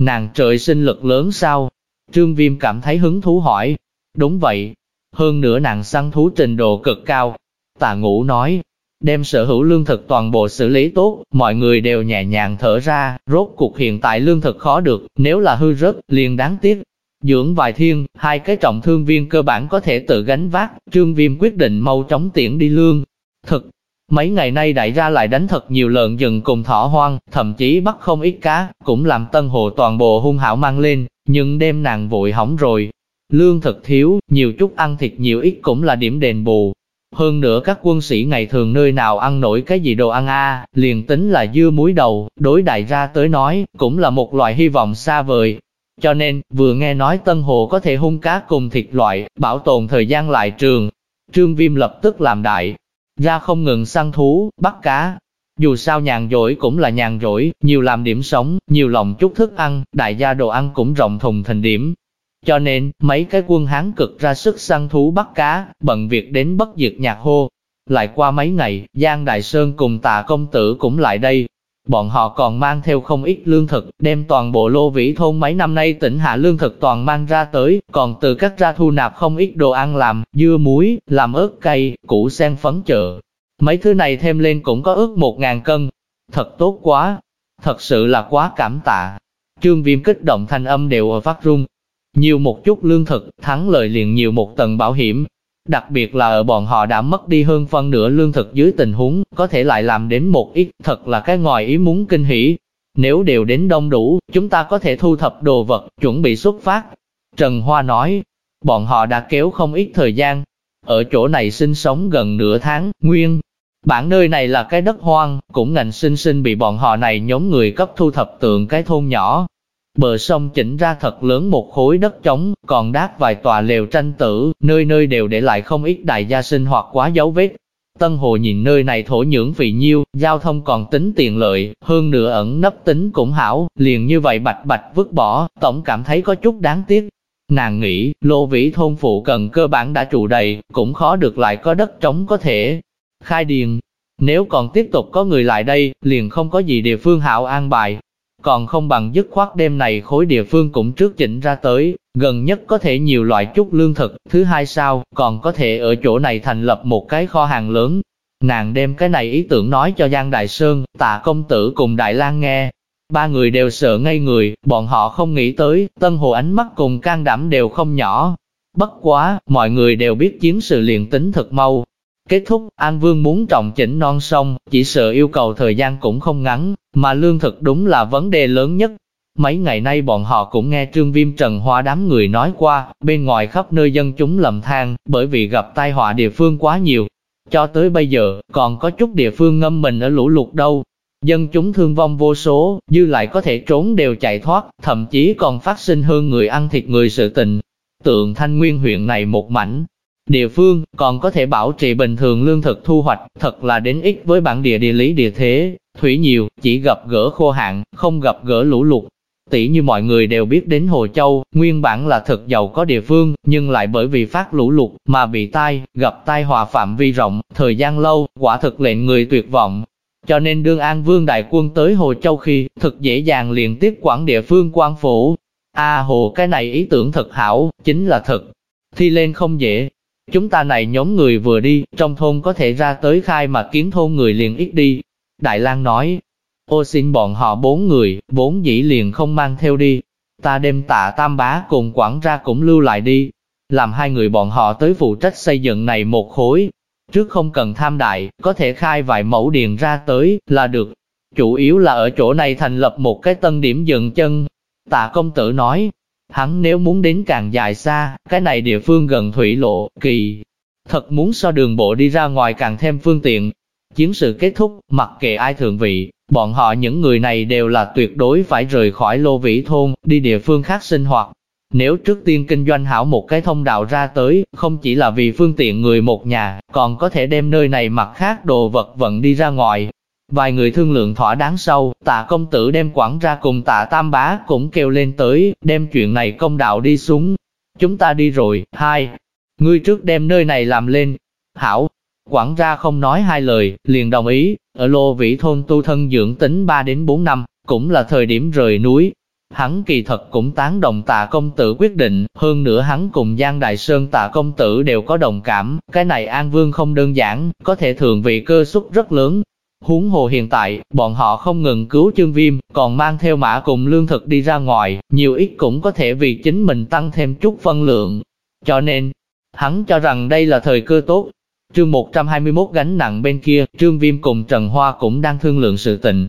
nàng trời sinh lực lớn sao? Trương Viêm cảm thấy hứng thú hỏi, đúng vậy, hơn nữa nàng săn thú trình độ cực cao. Tạ Ngũ nói, đem sở hữu lương thực toàn bộ xử lý tốt, mọi người đều nhẹ nhàng thở ra, rốt cuộc hiện tại lương thực khó được, nếu là hư rớt, liền đáng tiếc. Dưỡng vài thiên, hai cái trọng thương viên cơ bản có thể tự gánh vác, trương viêm quyết định mau chóng tiễn đi lương. Thực, mấy ngày nay đại ra lại đánh thật nhiều lợn rừng cùng thỏ hoang, thậm chí bắt không ít cá, cũng làm tân hồ toàn bộ hung hảo mang lên, nhưng đêm nàng vội hỏng rồi. Lương thực thiếu, nhiều chút ăn thịt nhiều ít cũng là điểm đền bù, hơn nữa các quân sĩ ngày thường nơi nào ăn nổi cái gì đồ ăn a, liền tính là dưa muối đầu, đối đại ra tới nói, cũng là một loại hy vọng xa vời. Cho nên, vừa nghe nói Tân Hồ có thể hung cá cùng thịt loại, bảo tồn thời gian lại trường. Trương Viêm lập tức làm đại, ra không ngừng săn thú, bắt cá. Dù sao nhàn rỗi cũng là nhàn rỗi, nhiều làm điểm sống, nhiều lòng chút thức ăn, đại gia đồ ăn cũng rộng thùng thành điểm, cho nên, mấy cái quân Hán cực ra sức săn thú bắt cá, bận việc đến bất diệt nhạc hô. Lại qua mấy ngày, Giang Đại Sơn cùng tạ công tử cũng lại đây. Bọn họ còn mang theo không ít lương thực, đem toàn bộ lô vĩ thôn mấy năm nay tỉnh hạ lương thực toàn mang ra tới, còn từ các ra thu nạp không ít đồ ăn làm, dưa muối, làm ớt cay, củ sen phấn chợ. Mấy thứ này thêm lên cũng có ước một ngàn cân. Thật tốt quá, thật sự là quá cảm tạ. Trương Viêm kích động thanh âm đều ở phát rung, nhiều một chút lương thực, thắng lợi liền nhiều một tầng bảo hiểm. Đặc biệt là ở bọn họ đã mất đi hơn phân nửa lương thực dưới tình huống, có thể lại làm đến một ít, thật là cái ngoài ý muốn kinh hỉ. Nếu đều đến đông đủ, chúng ta có thể thu thập đồ vật, chuẩn bị xuất phát. Trần Hoa nói, bọn họ đã kéo không ít thời gian. Ở chỗ này sinh sống gần nửa tháng, nguyên. Bản nơi này là cái đất hoang, cũng ngành sinh sinh bị bọn họ này nhóm người cấp thu thập tượng cái thôn nhỏ, Bờ sông chỉnh ra thật lớn một khối đất trống, còn đát vài tòa lều tranh tử, nơi nơi đều để lại không ít đại gia sinh hoạt quá dấu vết. Tân Hồ nhìn nơi này thổ nhưỡng vị nhiêu, giao thông còn tính tiện lợi, hơn nữa ẩn nấp tính cũng hảo, liền như vậy bạch bạch vứt bỏ, tổng cảm thấy có chút đáng tiếc. Nàng nghĩ, lô vĩ thôn phụ cần cơ bản đã trụ đầy, cũng khó được lại có đất trống có thể khai điền. Nếu còn tiếp tục có người lại đây, liền không có gì địa phương hảo an bài, còn không bằng dứt khoát đêm này khối địa phương cũng trước chỉnh ra tới, gần nhất có thể nhiều loại chút lương thực, thứ hai sao, còn có thể ở chỗ này thành lập một cái kho hàng lớn. Nàng đem cái này ý tưởng nói cho Giang Đại Sơn, tạ công tử cùng Đại lang nghe. Ba người đều sợ ngây người, bọn họ không nghĩ tới, Tân Hồ ánh mắt cùng can đảm đều không nhỏ. Bất quá, mọi người đều biết chiến sự liền tính thật mau, Kết thúc, An Vương muốn trọng chỉnh non sông, chỉ sợ yêu cầu thời gian cũng không ngắn, mà lương thực đúng là vấn đề lớn nhất. Mấy ngày nay bọn họ cũng nghe Trương Viêm Trần Hoa đám người nói qua, bên ngoài khắp nơi dân chúng lầm than, bởi vì gặp tai họa địa phương quá nhiều. Cho tới bây giờ, còn có chút địa phương ngâm mình ở lũ lụt đâu. Dân chúng thương vong vô số, dư lại có thể trốn đều chạy thoát, thậm chí còn phát sinh hơn người ăn thịt người sự tình. Tượng Thanh Nguyên huyện này một mảnh, Địa phương còn có thể bảo trì bình thường lương thực thu hoạch, thật là đến ít với bản địa địa lý địa thế, thủy nhiều, chỉ gặp gỡ khô hạn, không gặp gỡ lũ lụt. Tỷ như mọi người đều biết đến Hồ Châu, nguyên bản là thực giàu có địa phương, nhưng lại bởi vì phát lũ lụt mà bị tai, gặp tai họa phạm vi rộng, thời gian lâu, quả thực lệnh người tuyệt vọng. Cho nên đương An Vương đại quân tới Hồ Châu khi, thực dễ dàng liền tiếp quản địa phương quan phủ. A à, Hồ cái này ý tưởng thật hảo, chính là thật. Thi lên không dễ, Chúng ta này nhóm người vừa đi, trong thôn có thể ra tới khai mà kiến thôn người liền ít đi. Đại lang nói, Ô xin bọn họ bốn người, bốn dĩ liền không mang theo đi. Ta đem tạ tam bá cùng quản ra cũng lưu lại đi. Làm hai người bọn họ tới phụ trách xây dựng này một khối. Trước không cần tham đại, có thể khai vài mẫu điền ra tới, là được. Chủ yếu là ở chỗ này thành lập một cái tân điểm dừng chân. Tạ công tử nói, hắn nếu muốn đến càng dài xa, cái này địa phương gần thủy lộ, kỳ. Thật muốn so đường bộ đi ra ngoài càng thêm phương tiện. Chiến sự kết thúc, mặc kệ ai thượng vị, bọn họ những người này đều là tuyệt đối phải rời khỏi lô vĩ thôn, đi địa phương khác sinh hoạt. Nếu trước tiên kinh doanh hảo một cái thông đạo ra tới, không chỉ là vì phương tiện người một nhà, còn có thể đem nơi này mặt khác đồ vật vận đi ra ngoài, Vài người thương lượng thỏa đáng sau, tạ công tử đem quản ra cùng tạ tam bá cũng kêu lên tới, đem chuyện này công đạo đi xuống. Chúng ta đi rồi, hai. Ngươi trước đem nơi này làm lên. Hảo, quản ra không nói hai lời, liền đồng ý, ở lô vĩ thôn tu thân dưỡng tính 3 đến 4 năm, cũng là thời điểm rời núi. Hắn kỳ thật cũng tán đồng tạ công tử quyết định, hơn nữa hắn cùng Giang Đại Sơn tạ công tử đều có đồng cảm, cái này An Vương không đơn giản, có thể thường vị cơ suất rất lớn, Huống hồ hiện tại, bọn họ không ngừng cứu chương viêm, còn mang theo mã cùng lương thực đi ra ngoài, nhiều ít cũng có thể vì chính mình tăng thêm chút phân lượng. Cho nên, hắn cho rằng đây là thời cơ tốt. Trương 121 gánh nặng bên kia, Trương Viêm cùng Trần Hoa cũng đang thương lượng sự tình.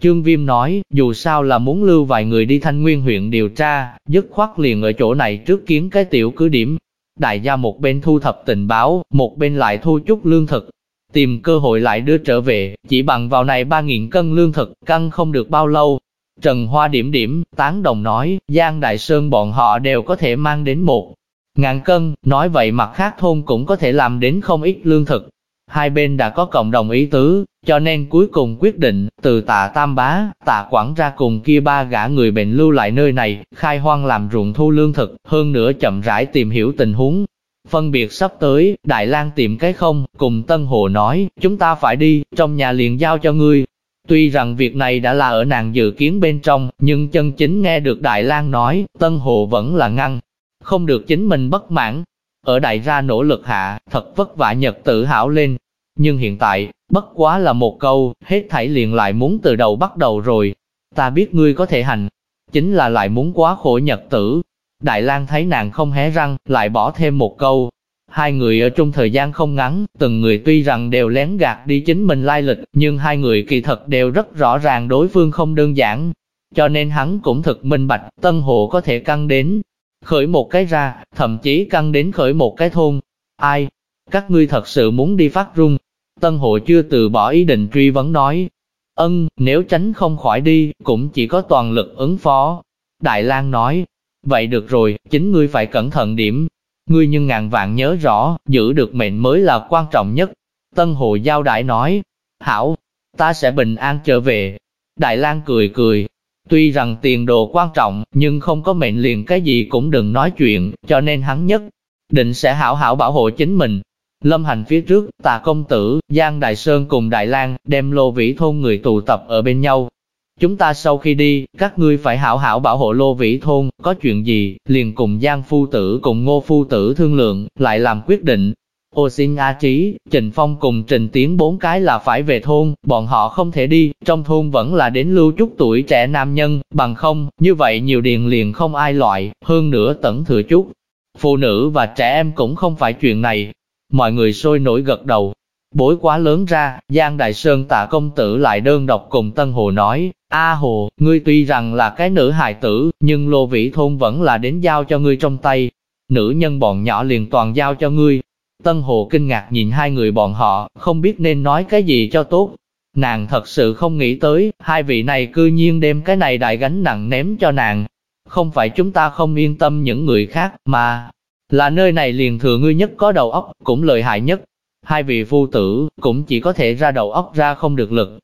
Trương Viêm nói, dù sao là muốn lưu vài người đi Thanh Nguyên huyện điều tra, dứt khoát liền ở chỗ này trước kiến cái tiểu cứ điểm. Đại gia một bên thu thập tình báo, một bên lại thu chút lương thực, tìm cơ hội lại đưa trở về, chỉ bằng vào này 3.000 cân lương thực, căng không được bao lâu. Trần Hoa điểm điểm, tán đồng nói, Giang Đại Sơn bọn họ đều có thể mang đến một ngàn cân, nói vậy mặt khác thôn cũng có thể làm đến không ít lương thực. Hai bên đã có cộng đồng ý tứ, cho nên cuối cùng quyết định, từ tạ Tam Bá, tạ Quảng ra cùng kia ba gã người bệnh lưu lại nơi này, khai hoang làm ruộng thu lương thực, hơn nữa chậm rãi tìm hiểu tình huống, Phân biệt sắp tới, Đại lang tìm cái không, cùng Tân Hồ nói, chúng ta phải đi, trong nhà liền giao cho ngươi. Tuy rằng việc này đã là ở nàng dự kiến bên trong, nhưng chân chính nghe được Đại lang nói, Tân Hồ vẫn là ngăn, không được chính mình bất mãn. Ở đại gia nỗ lực hạ, thật vất vả nhật tự hảo lên. Nhưng hiện tại, bất quá là một câu, hết thảy liền lại muốn từ đầu bắt đầu rồi. Ta biết ngươi có thể hành, chính là lại muốn quá khổ nhật tử, Đại lang thấy nàng không hé răng, lại bỏ thêm một câu. Hai người ở trong thời gian không ngắn, từng người tuy rằng đều lén gạt đi chính mình lai lịch, nhưng hai người kỳ thật đều rất rõ ràng đối phương không đơn giản. Cho nên hắn cũng thực minh bạch, Tân Hồ có thể căng đến, khởi một cái ra, thậm chí căng đến khởi một cái thôn. Ai? Các ngươi thật sự muốn đi phát rung. Tân Hồ chưa từ bỏ ý định truy vấn nói. Ân, nếu tránh không khỏi đi, cũng chỉ có toàn lực ứng phó. Đại lang nói, Vậy được rồi, chính ngươi phải cẩn thận điểm. Ngươi nhưng ngàn vạn nhớ rõ, giữ được mệnh mới là quan trọng nhất. Tân Hồ Giao Đại nói, Hảo, ta sẽ bình an trở về. Đại lang cười cười, tuy rằng tiền đồ quan trọng, nhưng không có mệnh liền cái gì cũng đừng nói chuyện, cho nên hắn nhất định sẽ hảo hảo bảo hộ chính mình. Lâm hành phía trước, tà công tử, Giang Đại Sơn cùng Đại lang đem lô vĩ thôn người tụ tập ở bên nhau, Chúng ta sau khi đi, các ngươi phải hảo hảo bảo hộ lô vĩ thôn, có chuyện gì, liền cùng Giang Phu Tử cùng Ngô Phu Tử thương lượng, lại làm quyết định. Ô xin A Trí, Trình Phong cùng Trình Tiến bốn cái là phải về thôn, bọn họ không thể đi, trong thôn vẫn là đến lưu chút tuổi trẻ nam nhân, bằng không, như vậy nhiều điền liền không ai loại, hơn nữa tẩn thừa chút. Phụ nữ và trẻ em cũng không phải chuyện này. Mọi người sôi nổi gật đầu, Bối quá lớn ra, Giang Đại Sơn tạ công tử lại đơn độc cùng Tân Hồ nói, A Hồ, ngươi tuy rằng là cái nữ hài tử, nhưng lô vĩ thôn vẫn là đến giao cho ngươi trong tay. Nữ nhân bọn nhỏ liền toàn giao cho ngươi. Tân Hồ kinh ngạc nhìn hai người bọn họ, không biết nên nói cái gì cho tốt. Nàng thật sự không nghĩ tới, hai vị này cư nhiên đem cái này đại gánh nặng ném cho nàng. Không phải chúng ta không yên tâm những người khác, mà là nơi này liền thừa ngươi nhất có đầu óc, cũng lợi hại nhất. Hai vị phu tử, cũng chỉ có thể ra đầu óc ra không được lực.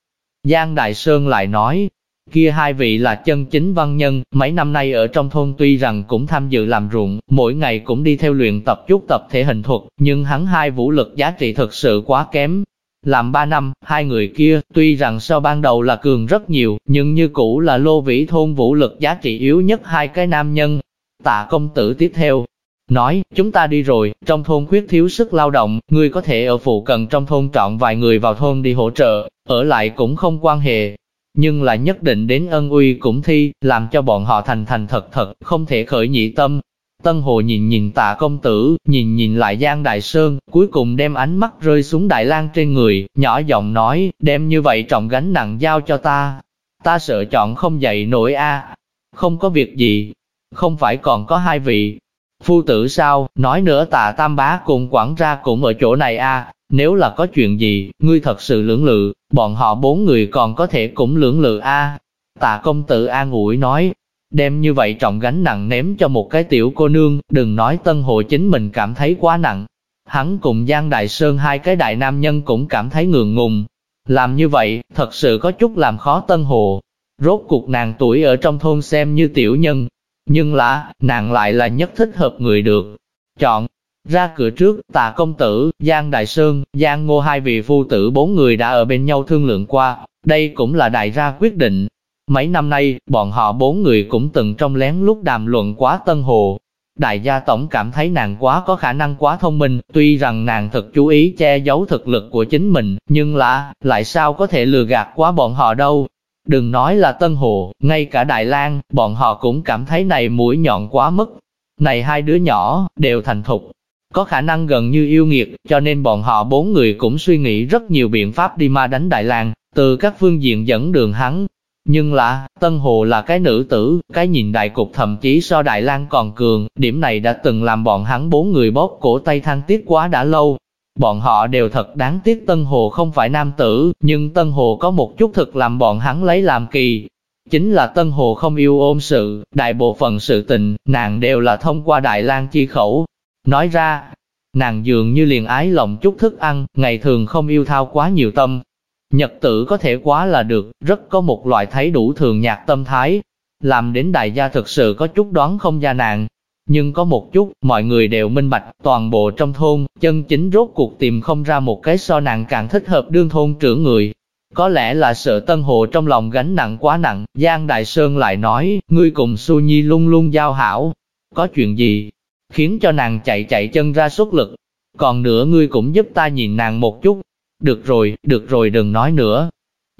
Giang Đại Sơn lại nói, kia hai vị là chân chính văn nhân, mấy năm nay ở trong thôn tuy rằng cũng tham dự làm ruộng, mỗi ngày cũng đi theo luyện tập chút tập thể hình thuật, nhưng hắn hai vũ lực giá trị thực sự quá kém. Làm ba năm, hai người kia, tuy rằng so ban đầu là cường rất nhiều, nhưng như cũ là lô vĩ thôn vũ lực giá trị yếu nhất hai cái nam nhân. Tạ công tử tiếp theo, nói, chúng ta đi rồi, trong thôn khuyết thiếu sức lao động, ngươi có thể ở phụ cận trong thôn trọn vài người vào thôn đi hỗ trợ, ở lại cũng không quan hệ. nhưng là nhất định đến ân uy cũng thi, làm cho bọn họ thành thành thật thật, không thể khởi nhị tâm. Tân Hồ nhìn nhìn tạ công tử, nhìn nhìn lại Giang Đại Sơn, cuối cùng đem ánh mắt rơi xuống Đại lang trên người, nhỏ giọng nói, đem như vậy trọng gánh nặng giao cho ta. Ta sợ chọn không dậy nổi a Không có việc gì, không phải còn có hai vị. Phu tử sao, nói nữa tạ tam bá cùng quản ra cũng ở chỗ này a nếu là có chuyện gì, ngươi thật sự lưỡng lự, bọn họ bốn người còn có thể cũng lưỡng lự à? a Tạ công tử an ủi nói, đem như vậy trọng gánh nặng ném cho một cái tiểu cô nương, đừng nói tân hộ chính mình cảm thấy quá nặng. Hắn cùng Giang Đại Sơn hai cái đại nam nhân cũng cảm thấy ngượng ngùng. Làm như vậy, thật sự có chút làm khó tân hồ. Rốt cuộc nàng tuổi ở trong thôn xem như tiểu nhân, nhưng là, nàng lại là nhất thích hợp người được. Chọn, ra cửa trước, tạ công tử, Giang Đại Sơn, Giang Ngô hai vị phu tử bốn người đã ở bên nhau thương lượng qua, đây cũng là đại ra quyết định. Mấy năm nay, bọn họ bốn người cũng từng trong lén lúc đàm luận quá Tân Hồ. Đại gia tổng cảm thấy nàng quá có khả năng quá thông minh, tuy rằng nàng thật chú ý che giấu thực lực của chính mình, nhưng là, lại sao có thể lừa gạt quá bọn họ đâu. Đừng nói là Tân Hồ, ngay cả Đại lang bọn họ cũng cảm thấy này mũi nhọn quá mức. Này hai đứa nhỏ, đều thành thục, có khả năng gần như yêu nghiệt, cho nên bọn họ bốn người cũng suy nghĩ rất nhiều biện pháp đi ma đánh Đại lang từ các phương diện dẫn đường hắn. Nhưng là, Tân Hồ là cái nữ tử, cái nhìn đại cục thậm chí so Đại lang còn cường, điểm này đã từng làm bọn hắn bốn người bóp cổ tay thăng tiết quá đã lâu. Bọn họ đều thật đáng tiếc Tân Hồ không phải nam tử, nhưng Tân Hồ có một chút thực làm bọn hắn lấy làm kỳ. Chính là Tân Hồ không yêu ôm sự, đại bộ phận sự tình, nàng đều là thông qua Đại lang chi khẩu, Nói ra, nàng dường như liền ái lòng chút thức ăn, ngày thường không yêu thao quá nhiều tâm. Nhật tử có thể quá là được, rất có một loại thấy đủ thường nhạc tâm thái, làm đến đại gia thực sự có chút đoán không gia nàng. Nhưng có một chút, mọi người đều minh bạch, toàn bộ trong thôn, chân chính rốt cuộc tìm không ra một cái so nàng càng thích hợp đương thôn trưởng người. Có lẽ là sợ Tân Hồ trong lòng gánh nặng quá nặng, Giang Đại Sơn lại nói, ngươi cùng Su Nhi luôn luôn giao hảo. Có chuyện gì, khiến cho nàng chạy chạy chân ra xuất lực. Còn nữa ngươi cũng giúp ta nhìn nàng một chút. Được rồi, được rồi đừng nói nữa.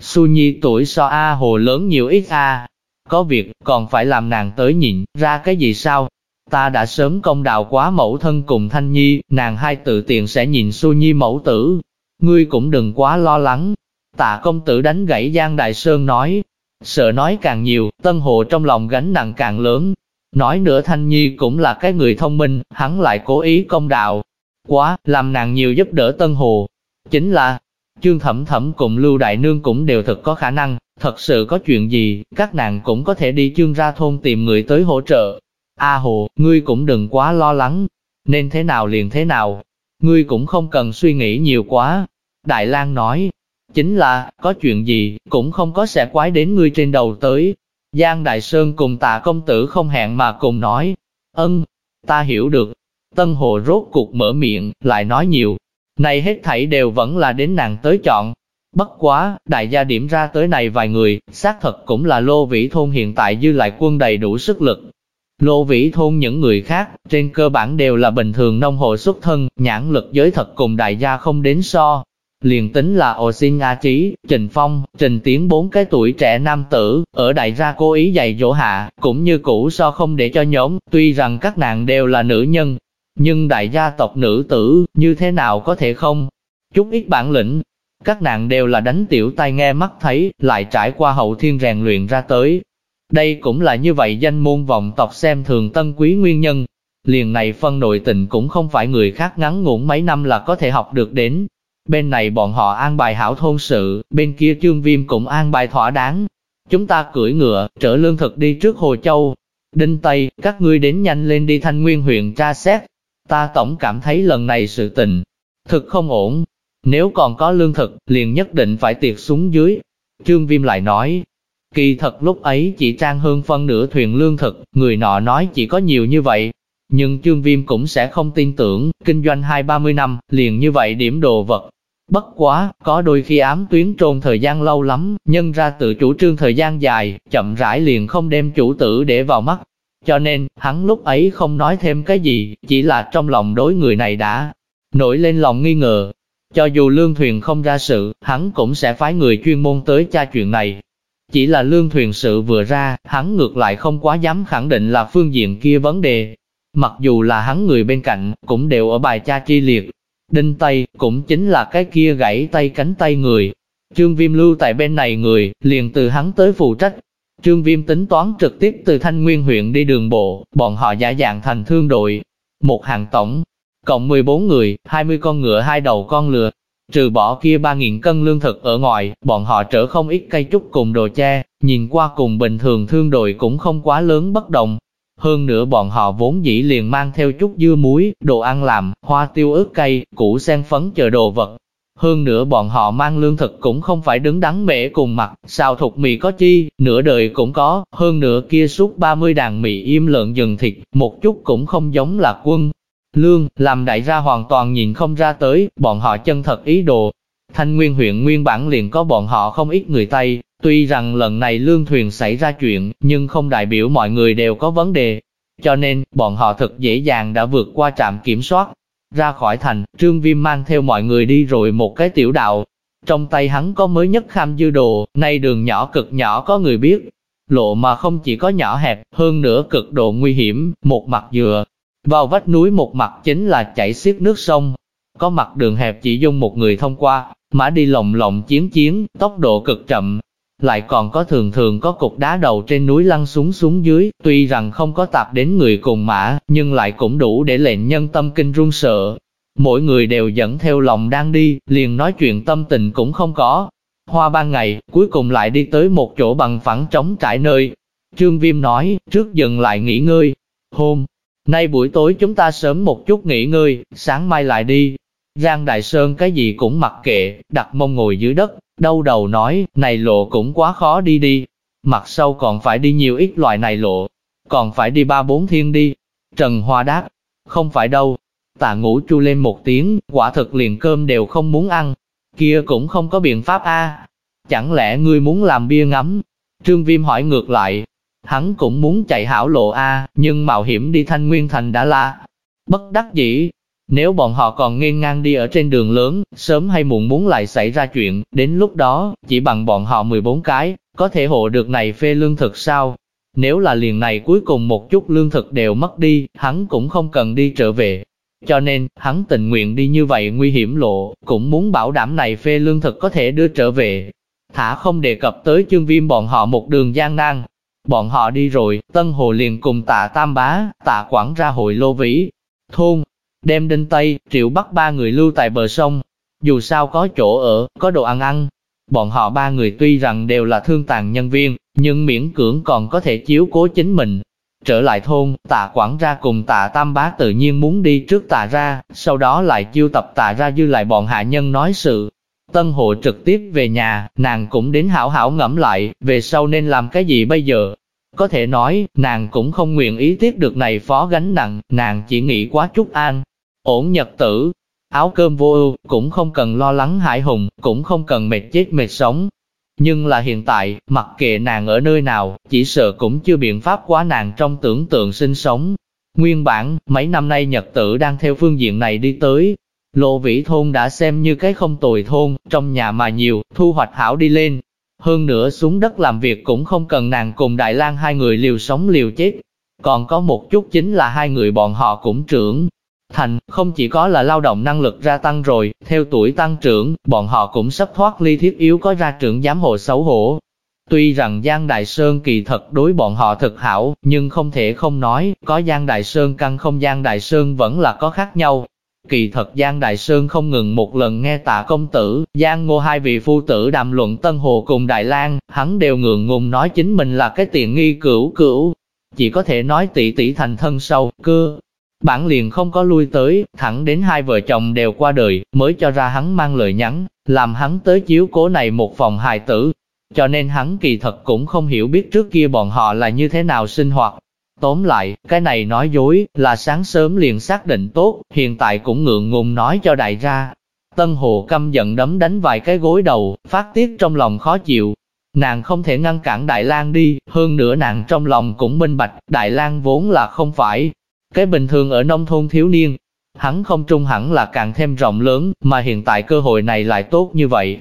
Su Nhi tuổi so A Hồ lớn nhiều ít A. Có việc, còn phải làm nàng tới nhìn, ra cái gì sao? Ta đã sớm công đạo quá mẫu thân cùng Thanh Nhi, nàng hai tự tiện sẽ nhìn Su Nhi mẫu tử. Ngươi cũng đừng quá lo lắng. Tạ công tử đánh gãy Giang Đại Sơn nói. Sợ nói càng nhiều, Tân Hồ trong lòng gánh nặng càng lớn, Nói nữa Thanh Nhi cũng là cái người thông minh, hắn lại cố ý công đạo. Quá, làm nàng nhiều giúp đỡ Tân Hồ. Chính là, Trương Thẩm Thẩm cùng Lưu Đại Nương cũng đều thật có khả năng, thật sự có chuyện gì, các nàng cũng có thể đi chương ra thôn tìm người tới hỗ trợ. A Hồ, ngươi cũng đừng quá lo lắng, nên thế nào liền thế nào, ngươi cũng không cần suy nghĩ nhiều quá. Đại lang nói, chính là, có chuyện gì, cũng không có sẽ quái đến ngươi trên đầu tới, Giang Đại Sơn cùng tạ công tử không hẹn mà cùng nói, ân, ta hiểu được. Tân Hồ rốt cuộc mở miệng, lại nói nhiều. Này hết thảy đều vẫn là đến nàng tới chọn. Bất quá, đại gia điểm ra tới này vài người, xác thật cũng là lô vĩ thôn hiện tại dư lại quân đầy đủ sức lực. Lô vĩ thôn những người khác, trên cơ bản đều là bình thường nông hộ xuất thân, nhãn lực giới thật cùng đại gia không đến so. Liền tính là ồ xin A Trí, Trình Phong, Trình Tiến bốn cái tuổi trẻ nam tử, ở đại gia cố ý dạy dỗ hạ, cũng như cũ so không để cho nhóm, tuy rằng các nàng đều là nữ nhân, nhưng đại gia tộc nữ tử, như thế nào có thể không? Chút ít bản lĩnh, các nàng đều là đánh tiểu tai nghe mắt thấy, lại trải qua hậu thiên rèn luyện ra tới. Đây cũng là như vậy danh môn vọng tộc xem thường tân quý nguyên nhân. Liền này phân nội tình cũng không phải người khác ngắn ngủn mấy năm là có thể học được đến, Bên này bọn họ an bài hảo thôn sự, bên kia trương viêm cũng an bài thỏa đáng. Chúng ta cưỡi ngựa, trở lương thực đi trước Hồ Châu. Đinh Tây, các ngươi đến nhanh lên đi thanh nguyên huyện tra xét. Ta tổng cảm thấy lần này sự tình, thực không ổn. Nếu còn có lương thực, liền nhất định phải tiệt xuống dưới. Trương Viêm lại nói, kỳ thật lúc ấy chỉ trang hơn phân nửa thuyền lương thực, người nọ nói chỉ có nhiều như vậy, nhưng Trương Viêm cũng sẽ không tin tưởng, kinh doanh hai ba mươi năm, liền như vậy điểm đồ vật. Bất quá, có đôi khi ám tuyến trôn thời gian lâu lắm, nhân ra tự chủ trương thời gian dài, chậm rãi liền không đem chủ tử để vào mắt. Cho nên, hắn lúc ấy không nói thêm cái gì, chỉ là trong lòng đối người này đã nổi lên lòng nghi ngờ. Cho dù lương thuyền không ra sự, hắn cũng sẽ phái người chuyên môn tới tra chuyện này. Chỉ là lương thuyền sự vừa ra, hắn ngược lại không quá dám khẳng định là phương diện kia vấn đề. Mặc dù là hắn người bên cạnh, cũng đều ở bài cha chi liệt. Đinh tay, cũng chính là cái kia gãy tay cánh tay người. Trương Viêm lưu tại bên này người, liền từ hắn tới phụ trách. Trương Viêm tính toán trực tiếp từ Thanh Nguyên huyện đi đường bộ, bọn họ giả dạng thành thương đội. Một hàng tổng, cộng 14 người, 20 con ngựa hai đầu con lừa, Trừ bỏ kia 3.000 cân lương thực ở ngoài, bọn họ trở không ít cây trúc cùng đồ che, nhìn qua cùng bình thường thương đội cũng không quá lớn bất đồng. Hơn nữa bọn họ vốn dĩ liền mang theo chút dưa muối, đồ ăn làm, hoa tiêu ớt cây, củ sen phấn chờ đồ vật. Hơn nữa bọn họ mang lương thực cũng không phải đứng đắn mễ cùng mặt, xào thục mì có chi, nửa đời cũng có, hơn nữa kia suốt 30 đàn mì im lợn dừng thịt, một chút cũng không giống là quân, lương, làm đại ra hoàn toàn nhìn không ra tới, bọn họ chân thật ý đồ. Thanh Nguyên huyện nguyên bản liền có bọn họ không ít người Tây, tuy rằng lần này lương thuyền xảy ra chuyện, nhưng không đại biểu mọi người đều có vấn đề. Cho nên, bọn họ thật dễ dàng đã vượt qua trạm kiểm soát. Ra khỏi thành, Trương Viêm mang theo mọi người đi rồi một cái tiểu đạo. Trong tay hắn có mới nhất kham dư đồ, nay đường nhỏ cực nhỏ có người biết. Lộ mà không chỉ có nhỏ hẹp, hơn nữa cực độ nguy hiểm, một mặt dừa, vào vách núi một mặt chính là chảy xiết nước sông, có mặt đường hẹp chỉ dung một người thông qua, mã đi lồng lộng chiến chiến, tốc độ cực chậm. Lại còn có thường thường có cục đá đầu trên núi lăn xuống xuống dưới, tuy rằng không có tạp đến người cùng mã, nhưng lại cũng đủ để lệnh nhân tâm kinh run sợ. Mỗi người đều dẫn theo lòng đang đi, liền nói chuyện tâm tình cũng không có. Hoa ban ngày, cuối cùng lại đi tới một chỗ bằng phẳng trống trải nơi. Trương Viêm nói, trước dừng lại nghỉ ngơi. Hôm Nay buổi tối chúng ta sớm một chút nghỉ ngơi, sáng mai lại đi. Giang Đại Sơn cái gì cũng mặc kệ, đặt mông ngồi dưới đất, đau đầu nói, này lộ cũng quá khó đi đi. Mặt sau còn phải đi nhiều ít loại này lộ, còn phải đi ba bốn thiên đi. Trần Hoa đáp, không phải đâu. Tạ ngủ chu lên một tiếng, quả thực liền cơm đều không muốn ăn. Kia cũng không có biện pháp a. Chẳng lẽ ngươi muốn làm bia ngắm? Trương Viêm hỏi ngược lại, Hắn cũng muốn chạy hảo lộ A, nhưng mạo hiểm đi thanh nguyên thành đã là bất đắc dĩ. Nếu bọn họ còn nghiêng ngang đi ở trên đường lớn, sớm hay muộn muốn lại xảy ra chuyện, đến lúc đó, chỉ bằng bọn họ 14 cái, có thể hộ được này phê lương thực sao? Nếu là liền này cuối cùng một chút lương thực đều mất đi, hắn cũng không cần đi trở về. Cho nên, hắn tình nguyện đi như vậy nguy hiểm lộ, cũng muốn bảo đảm này phê lương thực có thể đưa trở về. Thả không đề cập tới chương viêm bọn họ một đường gian nan, Bọn họ đi rồi, Tân Hồ liền cùng tạ Tam Bá, tạ Quảng ra hội lô vĩ, thôn, đem đinh Tây, triệu bắt ba người lưu tại bờ sông. Dù sao có chỗ ở, có đồ ăn ăn. Bọn họ ba người tuy rằng đều là thương tàn nhân viên, nhưng miễn cưỡng còn có thể chiếu cố chính mình. Trở lại thôn, tạ quảng ra cùng tạ tam bá tự nhiên muốn đi trước tạ ra, sau đó lại chiêu tập tạ ra dư lại bọn hạ nhân nói sự. Tân hộ trực tiếp về nhà, nàng cũng đến hảo hảo ngẫm lại, về sau nên làm cái gì bây giờ. Có thể nói, nàng cũng không nguyện ý tiếp được này phó gánh nặng, nàng chỉ nghĩ quá chút an. Ổn nhật tử, áo cơm vô ưu, cũng không cần lo lắng hải hùng, cũng không cần mệt chết mệt sống. Nhưng là hiện tại, mặc kệ nàng ở nơi nào, chỉ sợ cũng chưa biện pháp quá nàng trong tưởng tượng sinh sống. Nguyên bản, mấy năm nay Nhật tử đang theo phương diện này đi tới, Lộ vĩ thôn đã xem như cái không tồi thôn, trong nhà mà nhiều, thu hoạch hảo đi lên. Hơn nữa xuống đất làm việc cũng không cần nàng cùng Đại lang hai người liều sống liều chết. Còn có một chút chính là hai người bọn họ cũng trưởng. Thành, không chỉ có là lao động năng lực gia tăng rồi, theo tuổi tăng trưởng, bọn họ cũng sắp thoát ly thiết yếu có ra trưởng giám hộ xấu hổ. Tuy rằng Giang Đại Sơn kỳ thật đối bọn họ thực hảo, nhưng không thể không nói, có Giang Đại Sơn căn không Giang Đại Sơn vẫn là có khác nhau, Kỳ thật Giang Đại Sơn không ngừng một lần nghe tạ công tử, Giang ngô hai vị phu tử đàm luận Tân Hồ cùng Đại lang hắn đều ngượng ngùng nói chính mình là cái tiện nghi cửu cửu. Chỉ có thể nói tỷ tỷ thành thân sâu, cơ. Bản liền không có lui tới, thẳng đến hai vợ chồng đều qua đời, mới cho ra hắn mang lời nhắn, làm hắn tới chiếu cố này một phòng hài tử. Cho nên hắn kỳ thật cũng không hiểu biết trước kia bọn họ là như thế nào sinh hoạt, Tóm lại, cái này nói dối, là sáng sớm liền xác định tốt, hiện tại cũng ngượng ngùng nói cho đại ra. Tân Hồ căm giận đấm đánh vài cái gối đầu, phát tiết trong lòng khó chịu. Nàng không thể ngăn cản Đại lang đi, hơn nữa nàng trong lòng cũng minh bạch, Đại lang vốn là không phải. Cái bình thường ở nông thôn thiếu niên, hắn không trung hẳn là càng thêm rộng lớn, mà hiện tại cơ hội này lại tốt như vậy.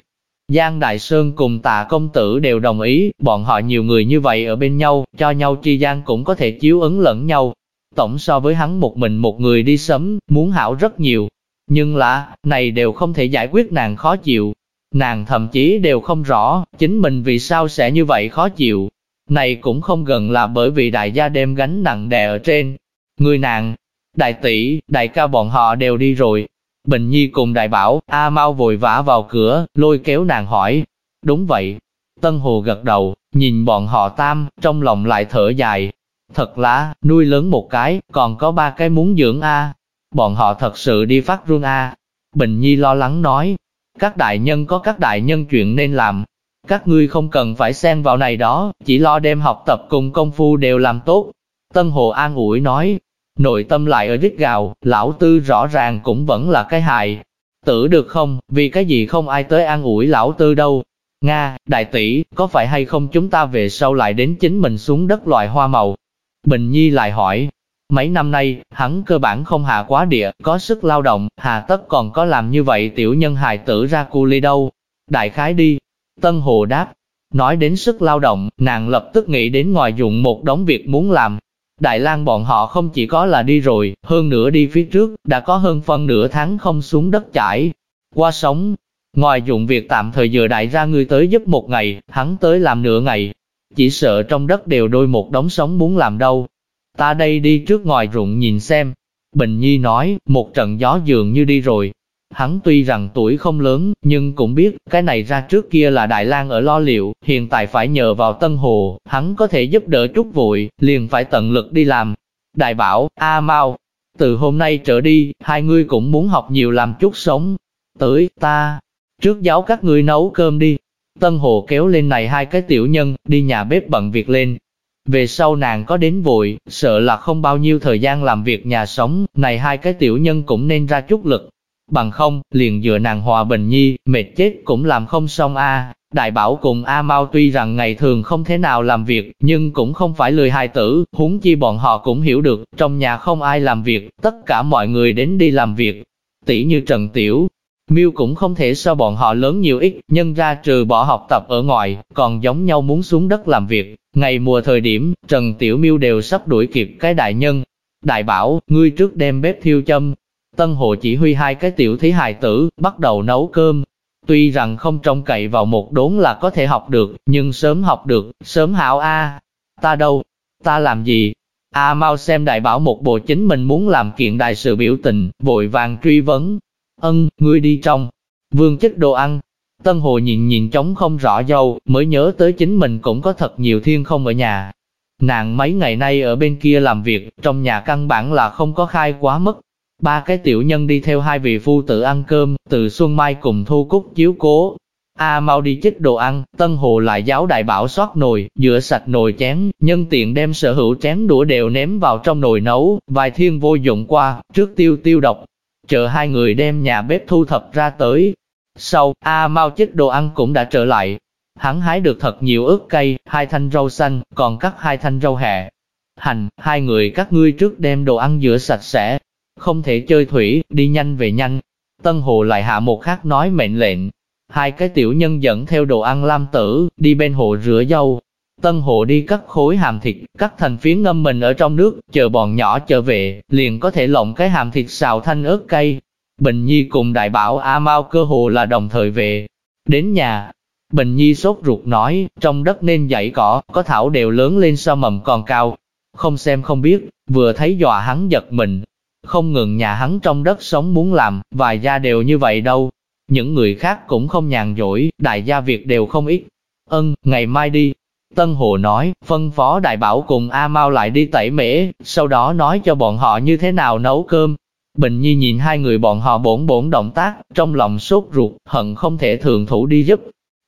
Giang Đại Sơn cùng tạ công tử đều đồng ý, bọn họ nhiều người như vậy ở bên nhau, cho nhau chi gian cũng có thể chiếu ứng lẫn nhau. Tổng so với hắn một mình một người đi sớm, muốn hảo rất nhiều. Nhưng là, này đều không thể giải quyết nàng khó chịu. Nàng thậm chí đều không rõ, chính mình vì sao sẽ như vậy khó chịu. Này cũng không gần là bởi vì đại gia đem gánh nặng đè ở trên. Người nàng, đại tỷ, đại ca bọn họ đều đi rồi, Bình Nhi cùng đại bảo, A Mau vội vã vào cửa, lôi kéo nàng hỏi. Đúng vậy. Tân Hồ gật đầu, nhìn bọn họ tam, trong lòng lại thở dài. Thật là, nuôi lớn một cái, còn có ba cái muốn dưỡng A. Bọn họ thật sự đi phát run A. Bình Nhi lo lắng nói. Các đại nhân có các đại nhân chuyện nên làm. Các ngươi không cần phải xen vào này đó, chỉ lo đem học tập cùng công phu đều làm tốt. Tân Hồ an ủi nói, nội tâm lại ở rít gào, lão tư rõ ràng cũng vẫn là cái hại. Tử được không, vì cái gì không ai tới an ủi lão tư đâu. Nga, đại tỷ, có phải hay không chúng ta về sau lại đến chính mình xuống đất loại hoa màu? Bình Nhi lại hỏi, mấy năm nay, hắn cơ bản không hạ quá địa, có sức lao động, hà tất còn có làm như vậy tiểu nhân hài tử ra cu ly đâu. Đại khái đi. Tân Hồ đáp, nói đến sức lao động, nàng lập tức nghĩ đến ngoài dụng một đống việc muốn làm, Đại lang bọn họ không chỉ có là đi rồi, hơn nữa đi phía trước, đã có hơn phân nửa tháng không xuống đất chải. Qua sống, ngoài dụng việc tạm thời dừa đại ra người tới giúp một ngày, hắn tới làm nửa ngày. Chỉ sợ trong đất đều đôi một đống sống muốn làm đâu. Ta đây đi trước ngoài ruộng nhìn xem. Bình Nhi nói, một trận gió dường như đi rồi, Hắn tuy rằng tuổi không lớn, nhưng cũng biết, cái này ra trước kia là Đại lang ở lo liệu, hiện tại phải nhờ vào Tân Hồ, hắn có thể giúp đỡ chút vội, liền phải tận lực đi làm. Đại bảo, A Mau, từ hôm nay trở đi, hai ngươi cũng muốn học nhiều làm chút sống. Tới, ta, trước giáo các ngươi nấu cơm đi. Tân Hồ kéo lên này hai cái tiểu nhân, đi nhà bếp bận việc lên. Về sau nàng có đến vội, sợ là không bao nhiêu thời gian làm việc nhà sống, này hai cái tiểu nhân cũng nên ra chút lực, bằng không, liền dựa nàng hòa bình nhi, mệt chết cũng làm không xong a. Đại bảo cùng A Mau tuy rằng ngày thường không thế nào làm việc, nhưng cũng không phải lười hài tử, huống chi bọn họ cũng hiểu được, trong nhà không ai làm việc, tất cả mọi người đến đi làm việc. Tỷ như Trần Tiểu, Miêu cũng không thể so bọn họ lớn nhiều ít, nhân ra trừ bỏ học tập ở ngoài, còn giống nhau muốn xuống đất làm việc. Ngày mùa thời điểm, Trần Tiểu Miêu đều sắp đuổi kịp cái đại nhân. Đại bảo, ngươi trước đem bếp thiêu châm, Tân Hồ chỉ huy hai cái tiểu thí hài tử, bắt đầu nấu cơm. Tuy rằng không trông cậy vào một đốn là có thể học được, nhưng sớm học được, sớm hảo A. Ta đâu? Ta làm gì? A mau xem đại bảo một bộ chính mình muốn làm kiện đại sự biểu tình, vội vàng truy vấn. Ân, ngươi đi trong. Vương chất đồ ăn. Tân Hồ nhìn nhìn trống không rõ dâu, mới nhớ tới chính mình cũng có thật nhiều thiên không ở nhà. Nàng mấy ngày nay ở bên kia làm việc, trong nhà căn bản là không có khai quá mất, Ba cái tiểu nhân đi theo hai vị phu tử ăn cơm, từ Xuân Mai cùng Thu Cúc chiếu cố. A mau đi chích đồ ăn, Tân Hồ lại giáo đại bảo xót nồi, rửa sạch nồi chén, nhân tiện đem sở hữu chén đũa đều ném vào trong nồi nấu, vài thiên vô dụng qua, trước tiêu tiêu độc. Chờ hai người đem nhà bếp thu thập ra tới. Sau, A mau chích đồ ăn cũng đã trở lại. Hắn hái được thật nhiều ớt cây, hai thanh rau xanh, còn cắt hai thanh rau hẹ. Hành, hai người các ngươi trước đem đồ ăn rửa sạch sẽ, không thể chơi thủy, đi nhanh về nhanh. Tân Hồ lại hạ một khắc nói mệnh lệnh. Hai cái tiểu nhân dẫn theo đồ ăn lam tử, đi bên hồ rửa dâu. Tân Hồ đi cắt khối hàm thịt, cắt thành phiến ngâm mình ở trong nước, chờ bọn nhỏ trở về, liền có thể lộng cái hàm thịt xào thanh ớt cay. Bình Nhi cùng đại bảo A Mao cơ hồ là đồng thời về. Đến nhà, Bình Nhi sốt ruột nói, trong đất nên dãy cỏ, có thảo đều lớn lên so mầm còn cao. Không xem không biết, vừa thấy dọa hắn giật mình, không ngừng nhà hắn trong đất sống muốn làm, vài gia đều như vậy đâu. Những người khác cũng không nhàn rỗi, đại gia việc đều không ít. Ân, ngày mai đi. Tân Hồ nói, phân phó đại bảo cùng A Mau lại đi tẩy mễ, sau đó nói cho bọn họ như thế nào nấu cơm. Bình Nhi nhìn hai người bọn họ bổn bổn động tác, trong lòng sốt ruột, hận không thể thường thủ đi giúp.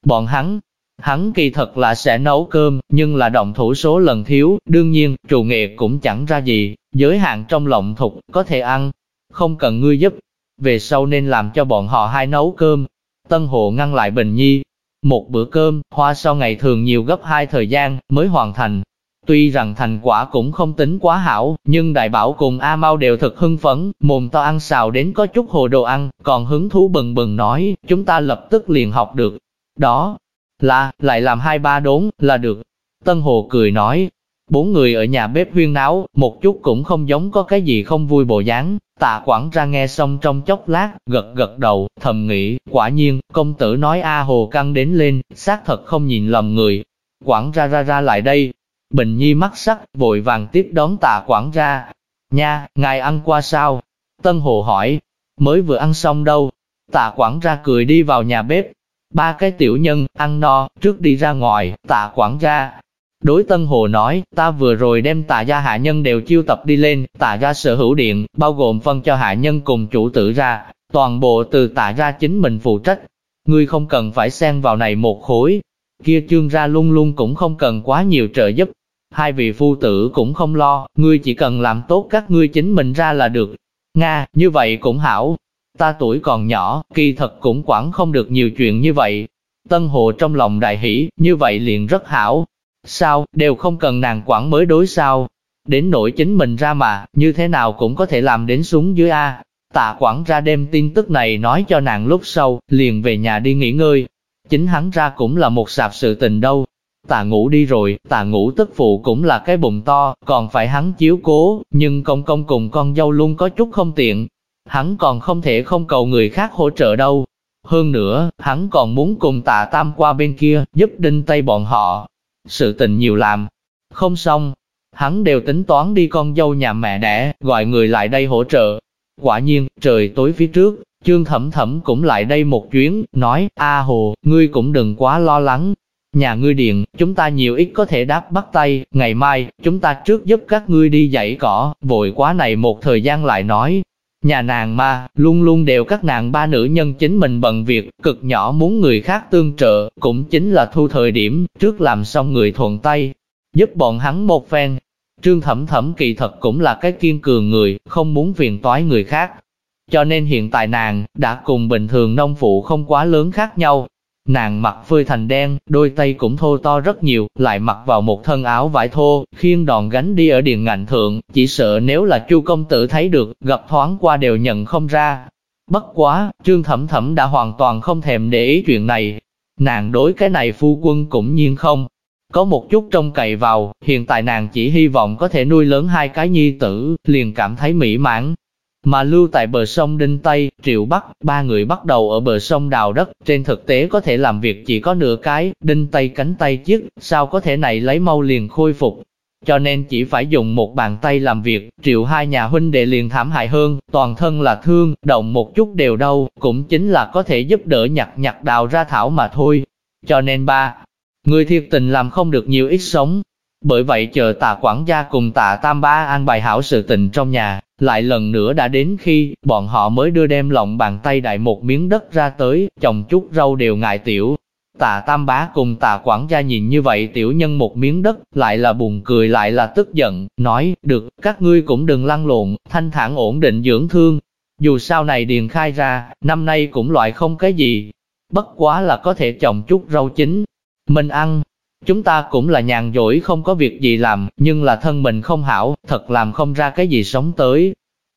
Bọn hắn, Hắn kỳ thật là sẽ nấu cơm, nhưng là động thủ số lần thiếu, đương nhiên, trù nghệ cũng chẳng ra gì, giới hạn trong lộng thục, có thể ăn, không cần ngươi giúp. Về sau nên làm cho bọn họ hai nấu cơm. Tân Hộ ngăn lại Bình Nhi. Một bữa cơm, hoa sau ngày thường nhiều gấp hai thời gian, mới hoàn thành. Tuy rằng thành quả cũng không tính quá hảo, nhưng đại bảo cùng A Mau đều thật hưng phấn, mồm to ăn xào đến có chút hồ đồ ăn, còn hứng thú bừng bừng nói, chúng ta lập tức liền học được. đó là, lại làm hai ba đốn, là được. Tân Hồ cười nói, bốn người ở nhà bếp huyên náo, một chút cũng không giống có cái gì không vui bộ dáng. Tạ quản ra nghe xong trong chốc lát, gật gật đầu, thầm nghĩ, quả nhiên, công tử nói A Hồ căng đến lên, xác thật không nhìn lầm người. Quản ra ra ra lại đây. Bình Nhi mắt sắc, vội vàng tiếp đón tạ quản ra. Nha, ngài ăn qua sao? Tân Hồ hỏi, mới vừa ăn xong đâu? Tạ quản ra cười đi vào nhà bếp. Ba cái tiểu nhân, ăn no, trước đi ra ngoài, tạ quản ra, Đối Tân Hồ nói, ta vừa rồi đem tạ gia hạ nhân đều chiêu tập đi lên, tạ gia sở hữu điện, bao gồm phân cho hạ nhân cùng chủ tử ra, toàn bộ từ tạ gia chính mình phụ trách. Ngươi không cần phải xen vào này một khối, kia trương ra luôn luôn cũng không cần quá nhiều trợ giúp. Hai vị phu tử cũng không lo, ngươi chỉ cần làm tốt các ngươi chính mình ra là được. Nga, như vậy cũng hảo. Ta tuổi còn nhỏ, kỳ thật cũng quản không được nhiều chuyện như vậy. Tân Hồ trong lòng đại hỷ, như vậy liền rất hảo, Sao, đều không cần nàng quản mới đối sao. Đến nỗi chính mình ra mà, như thế nào cũng có thể làm đến xuống dưới A. Tạ quản ra đem tin tức này nói cho nàng lúc sau, liền về nhà đi nghỉ ngơi. Chính hắn ra cũng là một sạp sự tình đâu. Tạ ngủ đi rồi, tạ ngủ tức phụ cũng là cái bụng to, còn phải hắn chiếu cố, nhưng công công cùng con dâu luôn có chút không tiện. Hắn còn không thể không cầu người khác hỗ trợ đâu. Hơn nữa, hắn còn muốn cùng tạ tam qua bên kia, giúp đinh tay bọn họ, sự tình nhiều làm, không xong, hắn đều tính toán đi con dâu nhà mẹ đẻ, gọi người lại đây hỗ trợ. Quả nhiên, trời tối phía trước, chương thẩm thẩm cũng lại đây một chuyến, nói, A Hồ, ngươi cũng đừng quá lo lắng. Nhà ngươi điện, chúng ta nhiều ít có thể đáp bắt tay, ngày mai, chúng ta trước giúp các ngươi đi dãy cỏ, vội quá này một thời gian lại nói. Nhà nàng ma, luôn luôn đều các nàng ba nữ nhân chính mình bận việc, cực nhỏ muốn người khác tương trợ, cũng chính là thu thời điểm, trước làm xong người thuận tay, giúp bọn hắn một phen. Trương Thẩm Thẩm kỳ thật cũng là cái kiên cường người, không muốn phiền toái người khác. Cho nên hiện tại nàng, đã cùng bình thường nông phụ không quá lớn khác nhau, Nàng mặc phơi thành đen, đôi tay cũng thô to rất nhiều, lại mặc vào một thân áo vải thô, khiên đòn gánh đi ở điện ngạnh thượng, chỉ sợ nếu là chu công tử thấy được, gặp thoáng qua đều nhận không ra. Bất quá, trương thẩm thẩm đã hoàn toàn không thèm để ý chuyện này. Nàng đối cái này phu quân cũng nhiên không. Có một chút trông cậy vào, hiện tại nàng chỉ hy vọng có thể nuôi lớn hai cái nhi tử, liền cảm thấy mỹ mãn, mà lưu tại bờ sông Đinh Tây, Triệu Bắc, ba người bắt đầu ở bờ sông đào đất, trên thực tế có thể làm việc chỉ có nửa cái, Đinh Tây cánh tay chiếc, sao có thể này lấy mau liền khôi phục. Cho nên chỉ phải dùng một bàn tay làm việc, triệu hai nhà huynh đệ liền thảm hại hơn, toàn thân là thương, động một chút đều đau, cũng chính là có thể giúp đỡ nhặt nhặt đào ra thảo mà thôi. Cho nên ba, người thiệt tình làm không được nhiều ít sống. Bởi vậy chờ tạ quản gia cùng tạ tam ba an bài hảo sự tình trong nhà, lại lần nữa đã đến khi, bọn họ mới đưa đem lòng bàn tay đại một miếng đất ra tới, trồng chút rau đều ngại tiểu. Tạ Tam Bá cùng Tạ Quản gia nhìn như vậy tiểu nhân một miếng đất, lại là buồn cười lại là tức giận, nói, được, các ngươi cũng đừng lăn lộn, thanh thản ổn định dưỡng thương. Dù sau này điền khai ra, năm nay cũng loại không cái gì, bất quá là có thể trồng chút rau chính. Mình ăn, chúng ta cũng là nhàn dỗi không có việc gì làm, nhưng là thân mình không hảo, thật làm không ra cái gì sống tới.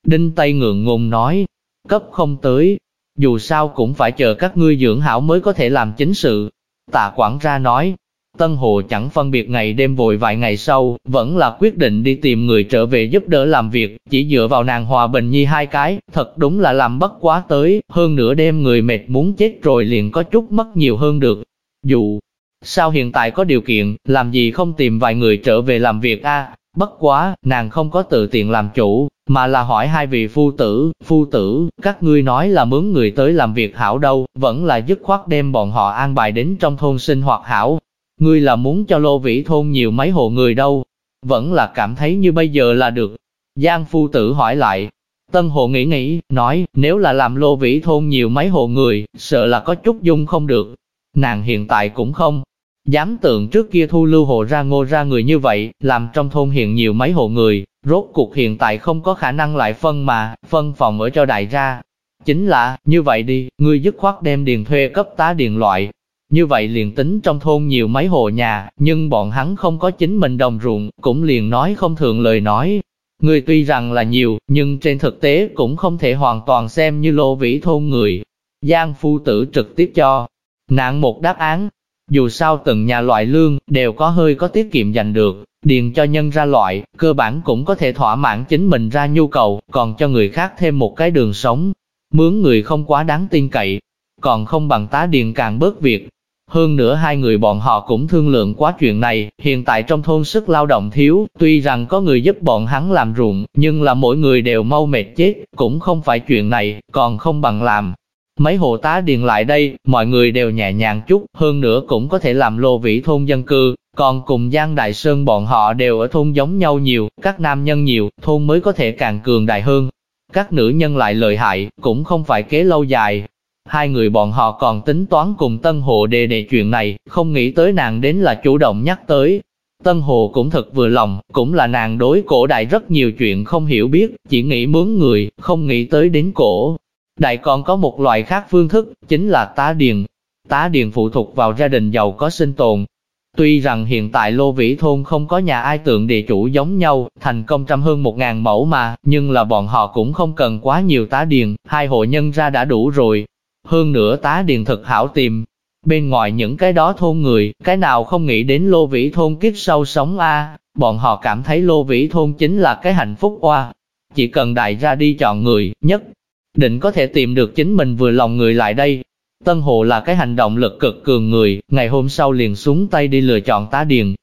Đinh Tây ngượng ngùng nói, cấp không tới, dù sao cũng phải chờ các ngươi dưỡng hảo mới có thể làm chính sự. Tạ quản ra nói, Tân Hồ chẳng phân biệt ngày đêm vội vài ngày sau, vẫn là quyết định đi tìm người trở về giúp đỡ làm việc, chỉ dựa vào nàng Hòa Bình Nhi hai cái, thật đúng là làm bất quá tới, hơn nửa đêm người mệt muốn chết rồi liền có chút mất nhiều hơn được. Dù sao hiện tại có điều kiện, làm gì không tìm vài người trở về làm việc a Bất quá, nàng không có tự tiện làm chủ, mà là hỏi hai vị phu tử, phu tử, các ngươi nói là mướn người tới làm việc hảo đâu, vẫn là dứt khoát đem bọn họ an bài đến trong thôn sinh hoạt hảo. Ngươi là muốn cho lô vĩ thôn nhiều mấy hộ người đâu, vẫn là cảm thấy như bây giờ là được. Giang phu tử hỏi lại, Tân hộ nghĩ nghĩ, nói, nếu là làm lô vĩ thôn nhiều mấy hộ người, sợ là có chút dung không được. Nàng hiện tại cũng không, Dám tượng trước kia thu lưu hộ ra ngô ra người như vậy, làm trong thôn hiện nhiều mấy hộ người, rốt cuộc hiện tại không có khả năng lại phân mà, phân phòng ở cho đại ra. Chính là, như vậy đi, ngươi dứt khoát đem điền thuê cấp tá điền loại. Như vậy liền tính trong thôn nhiều mấy hộ nhà, nhưng bọn hắn không có chính mình đồng ruộng, cũng liền nói không thường lời nói. Người tuy rằng là nhiều, nhưng trên thực tế cũng không thể hoàn toàn xem như lô vĩ thôn người. Giang phu tử trực tiếp cho, Nạn một đáp án, dù sao từng nhà loại lương đều có hơi có tiết kiệm dành được, điền cho nhân ra loại, cơ bản cũng có thể thỏa mãn chính mình ra nhu cầu, còn cho người khác thêm một cái đường sống. Mướn người không quá đáng tin cậy, còn không bằng tá điền càng bớt việc. Hơn nữa hai người bọn họ cũng thương lượng quá chuyện này, hiện tại trong thôn sức lao động thiếu, tuy rằng có người giúp bọn hắn làm ruộng, nhưng là mỗi người đều mau mệt chết, cũng không phải chuyện này, còn không bằng làm. Mấy hộ tá điền lại đây, mọi người đều nhẹ nhàng chút, hơn nữa cũng có thể làm lô vĩ thôn dân cư, còn cùng Giang Đại Sơn bọn họ đều ở thôn giống nhau nhiều, các nam nhân nhiều, thôn mới có thể càng cường đại hơn. Các nữ nhân lại lợi hại, cũng không phải kế lâu dài. Hai người bọn họ còn tính toán cùng Tân Hồ đề đề chuyện này, không nghĩ tới nàng đến là chủ động nhắc tới. Tân Hồ cũng thật vừa lòng, cũng là nàng đối cổ đại rất nhiều chuyện không hiểu biết, chỉ nghĩ mướn người, không nghĩ tới đến cổ. Đại còn có một loại khác phương thức, chính là tá điền. Tá điền phụ thuộc vào gia đình giàu có sinh tồn, Tuy rằng hiện tại Lô Vĩ Thôn không có nhà ai tượng địa chủ giống nhau, thành công trăm hơn một ngàn mẫu mà, nhưng là bọn họ cũng không cần quá nhiều tá điền, hai hộ nhân ra đã đủ rồi. Hơn nữa tá điền thật hảo tìm. Bên ngoài những cái đó thôn người, cái nào không nghĩ đến Lô Vĩ Thôn kiếp sâu sống a bọn họ cảm thấy Lô Vĩ Thôn chính là cái hạnh phúc oa. Chỉ cần đại ra đi chọn người, nhất định có thể tìm được chính mình vừa lòng người lại đây, Tân Hồ là cái hành động lực cực cường người, ngày hôm sau liền xuống tay đi lựa chọn tá điền.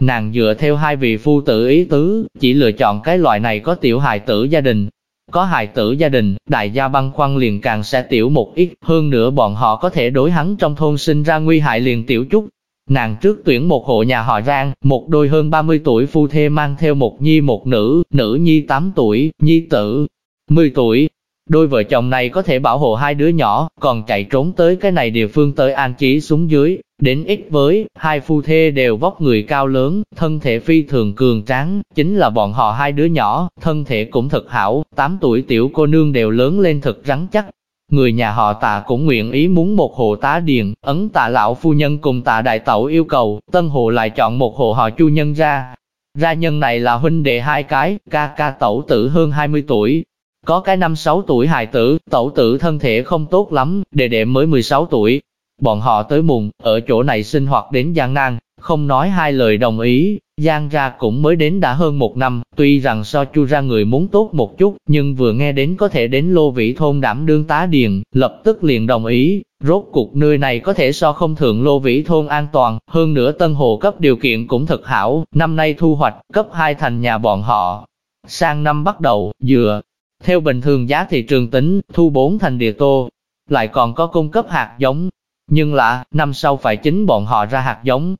Nàng dựa theo hai vị phu tử ý tứ, chỉ lựa chọn cái loại này có tiểu hài tử gia đình. Có hài tử gia đình, đại gia băng khoăn liền càng sẽ tiểu một ít, hơn nữa bọn họ có thể đối hắn trong thôn sinh ra nguy hại liền tiểu chút. Nàng trước tuyển một hộ nhà họ Rang, một đôi hơn 30 tuổi phu thê mang theo một nhi một nữ, nữ nhi 8 tuổi, nhi tử 10 tuổi, Đôi vợ chồng này có thể bảo hộ hai đứa nhỏ, còn chạy trốn tới cái này địa phương tới an trí xuống dưới, đến ít với, hai phu thê đều vóc người cao lớn, thân thể phi thường cường tráng, chính là bọn họ hai đứa nhỏ, thân thể cũng thật hảo, 8 tuổi tiểu cô nương đều lớn lên thật rắn chắc. Người nhà họ tạ cũng nguyện ý muốn một hộ tá điền, ấn tạ lão phu nhân cùng tạ đại tẩu yêu cầu, tân hộ lại chọn một hộ họ chu nhân ra. Ra nhân này là huynh đệ hai cái, ca ca tẩu tử hơn 20 tuổi, có cái năm sáu tuổi hài tử, tẩu tử thân thể không tốt lắm, đệ đệ mới 16 tuổi. Bọn họ tới mùng, ở chỗ này sinh hoạt đến gian nan, không nói hai lời đồng ý, Giang ra cũng mới đến đã hơn một năm, tuy rằng so chu ra người muốn tốt một chút, nhưng vừa nghe đến có thể đến lô vĩ thôn đảm đương tá điền, lập tức liền đồng ý, rốt cuộc nơi này có thể so không thượng lô vĩ thôn an toàn, hơn nữa tân hồ cấp điều kiện cũng thật hảo, năm nay thu hoạch, cấp 2 thành nhà bọn họ. Sang năm bắt đầu, dừa, theo bình thường giá thị trường tính, thu 4 thành địa tô, lại còn có cung cấp hạt giống. Nhưng lạ, năm sau phải chính bọn họ ra hạt giống.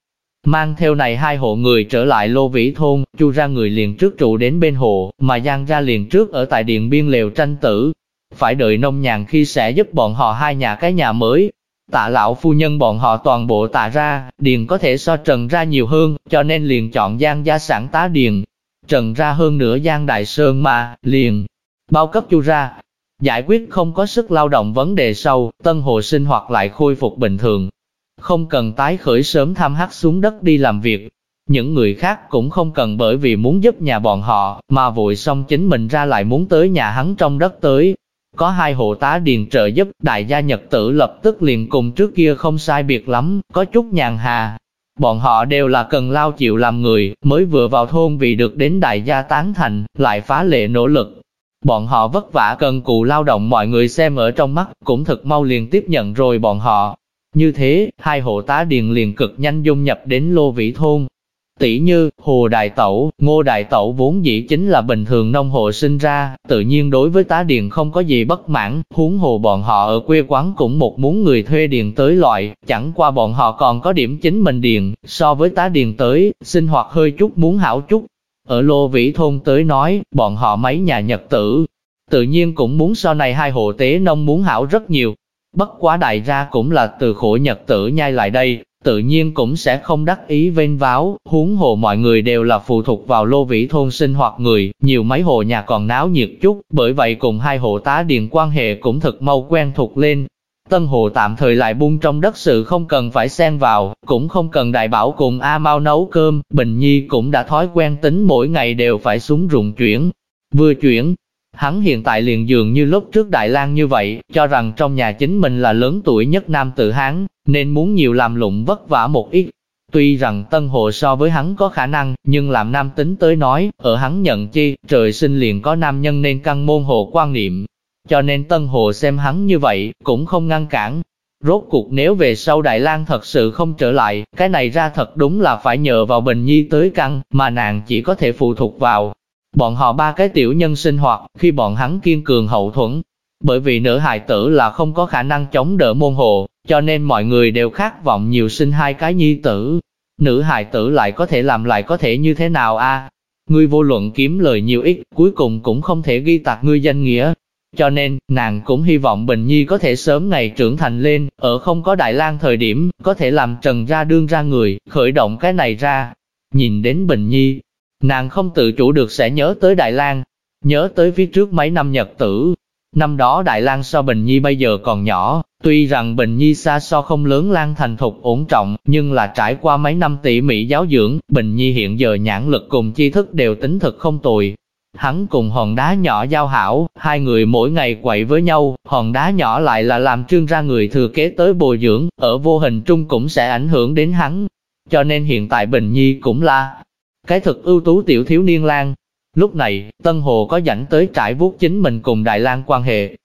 Mang theo này hai hộ người trở lại lô vĩ thôn, chu ra người liền trước trụ đến bên hồ, mà Giang ra liền trước ở tại điện biên lều tranh tử. Phải đợi nông nhàn khi sẽ giúp bọn họ hai nhà cái nhà mới. Tạ lão phu nhân bọn họ toàn bộ tạ ra, điền có thể so trần ra nhiều hơn, cho nên liền chọn Giang gia sản tá điền. Trần ra hơn nửa Giang Đại Sơn mà, liền, bao cấp chu ra. Giải quyết không có sức lao động vấn đề sâu, tân hồ sinh hoạt lại khôi phục bình thường. Không cần tái khởi sớm tham hắc xuống đất đi làm việc. Những người khác cũng không cần bởi vì muốn giúp nhà bọn họ, mà vội xong chính mình ra lại muốn tới nhà hắn trong đất tới. Có hai hộ tá điền trợ giúp, đại gia nhật tử lập tức liền cùng trước kia không sai biệt lắm, có chút nhàn hà, Bọn họ đều là cần lao chịu làm người, mới vừa vào thôn vì được đến đại gia tán thành, lại phá lệ nỗ lực, Bọn họ vất vả cần cù lao động mọi người xem ở trong mắt, cũng thật mau liền tiếp nhận rồi bọn họ. Như thế, hai hộ tá điền liền cực nhanh dung nhập đến lô vĩ thôn. Tỷ như, Hồ Đại Tẩu, Ngô Đại Tẩu vốn dĩ chính là bình thường nông hộ sinh ra, tự nhiên đối với tá điền không có gì bất mãn, huống hồ bọn họ ở quê quán cũng một muốn người thuê điền tới loại, chẳng qua bọn họ còn có điểm chính mình điền, so với tá điền tới, sinh hoạt hơi chút muốn hảo chút, ở Lô Vĩ Thôn tới nói, bọn họ mấy nhà nhật tử, tự nhiên cũng muốn so này hai hộ tế nông muốn hảo rất nhiều. Bất quá đại ra cũng là từ khổ nhật tử nhai lại đây, tự nhiên cũng sẽ không đắc ý vênh váo, huống hồ mọi người đều là phụ thuộc vào lô vĩ thôn sinh hoạt người, nhiều mấy hộ nhà còn náo nhiệt chút, bởi vậy cùng hai hộ tá điền quan hệ cũng thật mau quen thuộc lên, Tân Hồ tạm thời lại buông trong đất sự không cần phải xen vào, cũng không cần đại bảo cùng A Mau nấu cơm, Bình Nhi cũng đã thói quen tính mỗi ngày đều phải xuống ruộng chuyển. Vừa chuyển, hắn hiện tại liền dường như lúc trước Đại lang như vậy, cho rằng trong nhà chính mình là lớn tuổi nhất nam tự Hán, nên muốn nhiều làm lụng vất vả một ít. Tuy rằng Tân Hồ so với hắn có khả năng, nhưng làm nam tính tới nói, ở hắn nhận chi, trời sinh liền có nam nhân nên căn môn hồ quan niệm. Cho nên Tân Hồ xem hắn như vậy, cũng không ngăn cản. Rốt cuộc nếu về sau Đại lang thật sự không trở lại, cái này ra thật đúng là phải nhờ vào Bình Nhi tới căn, mà nàng chỉ có thể phụ thuộc vào. Bọn họ ba cái tiểu nhân sinh hoạt, khi bọn hắn kiên cường hậu thuẫn, bởi vì nữ hài tử là không có khả năng chống đỡ môn hồ, cho nên mọi người đều khát vọng nhiều sinh hai cái nhi tử. Nữ hài tử lại có thể làm lại có thể như thế nào a? Ngươi vô luận kiếm lời nhiều ít, cuối cùng cũng không thể ghi tạc ngươi danh nghĩa. Cho nên, nàng cũng hy vọng Bình Nhi có thể sớm ngày trưởng thành lên, ở không có Đại lang thời điểm, có thể làm trần ra đương ra người, khởi động cái này ra. Nhìn đến Bình Nhi, nàng không tự chủ được sẽ nhớ tới Đại lang nhớ tới phía trước mấy năm nhật tử, Năm đó Đại lang so Bình Nhi bây giờ còn nhỏ, tuy rằng Bình Nhi xa so không lớn lang thành thục ổn trọng, nhưng là trải qua mấy năm tỉ mỉ giáo dưỡng, Bình Nhi hiện giờ nhãn lực cùng tri thức đều tính thực không tồi. Hắn cùng hòn đá nhỏ giao hảo, hai người mỗi ngày quậy với nhau, hòn đá nhỏ lại là làm trương ra người thừa kế tới bồi dưỡng, ở vô hình trung cũng sẽ ảnh hưởng đến hắn. Cho nên hiện tại Bình Nhi cũng là cái thực ưu tú tiểu thiếu niên lang, Lúc này, Tân Hồ có dẫn tới trải vuốt chính mình cùng Đại lang quan hệ.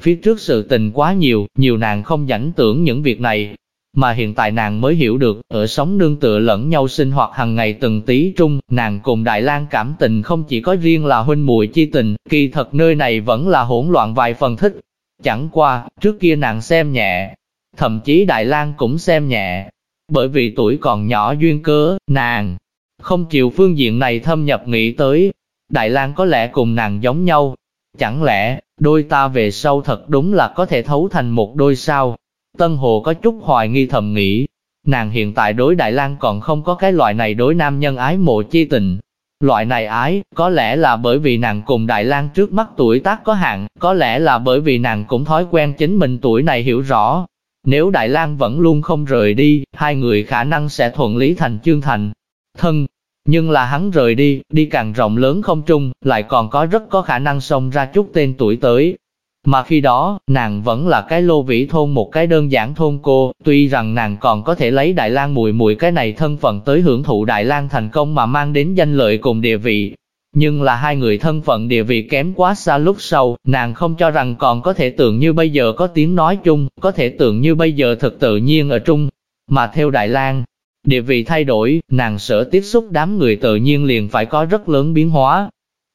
Phía trước sự tình quá nhiều, nhiều nàng không dẫn tưởng những việc này, mà hiện tại nàng mới hiểu được, ở sống nương tựa lẫn nhau sinh hoạt hàng ngày từng tí trung, nàng cùng Đại lang cảm tình không chỉ có riêng là huynh muội chi tình, kỳ thật nơi này vẫn là hỗn loạn vài phần thích. Chẳng qua, trước kia nàng xem nhẹ, thậm chí Đại lang cũng xem nhẹ, bởi vì tuổi còn nhỏ duyên cớ, nàng không chịu phương diện này thâm nhập nghĩ tới, Đại lang có lẽ cùng nàng giống nhau. Chẳng lẽ, đôi ta về sau thật đúng là có thể thấu thành một đôi sao? Tân Hồ có chút hoài nghi thầm nghĩ. Nàng hiện tại đối Đại lang còn không có cái loại này đối nam nhân ái mộ chi tình. Loại này ái, có lẽ là bởi vì nàng cùng Đại lang trước mắt tuổi tác có hạn, có lẽ là bởi vì nàng cũng thói quen chính mình tuổi này hiểu rõ. Nếu Đại lang vẫn luôn không rời đi, hai người khả năng sẽ thuận lý thành chương thành. Thân, nhưng là hắn rời đi, đi càng rộng lớn không trung, lại còn có rất có khả năng xông ra chút tên tuổi tới. Mà khi đó, nàng vẫn là cái lô vĩ thôn một cái đơn giản thôn cô, tuy rằng nàng còn có thể lấy Đại lang mùi mùi cái này thân phận tới hưởng thụ Đại lang thành công mà mang đến danh lợi cùng địa vị. Nhưng là hai người thân phận địa vị kém quá xa lúc sau, nàng không cho rằng còn có thể tưởng như bây giờ có tiếng nói chung, có thể tưởng như bây giờ thật tự nhiên ở chung. Mà theo Đại lang Địa vị thay đổi, nàng sở tiếp xúc đám người tự nhiên liền phải có rất lớn biến hóa.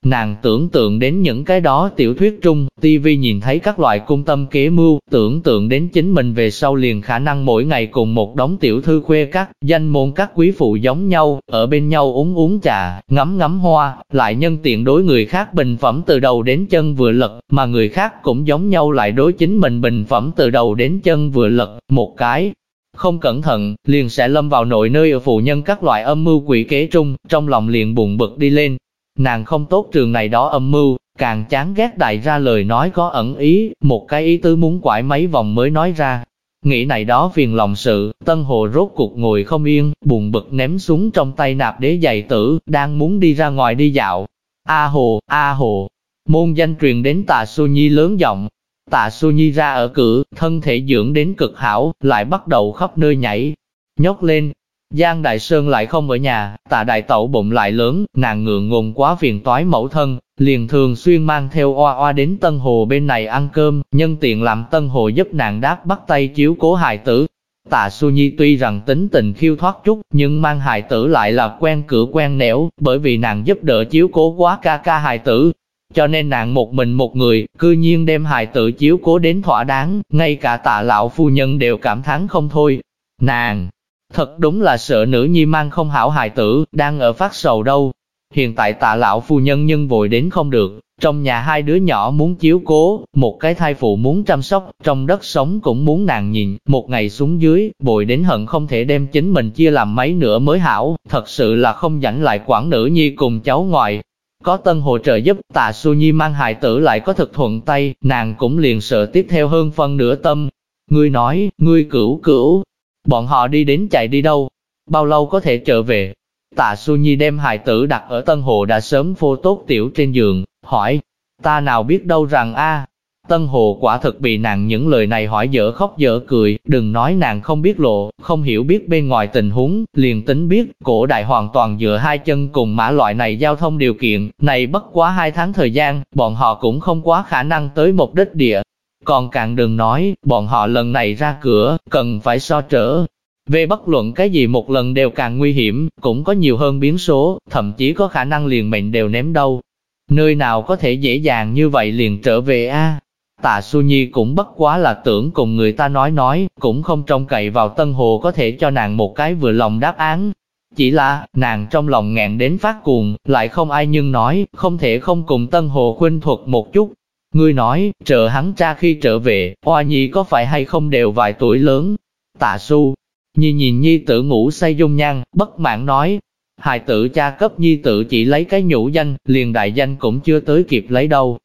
Nàng tưởng tượng đến những cái đó tiểu thuyết trung, TV nhìn thấy các loại cung tâm kế mưu, tưởng tượng đến chính mình về sau liền khả năng mỗi ngày cùng một đống tiểu thư khuê các, danh môn các quý phụ giống nhau, ở bên nhau uống uống trà, ngắm ngắm hoa, lại nhân tiện đối người khác bình phẩm từ đầu đến chân vừa lật, mà người khác cũng giống nhau lại đối chính mình bình phẩm từ đầu đến chân vừa lật, một cái, không cẩn thận, liền sẽ lâm vào nội nơi ở phụ nhân các loại âm mưu quỷ kế trung, trong lòng liền buồn bực đi lên. Nàng không tốt trường này đó âm mưu, càng chán ghét đại ra lời nói có ẩn ý, một cái ý tứ muốn quải mấy vòng mới nói ra. Nghĩ này đó phiền lòng sự, Tân Hồ rốt cuộc ngồi không yên, buồn bực ném xuống trong tay nạp đế giày tử, đang muốn đi ra ngoài đi dạo. A Hồ, A Hồ, môn danh truyền đến tà su Nhi lớn giọng, Tạ su Nhi ra ở cửa, thân thể dưỡng đến cực hảo, lại bắt đầu khắp nơi nhảy, nhóc lên. Giang Đại Sơn lại không ở nhà, tạ đại tẩu bụng lại lớn, nàng ngượng ngùng quá phiền toái mẫu thân, liền thường xuyên mang theo oa oa đến Tân Hồ bên này ăn cơm, nhân tiện làm Tân Hồ giúp nàng đáp bắt tay chiếu cố hài tử. Tạ Su Nhi tuy rằng tính tình khiêu thoát chút, nhưng mang hài tử lại là quen cửa quen nẻo, bởi vì nàng giúp đỡ chiếu cố quá ca ca hài tử, cho nên nàng một mình một người, cư nhiên đem hài tử chiếu cố đến thỏa đáng, ngay cả tạ lão phu nhân đều cảm thán không thôi. Nàng, thật đúng là sợ nữ nhi mang không hảo hài tử, đang ở phát sầu đâu. Hiện tại tạ lão phu nhân nhân vội đến không được, trong nhà hai đứa nhỏ muốn chiếu cố, một cái thai phụ muốn chăm sóc, trong đất sống cũng muốn nàng nhìn, một ngày xuống dưới, bội đến hận không thể đem chính mình chia làm mấy nửa mới hảo, thật sự là không dãnh lại quản nữ nhi cùng cháu ngoại, có tân hỗ trợ giúp, tạ su nhi mang hài tử lại có thực thuận tay, nàng cũng liền sợ tiếp theo hơn phân nửa tâm. Ngươi nói, ngươi cửu cửu, bọn họ đi đến chạy đi đâu, bao lâu có thể trở về? Tạ su nhi đem hài tử đặt ở tân hồ đã sớm phô tốt tiểu trên giường, hỏi, ta nào biết đâu rằng a Tân Hồ quả thực bị nàng những lời này hỏi dở khóc dở cười, đừng nói nàng không biết lộ, không hiểu biết bên ngoài tình huống, liền tính biết, cổ đại hoàn toàn dựa hai chân cùng mã loại này giao thông điều kiện, này bất quá hai tháng thời gian, bọn họ cũng không quá khả năng tới một đích địa. Còn càng đừng nói, bọn họ lần này ra cửa, cần phải so trở. Về bất luận cái gì một lần đều càng nguy hiểm, cũng có nhiều hơn biến số, thậm chí có khả năng liền mệnh đều ném đâu. Nơi nào có thể dễ dàng như vậy liền trở về a Tạ Su Nhi cũng bất quá là tưởng cùng người ta nói nói, cũng không trông cậy vào Tân Hồ có thể cho nàng một cái vừa lòng đáp án. Chỉ là, nàng trong lòng ngẹn đến phát cuồng, lại không ai nhưng nói, không thể không cùng Tân Hồ khuyên thuật một chút. Ngươi nói, trợ hắn cha khi trở về, oa Nhi có phải hay không đều vài tuổi lớn. Tạ Su, Nhi nhìn Nhi tử ngủ say dung nhan, bất mãn nói, hài tử cha cấp Nhi tử chỉ lấy cái nhũ danh, liền đại danh cũng chưa tới kịp lấy đâu.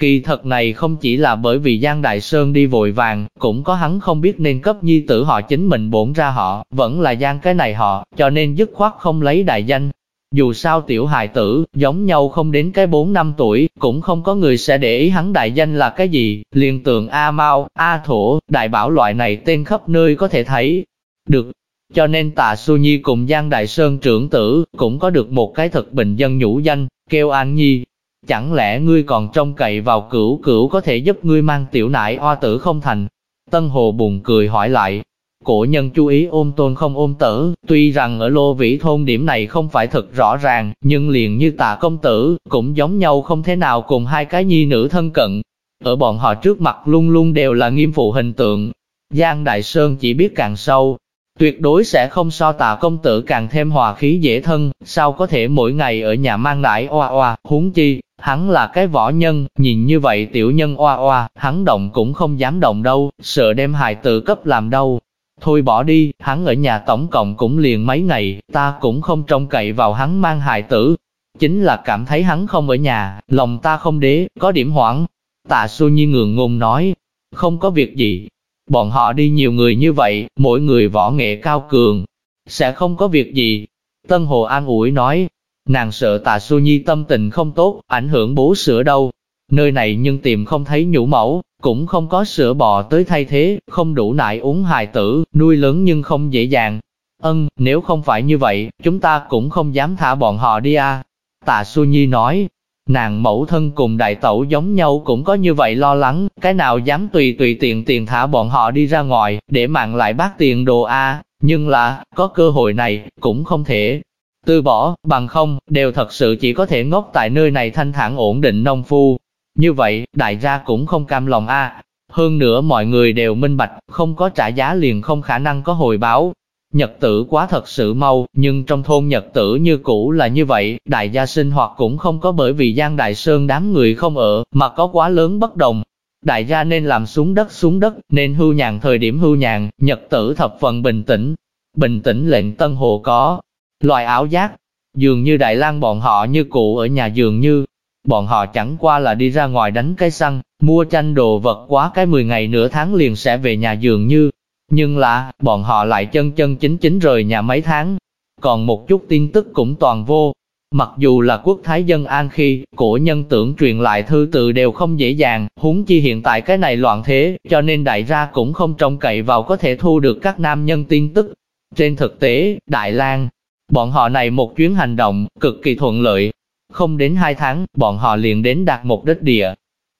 Kỳ thật này không chỉ là bởi vì Giang Đại Sơn đi vội vàng, cũng có hắn không biết nên cấp nhi tử họ chính mình bổn ra họ, vẫn là Giang cái này họ, cho nên dứt khoát không lấy đại danh. Dù sao tiểu hài tử, giống nhau không đến cái 4 năm tuổi, cũng không có người sẽ để ý hắn đại danh là cái gì, liền tượng A Mao, A Thổ, đại bảo loại này tên khắp nơi có thể thấy. Được, cho nên tạ Su Nhi cùng Giang Đại Sơn trưởng tử, cũng có được một cái thật bình dân nhũ danh, kêu An Nhi, Chẳng lẽ ngươi còn trông cậy vào cửu cửu có thể giúp ngươi mang tiểu nại oa tử không thành? Tân Hồ buồn cười hỏi lại. Cổ nhân chú ý ôm tôn không ôm tử, tuy rằng ở lô vĩ thôn điểm này không phải thật rõ ràng, nhưng liền như tạ công tử, cũng giống nhau không thế nào cùng hai cái nhi nữ thân cận. Ở bọn họ trước mặt luôn luôn đều là nghiêm phụ hình tượng. Giang Đại Sơn chỉ biết càng sâu, tuyệt đối sẽ không so tạ công tử càng thêm hòa khí dễ thân, sao có thể mỗi ngày ở nhà mang nải oa oa, huống chi, hắn là cái võ nhân, nhìn như vậy tiểu nhân oa oa, hắn động cũng không dám động đâu, sợ đem hài tử cấp làm đâu. Thôi bỏ đi, hắn ở nhà tổng cộng cũng liền mấy ngày, ta cũng không trông cậy vào hắn mang hài tử. Chính là cảm thấy hắn không ở nhà, lòng ta không đế, có điểm hoảng. Tạ su nhi ngượng ngùng nói, không có việc gì, Bọn họ đi nhiều người như vậy, mỗi người võ nghệ cao cường, sẽ không có việc gì. Tân Hồ an ủi nói, nàng sợ Tạ su nhi tâm tình không tốt, ảnh hưởng bố sữa đâu. Nơi này nhưng tìm không thấy nhũ mẫu, cũng không có sữa bò tới thay thế, không đủ nại uống hài tử, nuôi lớn nhưng không dễ dàng. Ân, nếu không phải như vậy, chúng ta cũng không dám thả bọn họ đi à. Tạ Su Nhi nói, Nàng mẫu thân cùng đại tẩu giống nhau cũng có như vậy lo lắng, cái nào dám tùy tùy tiện tiền thả bọn họ đi ra ngoài, để mạng lại bác tiền đồ A, nhưng là, có cơ hội này, cũng không thể. Từ bỏ, bằng không, đều thật sự chỉ có thể ngốc tại nơi này thanh thản ổn định nông phu. Như vậy, đại gia cũng không cam lòng A. Hơn nữa mọi người đều minh bạch, không có trả giá liền không khả năng có hồi báo, Nhật tử quá thật sự mau, nhưng trong thôn nhật tử như cũ là như vậy, đại gia sinh hoạt cũng không có bởi vì Giang Đại Sơn đám người không ở, mà có quá lớn bất đồng. Đại gia nên làm xuống đất xuống đất, nên hưu nhàn thời điểm hưu nhàn, nhật tử thập phần bình tĩnh. Bình tĩnh lệnh Tân Hồ có, loài áo giác, dường như Đại lang bọn họ như cũ ở nhà dường như, bọn họ chẳng qua là đi ra ngoài đánh cái xăng, mua tranh đồ vật quá cái 10 ngày nửa tháng liền sẽ về nhà dường như, nhưng là, bọn họ lại chân chân chính chính rời nhà mấy tháng. Còn một chút tin tức cũng toàn vô. Mặc dù là quốc thái dân an khi, cổ nhân tưởng truyền lại thư từ đều không dễ dàng, huống chi hiện tại cái này loạn thế, cho nên đại gia cũng không trông cậy vào có thể thu được các nam nhân tin tức. Trên thực tế, Đại lang bọn họ này một chuyến hành động, cực kỳ thuận lợi. Không đến hai tháng, bọn họ liền đến đạt một đất địa,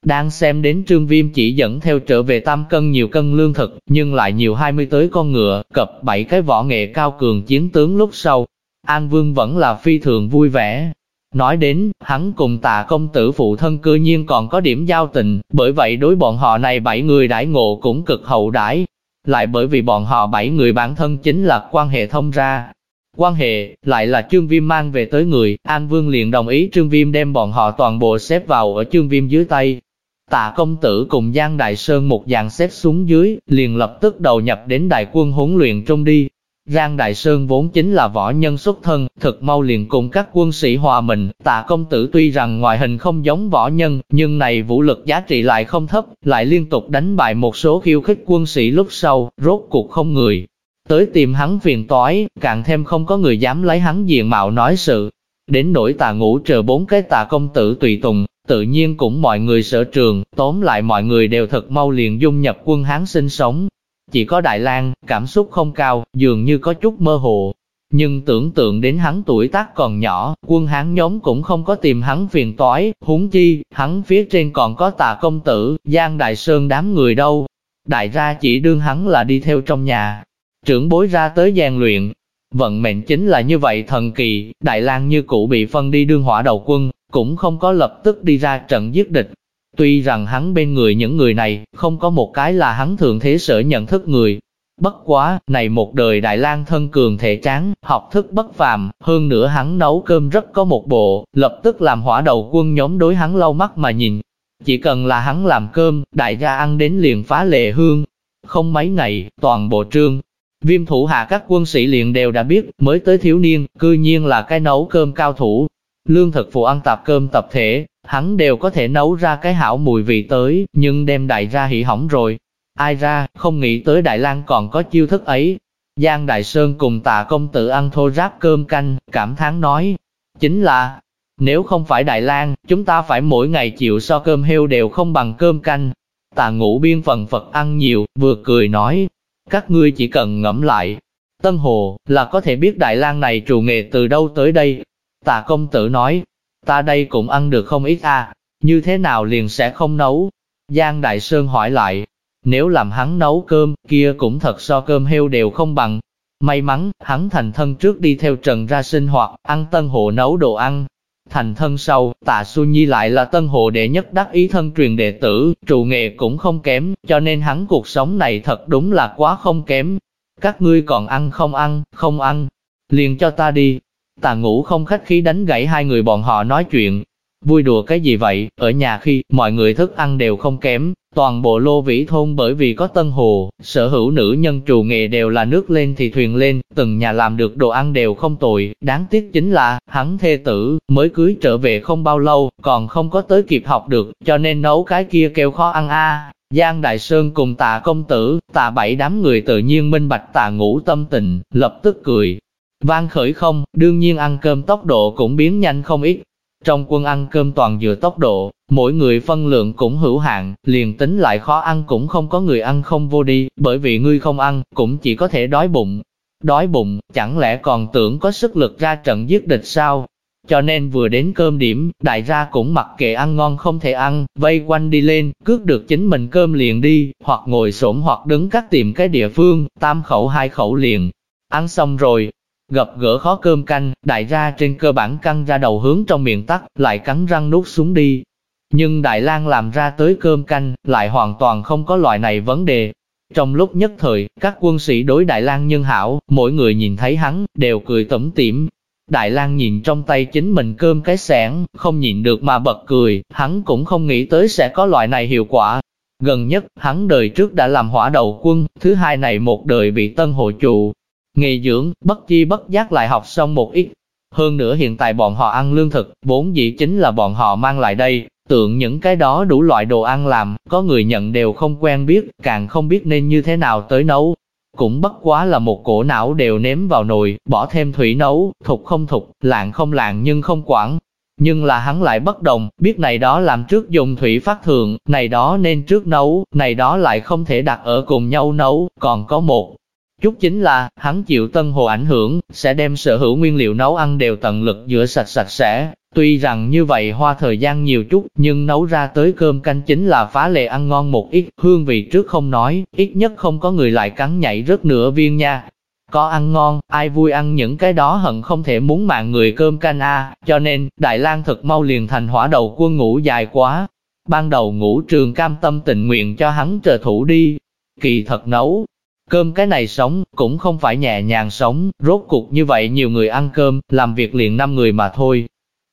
đang xem đến trương viêm chỉ dẫn theo trở về tam cân nhiều cân lương thực, nhưng lại nhiều 20 tới con ngựa, cập bảy cái võ nghệ cao cường chiến tướng lúc sau. An Vương vẫn là phi thường vui vẻ. Nói đến, hắn cùng tà công tử phụ thân cư nhiên còn có điểm giao tình, bởi vậy đối bọn họ này bảy người đãi ngộ cũng cực hậu đãi. Lại bởi vì bọn họ bảy người bản thân chính là quan hệ thông ra, Quan hệ, lại là Trương Viêm mang về tới người, An Vương liền đồng ý Trương Viêm đem bọn họ toàn bộ xếp vào ở Trương Viêm dưới tay. Tạ công tử cùng Giang Đại Sơn một dạng xếp xuống dưới, liền lập tức đầu nhập đến đại quân huấn luyện trong đi. Giang Đại Sơn vốn chính là võ nhân xuất thân, thực mau liền cùng các quân sĩ hòa mình, tạ công tử tuy rằng ngoại hình không giống võ nhân, nhưng này vũ lực giá trị lại không thấp, lại liên tục đánh bại một số khiêu khích quân sĩ lúc sau, rốt cuộc không người. Tới tìm hắn phiền toái, càng thêm không có người dám lấy hắn diện mạo nói sự. Đến nỗi tà ngũ chờ bốn cái tà công tử tùy tùng, tự nhiên cũng mọi người sở trường, tóm lại mọi người đều thật mau liền dung nhập quân Hán sinh sống. Chỉ có Đại lang cảm xúc không cao, dường như có chút mơ hồ. Nhưng tưởng tượng đến hắn tuổi tác còn nhỏ, quân Hán nhóm cũng không có tìm hắn phiền toái, huống chi, hắn phía trên còn có tà công tử, Giang Đại Sơn đám người đâu. Đại ra chỉ đương hắn là đi theo trong nhà, trưởng bối ra tới gian luyện. Vận mệnh chính là như vậy thần kỳ, Đại lang như cũ bị phân đi đương hỏa đầu quân, cũng không có lập tức đi ra trận giết địch. Tuy rằng hắn bên người những người này, không có một cái là hắn thường thế sở nhận thức người. Bất quá, này một đời Đại lang thân cường thể tráng, học thức bất phàm, hơn nữa hắn nấu cơm rất có một bộ, lập tức làm hỏa đầu quân nhóm đối hắn lau mắt mà nhìn. Chỉ cần là hắn làm cơm, đại gia ăn đến liền phá lệ hương. Không mấy ngày, toàn bộ trương, viêm thủ hạ các quân sĩ liền đều đã biết, mới tới thiếu niên, cư nhiên là cái nấu cơm cao thủ, Lương thực phụ ăn tạp cơm tập thể, hắn đều có thể nấu ra cái hảo mùi vị tới, nhưng đem đại ra hỉ hỏng rồi. Ai ra, không nghĩ tới Đại lang còn có chiêu thức ấy. Giang Đại Sơn cùng tạ công tử ăn thô ráp cơm canh, cảm thán nói. Chính là, nếu không phải Đại lang chúng ta phải mỗi ngày chịu so cơm heo đều không bằng cơm canh. Tạ ngũ biên phần Phật ăn nhiều, vừa cười nói. Các ngươi chỉ cần ngẫm lại. Tân Hồ, là có thể biết Đại lang này trù nghề từ đâu tới đây, Tạ công tử nói, ta đây cũng ăn được không ít à, như thế nào liền sẽ không nấu? Giang Đại Sơn hỏi lại, nếu làm hắn nấu cơm, kia cũng thật so cơm heo đều không bằng. May mắn, hắn thành thân trước đi theo Trần ra sinh hoạt, ăn tân hồ nấu đồ ăn. Thành thân sau, tạ Xu Nhi lại là tân hộ đệ nhất đắc ý thân truyền đệ tử, trụ nghệ cũng không kém, cho nên hắn cuộc sống này thật đúng là quá không kém. Các ngươi còn ăn không ăn, không ăn, liền cho ta đi, Tà ngủ không khách khí đánh gãy hai người bọn họ nói chuyện. Vui đùa cái gì vậy, ở nhà khi, mọi người thức ăn đều không kém, toàn bộ lô vĩ thôn bởi vì có tân hồ, sở hữu nữ nhân trù nghề đều là nước lên thì thuyền lên, từng nhà làm được đồ ăn đều không tồi, đáng tiếc chính là, hắn thê tử, mới cưới trở về không bao lâu, còn không có tới kịp học được, cho nên nấu cái kia kêu khó ăn a. Giang Đại Sơn cùng tạ công tử, tạ bảy đám người tự nhiên minh bạch tạ ngủ tâm tình, lập tức cười, Vang khởi không, đương nhiên ăn cơm tốc độ cũng biến nhanh không ít. Trong quân ăn cơm toàn dựa tốc độ, mỗi người phân lượng cũng hữu hạn, liền tính lại khó ăn cũng không có người ăn không vô đi, bởi vì ngươi không ăn, cũng chỉ có thể đói bụng. Đói bụng, chẳng lẽ còn tưởng có sức lực ra trận giết địch sao? Cho nên vừa đến cơm điểm, đại gia cũng mặc kệ ăn ngon không thể ăn, vây quanh đi lên, cướp được chính mình cơm liền đi, hoặc ngồi xổm hoặc đứng các tìm cái địa phương, tam khẩu hai khẩu liền. Ăn xong rồi, Gặp gỡ khó cơm canh, đại gia trên cơ bản căng ra đầu hướng trong miệng tắt, lại cắn răng nuốt xuống đi. Nhưng Đại lang làm ra tới cơm canh, lại hoàn toàn không có loại này vấn đề. Trong lúc nhất thời, các quân sĩ đối Đại lang nhân hảo, mỗi người nhìn thấy hắn, đều cười tẩm tỉm. Đại lang nhìn trong tay chính mình cơm cái sẻn, không nhịn được mà bật cười, hắn cũng không nghĩ tới sẽ có loại này hiệu quả. Gần nhất, hắn đời trước đã làm hỏa đầu quân, thứ hai này một đời bị tân hộ trụ, nghỉ dưỡng, bất chi bất giác lại học xong một ít. Hơn nữa hiện tại bọn họ ăn lương thực, vốn dĩ chính là bọn họ mang lại đây, tượng những cái đó đủ loại đồ ăn làm, có người nhận đều không quen biết, càng không biết nên như thế nào tới nấu. Cũng bất quá là một cổ não đều ném vào nồi, bỏ thêm thủy nấu, thục không thục, lạng không lạng nhưng không quản. Nhưng là hắn lại bất đồng, biết này đó làm trước dùng thủy phát thường, này đó nên trước nấu, này đó lại không thể đặt ở cùng nhau nấu, còn có một Chút chính là, hắn chịu tân hồ ảnh hưởng, sẽ đem sở hữu nguyên liệu nấu ăn đều tận lực rửa sạch sạch sẽ. Tuy rằng như vậy hoa thời gian nhiều chút, nhưng nấu ra tới cơm canh chính là phá lệ ăn ngon một ít, hương vị trước không nói, ít nhất không có người lại cắn nhảy rất nửa viên nha. Có ăn ngon, ai vui ăn những cái đó hận không thể muốn mạng người cơm canh a cho nên, Đại lang thật mau liền thành hỏa đầu quân ngủ dài quá. Ban đầu ngủ trường cam tâm tình nguyện cho hắn trợ thủ đi. Kỳ thật nấu, Cơm cái này sống, cũng không phải nhẹ nhàng sống, rốt cuộc như vậy nhiều người ăn cơm, làm việc liền năm người mà thôi.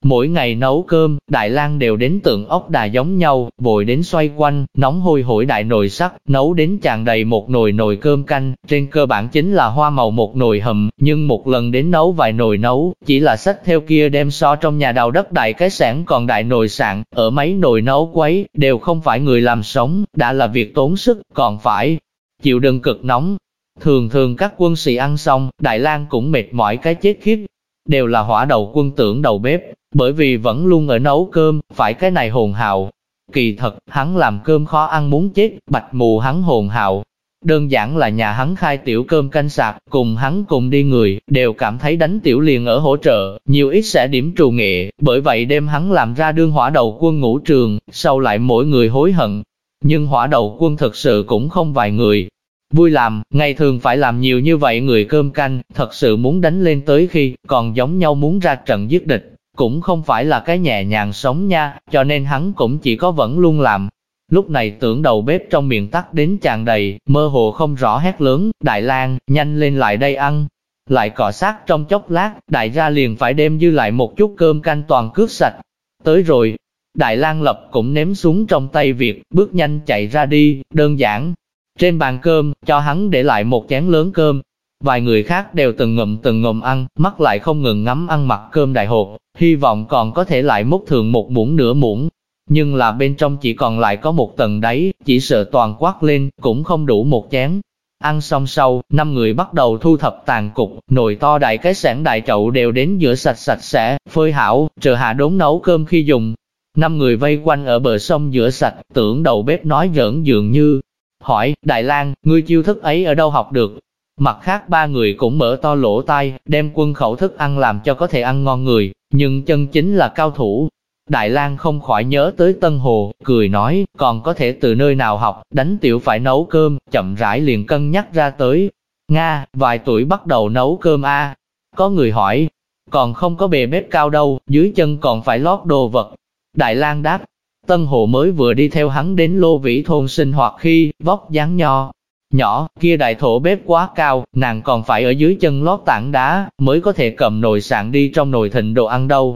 Mỗi ngày nấu cơm, Đại lang đều đến tượng ốc đà giống nhau, vội đến xoay quanh, nóng hôi hổi đại nồi sắt, nấu đến tràn đầy một nồi nồi cơm canh, trên cơ bản chính là hoa màu một nồi hầm, nhưng một lần đến nấu vài nồi nấu, chỉ là sách theo kia đem so trong nhà đào đất đại cái sản còn đại nồi sạn, ở mấy nồi nấu quấy, đều không phải người làm sống, đã là việc tốn sức, còn phải chịu đựng cực nóng. Thường thường các quân sĩ ăn xong, Đại lang cũng mệt mỏi cái chết khiếp. đều là hỏa đầu quân tưởng đầu bếp, bởi vì vẫn luôn ở nấu cơm, phải cái này hồn hào. Kỳ thật, hắn làm cơm khó ăn muốn chết, bạch mù hắn hồn hào. Đơn giản là nhà hắn khai tiểu cơm canh sạc, cùng hắn cùng đi người, đều cảm thấy đánh tiểu liền ở hỗ trợ, nhiều ít sẽ điểm trù nghệ, bởi vậy đêm hắn làm ra đương hỏa đầu quân ngũ trường, sau lại mỗi người hối hận. Nhưng hỏa đầu quân thực sự cũng không vài người, Vui làm, ngày thường phải làm nhiều như vậy người cơm canh, thật sự muốn đánh lên tới khi, còn giống nhau muốn ra trận giết địch, cũng không phải là cái nhẹ nhàng sống nha, cho nên hắn cũng chỉ có vẫn luôn làm. Lúc này tưởng đầu bếp trong miệng tắt đến tràn đầy, mơ hồ không rõ hét lớn, Đại lang nhanh lên lại đây ăn. Lại cọ sát trong chốc lát, đại gia liền phải đem dư lại một chút cơm canh toàn cướp sạch. Tới rồi, Đại lang lập cũng ném xuống trong tay việc, bước nhanh chạy ra đi, đơn giản, trên bàn cơm, cho hắn để lại một chén lớn cơm. Vài người khác đều từng ngụm từng ngụm ăn, mắt lại không ngừng ngắm ăn mặt cơm đại hộp, hy vọng còn có thể lại múc thường một muỗng nửa muỗng. Nhưng là bên trong chỉ còn lại có một tầng đáy, chỉ sợ toàn quát lên, cũng không đủ một chén. Ăn xong sau, năm người bắt đầu thu thập tàn cục, nồi to đại cái sản đại chậu đều đến rửa sạch sạch sẽ, phơi hảo, chờ hạ đốn nấu cơm khi dùng. Năm người vây quanh ở bờ sông rửa sạch, tưởng đầu bếp nói giỡn dường như, hỏi, Đại lang ngươi chiêu thức ấy ở đâu học được? Mặt khác ba người cũng mở to lỗ tai, đem quân khẩu thức ăn làm cho có thể ăn ngon người, nhưng chân chính là cao thủ. Đại lang không khỏi nhớ tới Tân Hồ, cười nói, còn có thể từ nơi nào học, đánh tiểu phải nấu cơm, chậm rãi liền cân nhắc ra tới. Nga, vài tuổi bắt đầu nấu cơm a Có người hỏi, còn không có bề bếp cao đâu, dưới chân còn phải lót đồ vật. Đại lang đáp, Tân Hồ mới vừa đi theo hắn đến lô vĩ thôn sinh hoạt khi, vóc dáng nho. Nhỏ, kia đại thổ bếp quá cao, nàng còn phải ở dưới chân lót tảng đá, mới có thể cầm nồi sạn đi trong nồi thịnh đồ ăn đâu.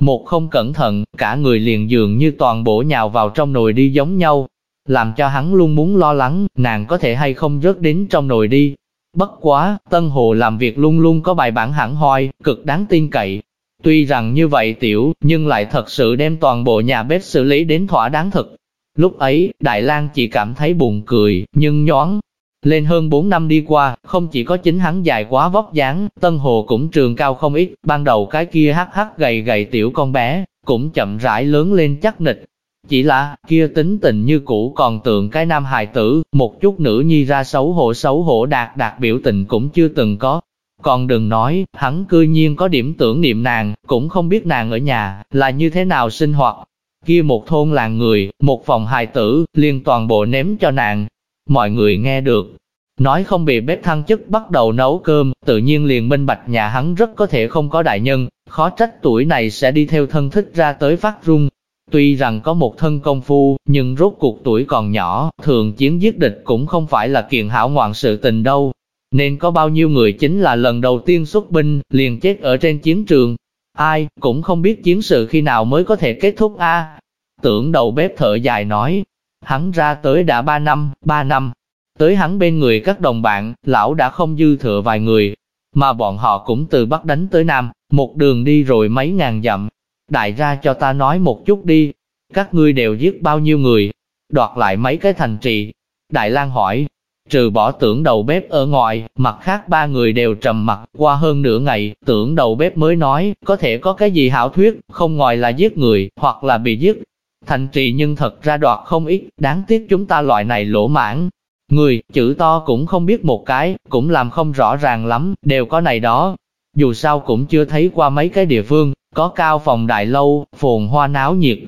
Một không cẩn thận, cả người liền dường như toàn bộ nhào vào trong nồi đi giống nhau, làm cho hắn luôn muốn lo lắng, nàng có thể hay không rớt đến trong nồi đi. Bất quá, Tân Hồ làm việc luôn luôn có bài bản hẳn hoi, cực đáng tin cậy, Tuy rằng như vậy tiểu, nhưng lại thật sự đem toàn bộ nhà bếp xử lý đến thỏa đáng thực. Lúc ấy, Đại lang chỉ cảm thấy buồn cười, nhưng nhón. Lên hơn 4 năm đi qua, không chỉ có chính hắn dài quá vóc dáng, Tân Hồ cũng trường cao không ít, ban đầu cái kia hắc hắc gầy gầy tiểu con bé, cũng chậm rãi lớn lên chắc nịch. Chỉ là, kia tính tình như cũ còn tượng cái nam hài tử, một chút nữ nhi ra xấu hổ xấu hổ đạt đạt biểu tình cũng chưa từng có, còn đừng nói, hắn cư nhiên có điểm tưởng niệm nàng, cũng không biết nàng ở nhà, là như thế nào sinh hoạt. Kia một thôn làng người, một phòng hài tử, liên toàn bộ ném cho nàng. Mọi người nghe được, nói không bị bếp thăng chức bắt đầu nấu cơm, tự nhiên liền minh bạch nhà hắn rất có thể không có đại nhân, khó trách tuổi này sẽ đi theo thân thích ra tới phát rung. Tuy rằng có một thân công phu, nhưng rốt cuộc tuổi còn nhỏ, thường chiến giết địch cũng không phải là kiện hảo ngoạn sự tình đâu. Nên có bao nhiêu người chính là lần đầu tiên xuất binh, liền chết ở trên chiến trường. Ai, cũng không biết chiến sự khi nào mới có thể kết thúc a. Tưởng đầu bếp thở dài nói, hắn ra tới đã ba năm, ba năm. Tới hắn bên người các đồng bạn, lão đã không dư thừa vài người, mà bọn họ cũng từ Bắc đánh tới Nam, một đường đi rồi mấy ngàn dặm. Đại ra cho ta nói một chút đi, các ngươi đều giết bao nhiêu người, đoạt lại mấy cái thành trì. Đại lang hỏi, Trừ bỏ tưởng đầu bếp ở ngoài, mặt khác ba người đều trầm mặt, qua hơn nửa ngày, tưởng đầu bếp mới nói, có thể có cái gì hảo thuyết, không ngoài là giết người, hoặc là bị giết. Thành trì nhưng thật ra đoạt không ít, đáng tiếc chúng ta loại này lỗ mãn. Người, chữ to cũng không biết một cái, cũng làm không rõ ràng lắm, đều có này đó. Dù sao cũng chưa thấy qua mấy cái địa phương, có cao phòng đại lâu, phồn hoa náo nhiệt.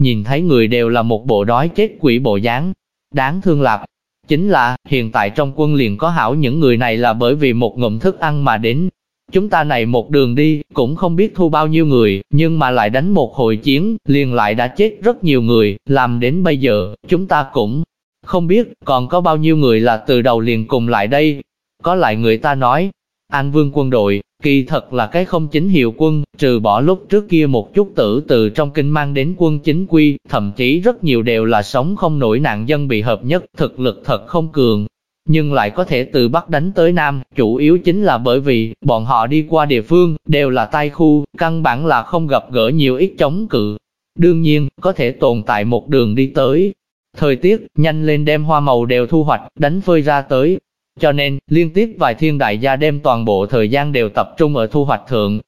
Nhìn thấy người đều là một bộ đói chết quỷ bộ dáng. Đáng thương lạc, Chính là, hiện tại trong quân liền có hảo những người này là bởi vì một ngụm thức ăn mà đến. Chúng ta này một đường đi, cũng không biết thu bao nhiêu người, nhưng mà lại đánh một hồi chiến, liền lại đã chết rất nhiều người, làm đến bây giờ, chúng ta cũng không biết còn có bao nhiêu người là từ đầu liền cùng lại đây. Có lại người ta nói, An Vương quân đội, kỳ thật là cái không chính hiệu quân, trừ bỏ lúc trước kia một chút tử từ trong kinh mang đến quân chính quy, thậm chí rất nhiều đều là sống không nổi nạn dân bị hợp nhất, thực lực thật không cường. Nhưng lại có thể từ Bắc đánh tới Nam, chủ yếu chính là bởi vì, bọn họ đi qua địa phương, đều là tai khu, căn bản là không gặp gỡ nhiều ít chống cự. Đương nhiên, có thể tồn tại một đường đi tới. Thời tiết, nhanh lên đem hoa màu đều thu hoạch, đánh phơi ra tới, cho nên, liên tiếp vài thiên đại gia đem toàn bộ thời gian đều tập trung ở thu hoạch thượng.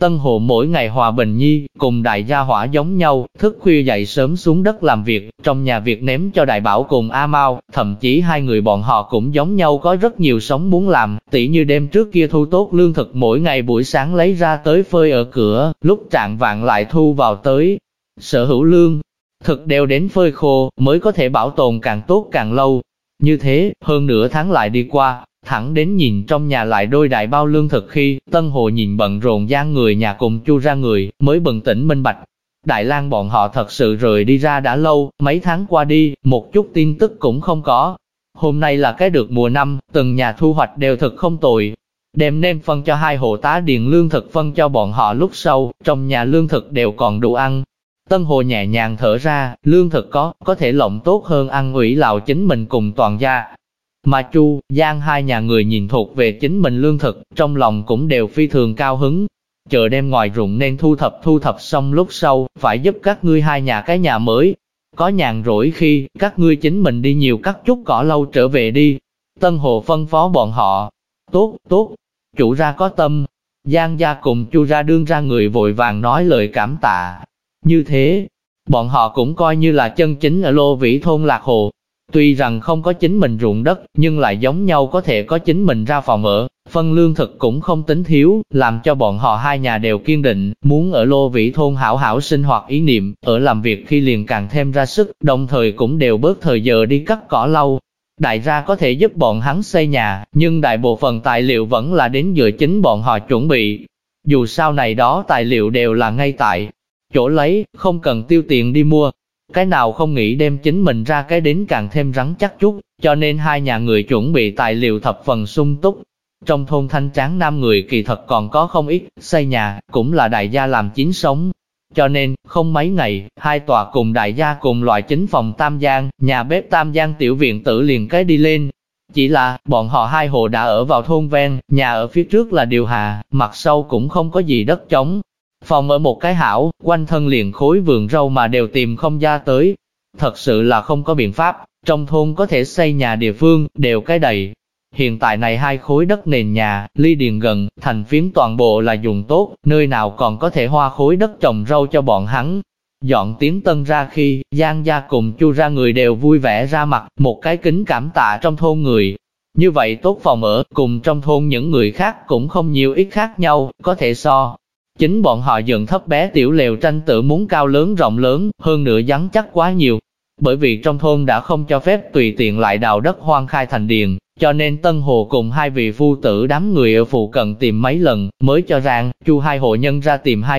Tân Hồ mỗi ngày hòa bình nhi, cùng đại gia hỏa giống nhau, thức khuya dậy sớm xuống đất làm việc, trong nhà việc ném cho đại bảo cùng A Mau, thậm chí hai người bọn họ cũng giống nhau có rất nhiều sống muốn làm, tỉ như đêm trước kia thu tốt lương thực mỗi ngày buổi sáng lấy ra tới phơi ở cửa, lúc trạng vạn lại thu vào tới. Sở hữu lương, thực đều đến phơi khô, mới có thể bảo tồn càng tốt càng lâu. Như thế, hơn nửa tháng lại đi qua, Thẳng đến nhìn trong nhà lại đôi đại bao lương thực khi, Tân Hồ nhìn bận rộn gian người nhà cùng chu ra người, mới bừng tỉnh minh bạch. Đại lang bọn họ thật sự rời đi ra đã lâu, mấy tháng qua đi, một chút tin tức cũng không có. Hôm nay là cái được mùa năm, từng nhà thu hoạch đều thật không tồi. Đem nên phân cho hai hộ tá điền lương thực phân cho bọn họ lúc sau, trong nhà lương thực đều còn đủ ăn. Tân Hồ nhẹ nhàng thở ra, lương thực có, có thể lộng tốt hơn ăn ủy lào chính mình cùng toàn gia, mà Chu, Giang hai nhà người nhìn thuộc về chính mình lương thực, trong lòng cũng đều phi thường cao hứng. Chờ đem ngoài ruộng nên thu thập thu thập xong lúc sau, phải giúp các ngươi hai nhà cái nhà mới. Có nhàn rỗi khi, các ngươi chính mình đi nhiều cắt chút cỏ lâu trở về đi. Tân Hồ phân phó bọn họ. Tốt, tốt, chủ ra có tâm. Giang gia cùng chu ra đương ra người vội vàng nói lời cảm tạ. Như thế, bọn họ cũng coi như là chân chính ở lô vĩ thôn Lạc Hồ, Tuy rằng không có chính mình ruộng đất, nhưng lại giống nhau có thể có chính mình ra phòng ở, phân lương thực cũng không tính thiếu, làm cho bọn họ hai nhà đều kiên định, muốn ở lô vĩ thôn hảo hảo sinh hoạt ý niệm, ở làm việc khi liền càng thêm ra sức, đồng thời cũng đều bớt thời giờ đi cắt cỏ lâu. Đại gia có thể giúp bọn hắn xây nhà, nhưng đại bộ phận tài liệu vẫn là đến dựa chính bọn họ chuẩn bị. Dù sau này đó tài liệu đều là ngay tại chỗ lấy, không cần tiêu tiền đi mua, cái nào không nghĩ đem chính mình ra cái đến càng thêm rắn chắc chút, cho nên hai nhà người chuẩn bị tài liệu thập phần sung túc. Trong thôn thanh tráng nam người kỳ thật còn có không ít, xây nhà, cũng là đại gia làm chính sống. Cho nên, không mấy ngày, hai tòa cùng đại gia cùng loại chính phòng tam giang, nhà bếp tam giang tiểu viện tử liền cái đi lên. Chỉ là, bọn họ hai hộ đã ở vào thôn ven, nhà ở phía trước là điều hà, mặt sau cũng không có gì đất trống, Phòng ở một cái hảo, quanh thân liền khối vườn rau mà đều tìm không ra tới. Thật sự là không có biện pháp, trong thôn có thể xây nhà địa phương, đều cái đầy. Hiện tại này hai khối đất nền nhà, ly điền gần, thành phiến toàn bộ là dùng tốt, nơi nào còn có thể hoa khối đất trồng rau cho bọn hắn. Dọn tiếng tân ra khi, Giang gia cùng chu ra người đều vui vẻ ra mặt, một cái kính cảm tạ trong thôn người. Như vậy tốt phòng ở, cùng trong thôn những người khác cũng không nhiều ít khác nhau, có thể so. Chính bọn họ dựng thấp bé tiểu lều tranh tự muốn cao lớn rộng lớn, hơn nữa rắn chắc quá nhiều. Bởi vì trong thôn đã không cho phép tùy tiện lại đào đất hoang khai thành điền, cho nên Tân Hồ cùng hai vị phu tử đám người ở phụ cận tìm mấy lần, mới cho rằng, chu hai hộ nhân ra tìm hai